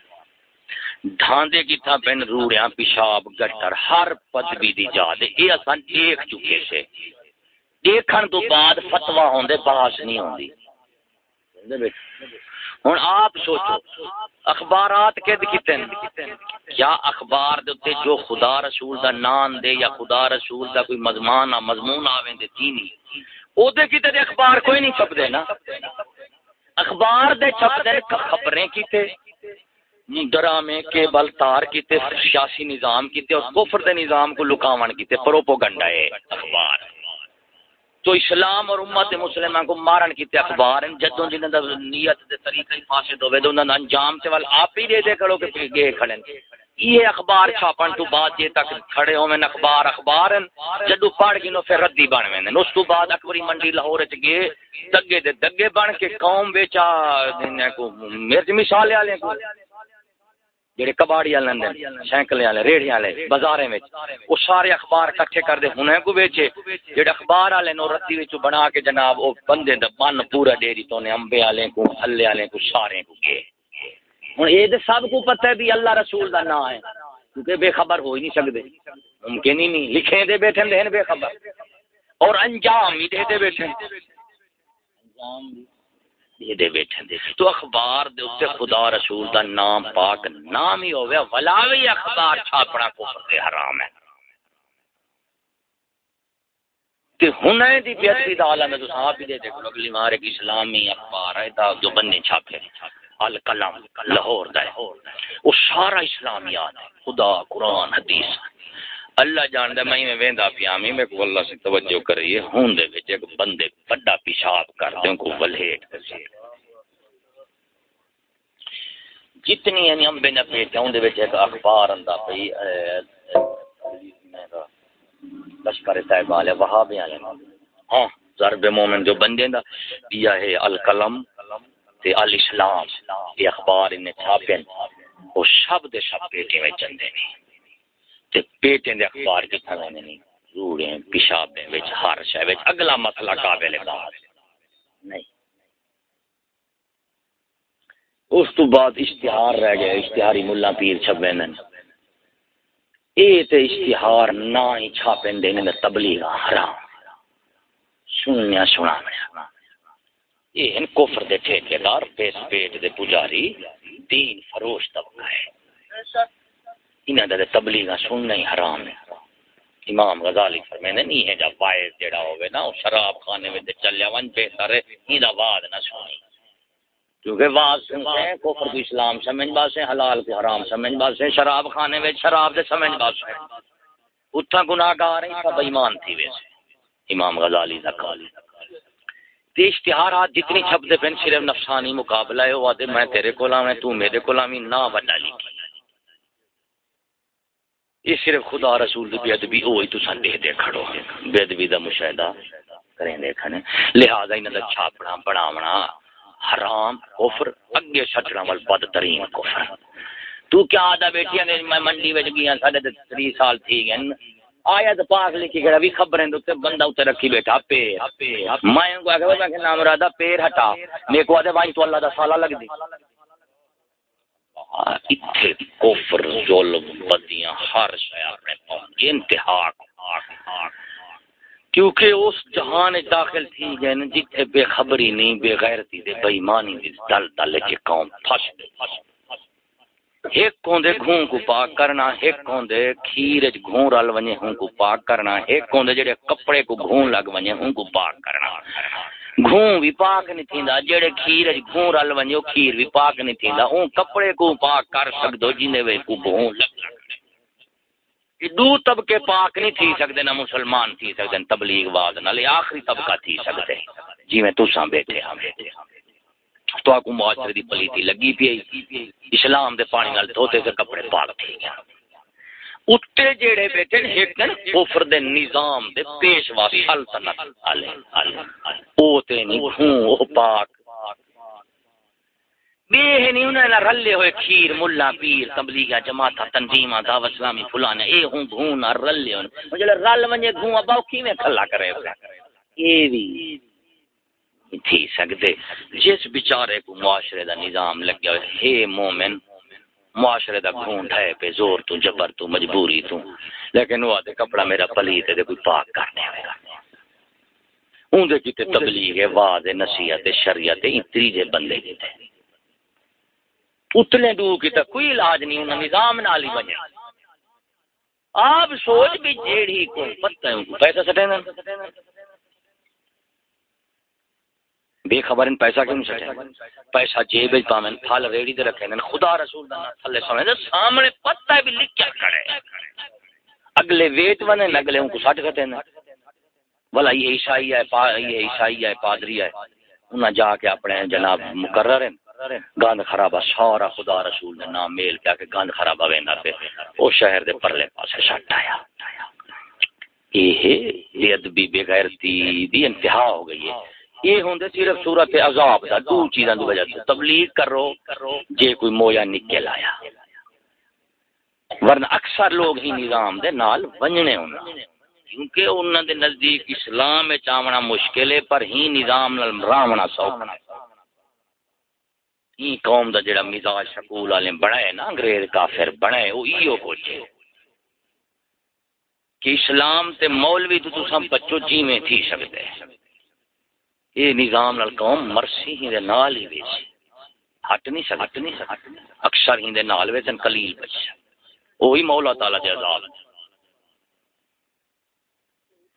ڈھاندے کی تھا پین روڑیاں پیشاب گٹر ہر پدوی دی جا دے یہ اساں دیکھ چکے سے۔ دیکھن تو بعد فتوا ہوندے، بحث نہیں ہوندی۔ ہوں آپ سوچو، اخبارات کد کتے کیا اخبار دے جو خدا رسول دا نام دے یا خدا رسول دا کوئی مضمان مضمون آویں دے تینی او دے کتے دے اخبار کوئی نہیں چھپ دے نا۔ اخبار دے چھپ دے خبریں کیتے ڈرامے کے بل تار کیتے، سیاسی نظام کیتے اور کفر دے نظام کو لکاون کیتے، پروپوگنڈا ہے، اخبار۔ تو اسلام اور امت مسلمان کو مارن کی اخبار ہیں جدوں جنہاں دا نیت دے طریقے فاسد ہوے تے انہاں دا انجام تے ول آپ ہی دے دے کرو کہ گے کھڑے یہ اخبار چھاپن تو بعد جے تک کھڑے ہوویں اخبار اخبار ہیں۔ جدو پڑھ گنو پھر ردی بن ویندے اس تو بعد اکبری منڈی لاہور وچ گئے، دگے دے دگے بن کے قوم وچ کو مرچ مثال والے کو جڑے کباڑی والے لندن سائیکل والے ریڑھی والے بازارے وچ۔ او سارے اخبار اکٹھے کر دے ہنے کو بیچے جڑے اخبار والے نو رتی وچ بنا کے جناب او بندے دا بن پورا ڈیری تو نے امبے والے کو ہلے والے کو سارے کو گئے ہن اے تے سب کو پتہ ہے بھی اللہ رسول دا نام ہے کیونکہ بے خبر ہو ہی نہیں سکدے۔ ممکن ہی نہیں۔ لکھے دے بیٹھے دے بے خبر۔ اور انجام ہی دے دے بیٹھے انجام دے بیٹھے دے۔ تو اخبار دے اوتے خدا رسول دا نام پاک نام ہی ہوے ولا وی اخبار چھاپنا کفر دے حرام ہے۔ تے ہنے دی بیعتی دا عالم تو صاحب بھی دے دیکھو، اگلی مار ایک اسلامی اخبار ہے، دا جو بننے چھاپے۔ القلم لاہور دا ہے۔ وہ سارا اسلامیات ہے۔ خدا، قرآن، حدیث۔ اللہ جاندا میں میں ویندا پیا میں میں کو اللہ سے توجہ کریے۔ ہون دے وچ ایک بندے بڑا پیشاب کر دے کو ولہٹ جتنی یعنی ہم بنا پیٹ ہون دے وچ ایک اخبار اندا پئی لشکر طیب والے وہابی والے ہاں ضرب مومن جو بندے دا، پیا ہے القلم تے الاسلام۔ یہ اخبار انہیں چھاپے وہ شب دے شب پیٹے میں چندے نہیں پیٹیں اخبار کی طرح نہیں روڑیں پیشابیں وچ ہر شے وچ اگلا مسئلہ قابل نہیں۔ اس تو بعد اشتہار رہ گیا اشتہاری ملا پیر اے تے اشتہار نہ ہی چھاپیں دے نے تبلیغ حرام۔ سنیا سنا۔ یہ ان کفر دے ٹھیکیدار پیٹ دے پجاری دین فروش طبقہ ہے۔ انہاں دا تبلیغ سننا ہی حرام ہے۔ امام غزالی فرمیندے نہیں ہے جب وائز جڑا ہوے نا، او شراب خانے وچ چلیا ون بہتر ہے ایندا واد نہ سنی۔ کیونکہ واز سنتے ہیں، کفر کو اسلام سمجھ باسے حلال کو حرام سمجھ باسے شراب خانے وچ شراب دے سمجھ باسے اتھا گناہگار ہیں، سب ایمان تھی ویسے۔ امام غزالی دا قالی تے اشتہارات جتنی چھپ دے پن صرف نفسانی مقابلہ ہے وہ میں تیرے کولا میں تو میرے کولا میں نہ وڈا لکھی۔ یہ صرف خدا رسول دی بے ادبی ہوئی تو سن دے دے کھڑو ہاں۔ بے ادبی دا مشاہدہ کریں دیکھنے لہذا انہاں دا چھاپنا، بناونا حرام، کفر، اگے سچنا ول بدترین کفر۔ تو کیا آدھا بیٹیاں نے، میں منڈی وچ گیاں، ساڈے تے 3 سال تھی گئے۔ آیا تو پاک لکھی گیا بھی خبریں تے بندہ اتنے رکھی بیٹھا، پیر۔ میں کو آگے میں کہ نام رادا پیر ہٹا۔ میرے کو آدھے بھائی تو اللہ دا سالہ لگ دی اتھے کفر، ظلم، بدیاں، ہر شے اپنے پاؤں انتہا کیونکہ اس جہان داخل تھی گئے نا جتھے بے خبری نہیں، بے غیرتی دے بے ایمانی دے، دل دل کے قوم پھس دے۔ ایک کوندے گھون کو پاک کرنا، ایک کوندے کھیر وچ گھون رل ونجے ہوں کو پاک کرنا، ایک کوندے جڑے کپڑے کو گھون لگ ونجے ہوں کو پاک کرنا۔ گھون بھی پاک نہیں تھیندا جڑے کھیر وچ گھون رل ونجو کھیر بھی پاک نہیں تھیندا۔ اون کپڑے کو پاک کر سکدو، جینے وچ کو گھون لگ لگ دو طبقے پاک نہیں تھی سکدے، نہ مسلمان تھی سکدے تبلیغ واز نال آخری طبقہ تھی سکدے۔ جی جویں تساں بیٹھے ہاں بیٹھے ہاں۔ تو کو معاشرے دی پلیتی لگی پئی۔ اسلام دے پانی نال دھوتے سے کپڑے پاک تھی گیا اتے جیڑے بیٹھے ایک نا کفر دے نظام دے پیشوا سلطنت والے او تے نہیں ہوں او پاک بے نہیں انہاں نہ رلے ہوئے کھیر ملا پیر تبلیغ جماعت تنظیم دعوت اسلامی فلانے اے ہوں گھوں نہ رلے ہن جڑے رل ونجے گھوں ابا کیویں کھلا کرے اے وی تھی سکدے جس بیچارے کو معاشرے دا نظام لگیا ہوئے ہے مومن معاشرے دا خون ہے پہ زور تو جبر تو مجبوری تو۔ لیکن وہ آدھے کپڑا میرا پلیت ہے کوئی پاک کرنے ہوئے۔ گا اون دے کیتے تبلیغ ہے واض ہے نصیحت ہے شریعت ہے اتری جے بندے کیتے اتنے دو کیتا کوئی علاج نہیں انہاں نظام نالی بنے۔ آپ سوچ بھی جیڑی کو پتہ ہے پیسہ سٹے نا بے خبر ان پیسہ کیوں سٹے پیسہ جیب وچ پاویں پھل ریڑی تے رکھے خدا رسول دا نام تھلے سمجھ سامنے پتہ بھی لکھ لکھیا کھڑے اگلے ویٹ ونے اگلے ان کو سٹ کھتے نا بلا یہ عیسائی ہے، پا یہ عیسائی ہے، پادری ہے۔ انہاں جا کے اپنے جناب مقرر ہیں۔ گند خرابہ سارا خدا رسول نے نام میل کیا کہ گند خرابہ ویندا تے او شہر دے پرلے پاسے سٹ آیا۔ یہ بے ادبی بے غیرتی دی انتہا ہو گئی ہے۔ یہ ہوں صرف صورت عذاب دا، دو چیزاں دی وجہ سے۔ تبلیغ کرو، جے کوئی مویا نکل آیا ورنہ اکثر لوگ ہی نظام دے نال ونجنے ہونا کیونکہ انہوں دے نزدیک اسلام میں چاونا مشکل ہے، پر ہی نظام نال رامنا سوکنا ہی قوم دا جڑا مزاج شکول والے بنائے نا، انگریز کافر بنائے وہ ایو کچھ کہ اسلام تے مولوی تو تو سب بچوں جی میں تھی سکتے ہیں یہ نظام نال قوم مرسی ہی دے نال ہی ہٹ نہیں سکتی۔ ہٹ نہیں سکتی۔ اکثر ہی دے نال ویچن قلیل بچ۔ وہی مولا تعالی دے عذاب۔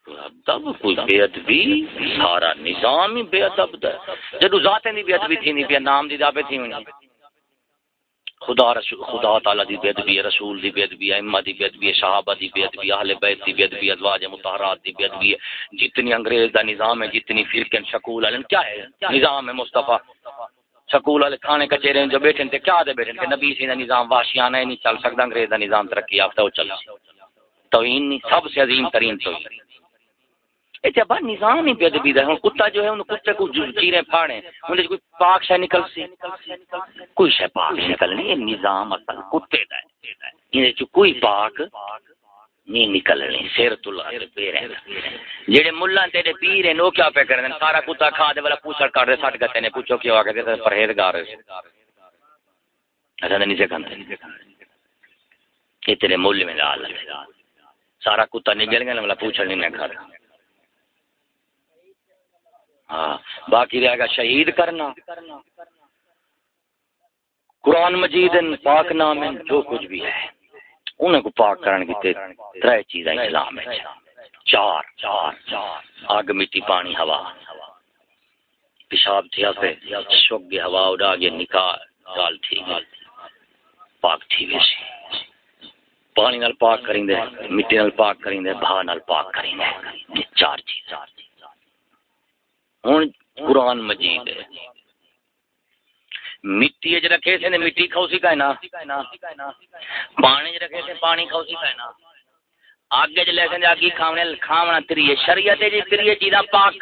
ادب کوئی بے ادبی سارا نظام ہی بے ادب دا جدو ذاتیں دی بے ادبی تھی نہیں پیا نام دی دابے تھی نہیں خدا رسول خدا تعالی دی بے ادبی رسول دی بے ادبی ائمہ دی بے ادبی صحابہ دی بے ادبی اہل بیت دی بے ادبی ازواج مطہرات دی بے ادبی جتنی انگریز دا نظام ہے، جتنی فرقن شکول والے کیا ہے؟ نظام ہے مصطفی۔ سکول والے کھانے کچہرے جو بیٹھے تھے، کیا دے بیٹھے تھے؟ نبی سی دا نظام واشیانہ نہیں چل سکتا، انگریز دا نظام ترقی یافتہ وہ چل توہین نہیں، سب سے عظیم ترین توہین۔ جب نظام ہی بے ادبی دا ہے کتا جو ہے ان کتے کو چیرے پھاڑے ان کوئی پاک شے نکل سی، کوئی شے پاک نکلنی یہ نظام اصل کتے دا ہے۔ ان کوئی پاک نہیں نکلنی سیر تو اللہ پہ رہنا جڑے ملا تیرے پیر ہیں، وہ کیا پہ کرنے سارا کتا کھا دے والا پوچھڑ کر دے، سٹ گتے نے پوچھو کیوں آ کے پرہیزگار ایسا اچھا، نہیں سے کھاتے یہ تیرے مول میں ڈال سارا کتا نکل گیا والا پوچھڑ نہیں کھا رہا۔ ہاں باقی رہے گا شہید کرنا۔ قرآن مجید ان پاک نام ان جو کچھ بھی ہے۔ انہیں کو پاک کرن کی تر چیز اسلام ہے۔ چار چار چار آگ، مٹی، پانی، ہوا۔ پیشاب تھیا پہ شوگ گیا، ہوا اڑا گیا، نکاح، گال تھی پاک تھی ویسی پانی نال پاک کریں دے مٹی نال پاک کریں دے بھا نال پاک کریں دے چار چیز چار چیز ہوں قرآن مجید ہے۔ مٹی چ رکھے تھے مٹی کھاؤ سی کہنا پانی رکھے تھے پانی کھاؤ سی کہنا آگے چ لے کے آگے کھاونے کھاونا تری شریعت جی تری چیزاں پاک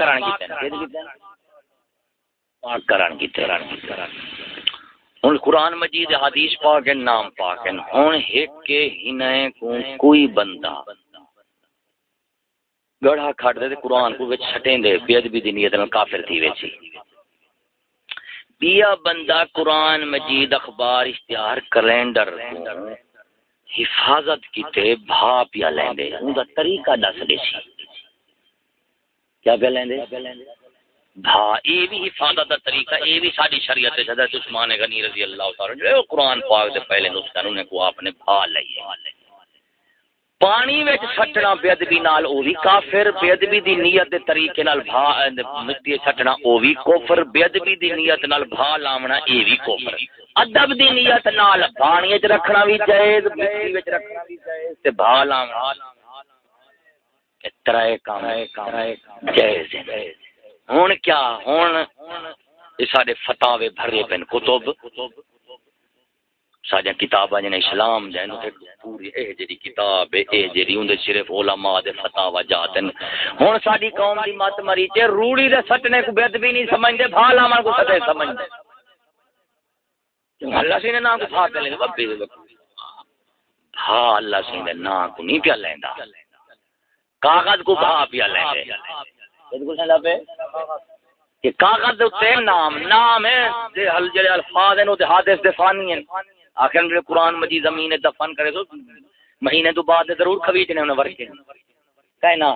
کی ہوں قرآن مجید حدیث پاک ہے نام پاک ہے۔ ہوں ایک کے ہی کوئی بندہ۔ گڑھا کھڑ دے قرآن کو وچ چھٹیں دے، بے ادبی دی نیت نال کافر تھی ویسی بیا بندہ قرآن مجید اخبار اشتہار کیلنڈر حفاظت کیتے بھا پیا لیندے، اون دا طریقہ دس دے سی کیا پیا لیندے؟ بھا، اے بھی حفاظت دا طریقہ، اے بھی ساری شریعت حضرت عثمان غنی رضی اللہ تعالی جو قرآن پاک دے پہلے نسخہ نے کو آپ نے بھا لئی ہے۔ پانی وچ سٹنا بے ادبی نال او وی کافر بے ادبی دی نیت دے طریقے نال بھا مٹی سٹنا او وی کفر بے ادبی دی نیت نال بھا لاونا اے وی کفر۔ ادب دی نیت نال پانی وچ رکھنا وی جائز، مٹی وچ رکھنا وی جائز تے بھا لاونا۔ اترائے کام، جائز ہن کیا؟ ہن یہ سارے فتاوے بھرے پن کتب۔ سارے کتاباں جن اسلام جن پوری اے جڑی کتاب اے جڑی اون صرف علماء دے فتاوا جاتن ہن۔ ساڈی قوم دی مت مری تے روڑی دے سٹنے کو بد بھی نہیں سمجھدے بھا لاواں کو سٹے سمجھدے۔ اللہ سی نے نام کو پھا لے بابے بھا اللہ سی نے نام کو نہیں پیا لیندا۔ کاغذ کو بھا پیا لیندے بالکل کہ کاغذ تے نام نام ہے جے الفاظ ہیں او تے حادث دے فانی ہیں۔ آخر میرے قرآن مجید زمین دفن کرے تو مہینے تو بعد ضرور کھویچنے انہیں ورکے کہنا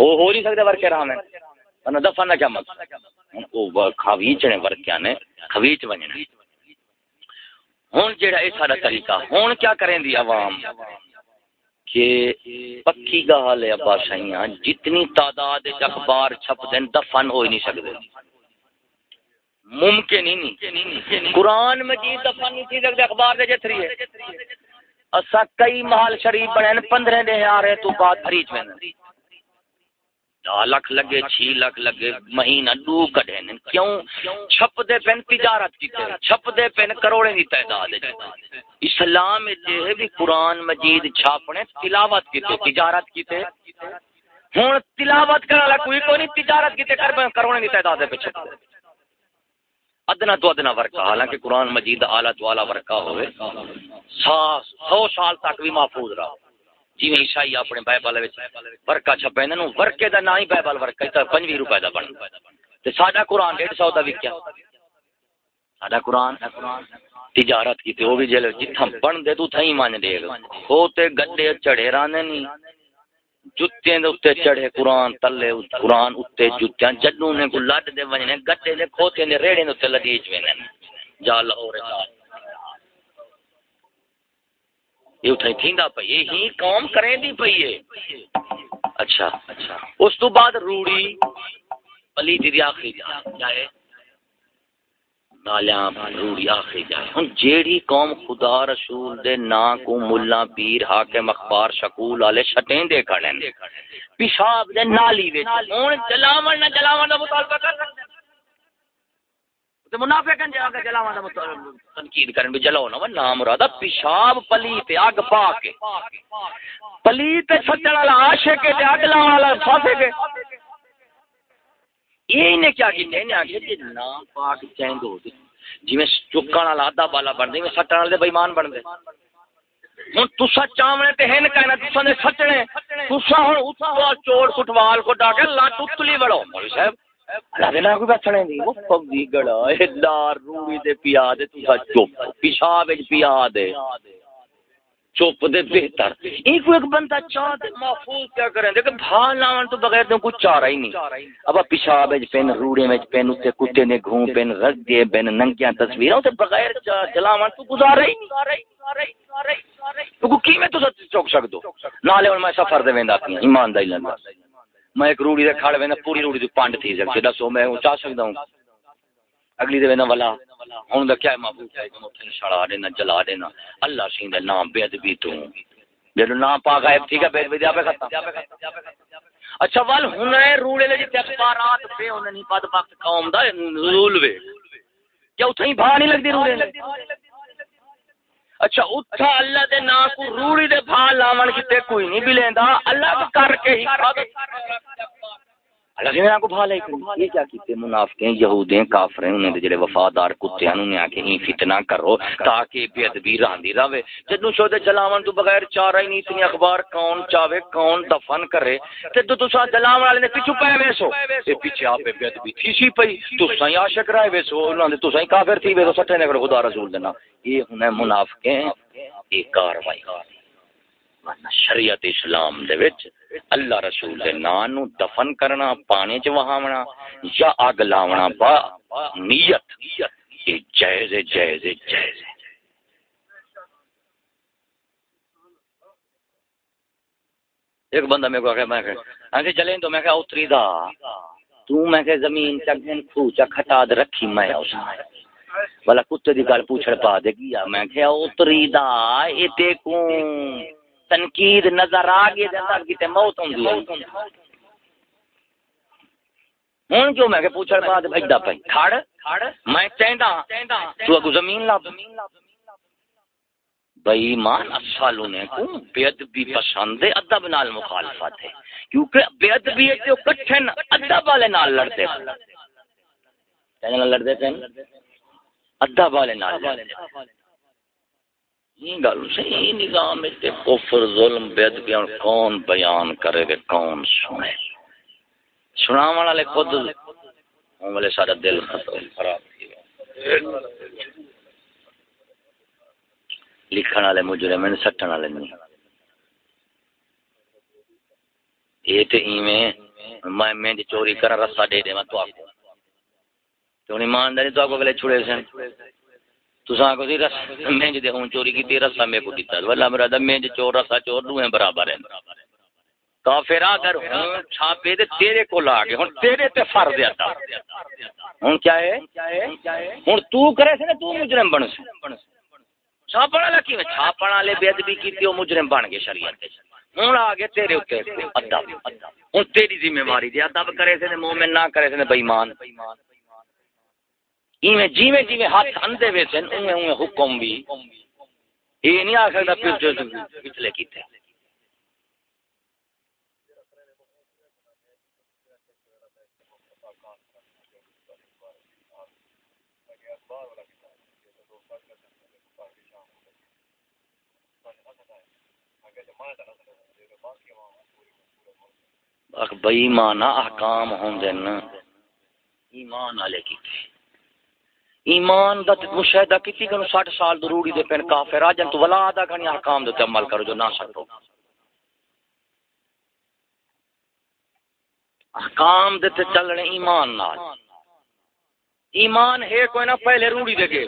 وہ ہو نہیں سکتے ورکے رہا میں۔ دفن نہ کیا وہ کھویچنے نے۔ کھویچ ونجنے جیڑا سارا طریقہ کیا کریں دی عوام؟ کہ پکی گال ہے ابا جتنی تعداد اخبار چھپ دین، دفن ہو ہی نہیں سکتے ممکن ہی نہیں۔ قرآن مجید دفعہ نہیں تھی سکتے اخبار دے جتری ہے۔ اسا کئی محل شریف بنے پندرہ دے آ تو بعد فریج میں لکھ لگے، چھ لکھ لگے، مہینہ دو کڈے کیوں؟ چھپ دے پین تجارت کیتے چھپ دے پین کروڑے دی تعداد اسلام جے بھی قرآن مجید چھاپنے، تلاوت کیتے تجارت کیتے ہن تلاوت کرا لا کوئی کوئی نہیں، تجارت کیتے کر کروڑے دی تعداد پہ چھپ دے۔ ادنا تو ادنا ورکا، حالانکہ قرآن مجید آلہ تو آلہ ورکا ہوئے۔ سو سال تک بھی محفوظ رہا۔ جی میں عیسائی اپنے بائبل ورکا چھپے نو ورکے دا نہ ہی بائبل ورکا تے 25 روپے دا بن تے ساڈا قرآن 150 دا وکیا۔ ساڈا قرآن تجارت کی تے او بھی جے جتھاں بن دے تو تھئی مان دے گا او تے گڈے چڑھے رانے نہیں جتیاں دے اوتے چڑھے قرآن، تلے قرآن اوتے جتیاں جدوں نے کو لڈ دے ونجنے گٹے دے کھوتے دے ریڑے دے اوتے لڈیچ وینن جا لاہور یہ اٹھائی تھیندا پئی، یہ ہی قوم کریں دی پئی ہے اچھا اچھا۔ اس تو بعد روڑی، پلی جی دی آخری جائے۔ نالیاں روڑی آخری جائے۔ ہن جیڑی قوم خدا رسول دے نا کو ملا پیر، حاکم، اخبار، شکول والے شٹیں دے کھڑے پیشاب دے نالی وچ۔ ہن جلاون نہ جلاون دا مطالبہ کر سکتے تے منافقن جا کے جلاون دا مطالبہ تنقید کرن بھی جلاو نہ نام مراد پیشاب پلی تے اگ پا کے۔ پلی تے سچن والا عاشق تے اگ لاون والا پھاسے کے یہ نے کیا کیتے نے پاک ہو چکن والا آدھا بالا بن دے سٹن والے بے ایمان بن دے۔ ہن تسا چاونے تے ہن کہنا تسا نے سچنے تسا ہن چور کٹوال کو ڈاکے لٹ اتلی مولوی صاحب، اللہ دے کوئی بچنے دی؟ وہ پگی گڑا، اے دار روڑی دے پیا دے تسا چپ، پیشاب وچ پیا دے۔ چپ دے بہتر۔ ایک ایک بندہ چاہ دے، محفوظ کیا کریں۔ دے کہ بھال لاون تو بغیر دے کچھ چارہ ہی نہیں۔ اب پیشاب وچ پین روڑے وچ پین تے کتے نے گھوم پین رگ دے بین ننگیاں تصویراں تے بغیر چلاون تو گزارا ہی نہیں۔ تو کی میں تو چوک سکدو نالے ہن میں سفر دے ویندا پیا ایمان دا لندا۔ میں ایک روڑی دے کھڑ ویندا، پوری روڑی دی پانڈ تھی۔ سکدے دسو، میں چاہ سکدا ہوں۔ اگلی دے ویندا والا، ہوں کیا محبوب ہے کہ متن سڑا دینا، جلا دینا۔ اللہ سین دے نام بے ادبی تو۔ جدو نام پا غائب، ٹھیک ہے، بے ادبی دے ختم۔ اچھا ول ہن روڑے دے جتے جی، اخبارات پہ انہاں نہیں پد وقت قوم دا نزول وے۔ کیا اتھیں بھا نہیں لگدی روڑے اچھا اتھا اللہ دے نا کو روڑی دے بھا لاون کتے کوئی نہیں بلیندا اللہ کر کے حفاظت۔ اللہ نے کو یہ کیا کیتے منافقیں، یہودیں، کافریں انہاں دے جڑے وفادار کتے ہی فتنہ کرو تاکہ بے ادبی رہے جدوں شو دے جلاون تو بغیر چارہ ہی نہیں، اتنی اخبار کون چاہے کون دفن کرے۔ تے تو جلاون والے نے پیچھے پے ویسو تے پیچھے آپ بے ادبی تھی سی پئی۔ تسا ہی عاشق رہے ویسو انہاں دے کافر تھی ویسو سٹھے نے خدا رسول دینا یہ ہن منافقیں کاروائی۔ شریعت اسلام دے وچ اللہ رسول دے نام نو دفن کرنا پانی چ وہاونا یا اگ لاونا با نیت۔ یہ جائز ہے جائز ہے جائز ہے۔ ایک بندہ میرے کو کہ میں کہ چلیں تو میں کہ اتری دا۔ تو میں کہ زمین چگن کھو چ کھٹا د رکھی میں اس والا کتے دی گل پوچھڑ پا دے گیا میں کہ اتری دا، اے تے کو تنقید نظر آ گئی اندر کتے موت ہوندی ہے ہوں جو میں کہ پوچھڑ بعد بھجدا پئی کھڑ۔ میں چیندا ہاں، تو اگو زمین لا بھائی مان افسالوں نے کو بے ادبی پسند ہے، ادب نال مخالفت ہے۔ کیونکہ بے ادبی ہے جو کٹھن ادب والے نال لڑتے ہیں۔ کہنے نال لڑتے ہیں ادب والے نال۔ یہ گل صحیح نظام ہے کفر، ظلم بے ادبی کون بیان کرے گا کون سنے؟ سناون والے خود والے سارا دل ختم، خراب لکھن والے مجرم ہیں، سٹن والے نہیں۔ یہ تے ایویں میں میں چوری کرا رسا دے دے میں تو آپ کو۔ تو ایمانداری تو آپ کو چھڑے سن۔ تساں کو سی رس میں دے ہوں چوری کی رسا میں کو دیتا ولا میرا دم میں چور رسا چور دو ہیں برابر ہیں کافر اگر ہوں، چھاپے دے تیرے کو لا کے ہن تیرے تے فرض ادا ہن کیا ہے؟ ہن تو کرے سے تو مجرم بن سے۔ چھاپن والا کی چھاپن والے بے ادبی کیتی او مجرم بن گئے شریعت ہوں آ گئے تیرے اوتے ادب۔ ہوں تیری ذمہ داری دی ادب کرے سے مومن نہ کرے سے بے ایمان ایویں جیویں جیویں ہاتھ اندے وے سن اوویں اوویں حکم بھی۔ یہ نہیں آ سکتا پچھلے کیتے۔ بئی مانا احکام ہوندے نا ایمان والے کیتے۔ ایمان دا مشاہدہ کیتی کہ 60 سال ضروری دے پن کافر اجن تو ولا ادا کنی احکام دے عمل کرو جو نہ سکو۔ احکام دے تے چلنے ایمان نال۔ ایمان ہے کوئی نہ پہلے روڑی دے گے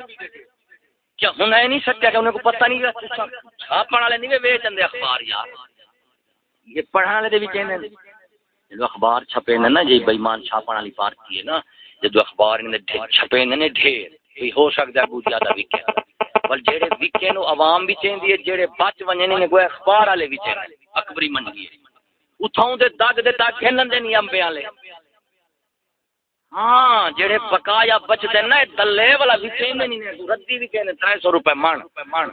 کیا ہن ہے نہیں سچا کہ انہیں کو پتہ نہیں چھاپن والے نہیں ویچن دے اخبار یار۔ یہ پڑھنے والے دے بھی کہنے اخبار چھپے نا جی بےمان چھاپن والی پارٹی ہے نا۔ جدو اخبار چھپے نے ڈھیر ہو سکتا ہے کچھ زیادہ وکے پر جہے وکے نو عوام بھی چاہیے جہے بچ ونے نے کوئی اخبار والے بھی چاہیے اکبری من گئی اتھاؤں دے دگ دے دگ کھلن دے نہیں امبے والے ہاں جہے پکا یا بچتے نا دلے والا بھی چاہیے نہیں ردی بھی کہنے تر سو روپے من من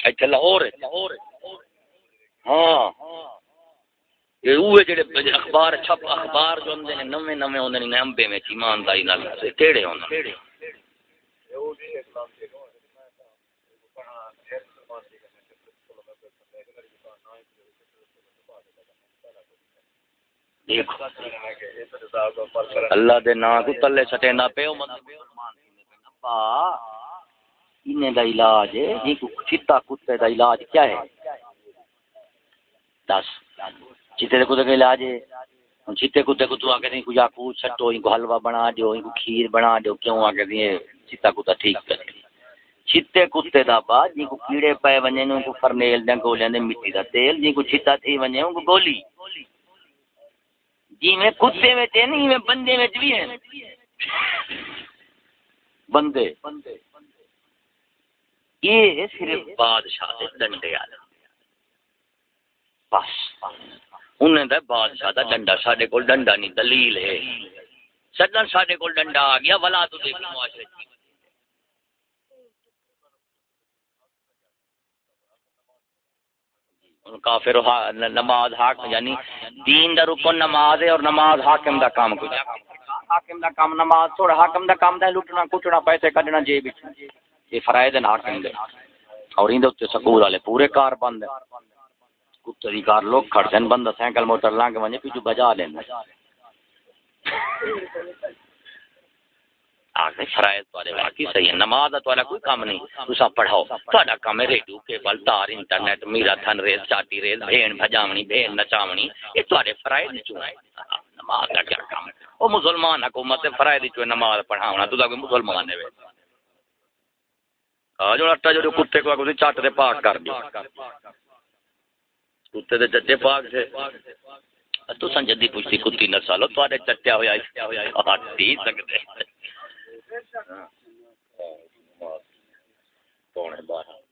اتنے لاہور ہاں۔ جڑے اخبار، چھپ اخبار جو ہوندے نے نویں نویں ہوندے نے امبے میں ایمانداری نال کیڑے ہوندے اللہ دے نا کو تلے سٹے نہ پیو ابا، انہیں دا علاج ہے جی کو چتا کتے دا علاج کیا ہے؟ دس۔ چیتے کو کے علاج ہے۔ چیتے کتے کو تو آ کے نہیں کچھ آکو چھٹو ان کو حلوہ بنا دیو، ان کو کھیر بنا دیو، کیوں آ کے نہیں چیتا کتا ٹھیک کر چیتے کتے دا بعد جن کو کیڑے پے ونجے ان کو فرنیل دیں گولیں دیں، مٹی دا تیل، جن کو چیتا تھی ونجے ان کو گولی۔ جی میں کتے میں تے نہیں، میں بندے میں بھی ہیں۔ بندے۔ یہ صرف بادشاہ سے ڈنڈے آ بس۔ انہیں دا بادشاہ دا ڈنڈا ساڈے کول ڈنڈا نہیں، دلیل ہے۔ سدن ساڈے کول ڈنڈا آ گیا، ولا تو دیکھ معاشرے کافر نماز حق یعنی دین دا رکن نماز ہے اور نماز حاکم دا کام کچھ حاکم دا کام نماز تھوڑا حاکم دا کام دا لٹنا کچڑا پیسے کڈنا جیب وچ۔ یہ فرائض ہیں حاکم دے۔ اور این دے اوتے سکول والے پورے کار بند ہیں۔ کتری کار لوگ کھڑتے ہیں بندہ سائیکل، موٹر لانگ ونجے پیچھو بجا لینا آگے فرائض توارے واقعی صحیح ہے، نماز توارا کوئی کام نہیں۔ تسا پڑھاؤ، تہاڈا کام ہے ریڈیو، کیبل، تار، انٹرنیٹ، میرا تھن، ریس، چاٹی ریس، بھین بھجاونی بھین نچاونی یہ تہاڈے فرائض چوں ہے نماز کا کیا کام ہے؟ او مسلمان حکومت فرائض چوں نماز پڑھاونا تو کوئی مسلمان ہے آ جو اٹا جو کتے کو کوئی چٹ دے پاک کر دی کتے دے چٹے پاک سے تو سن جدی پوچھتی کتی نسالو تو چٹیا ہویا ہوا پی سکتے پونے بارہ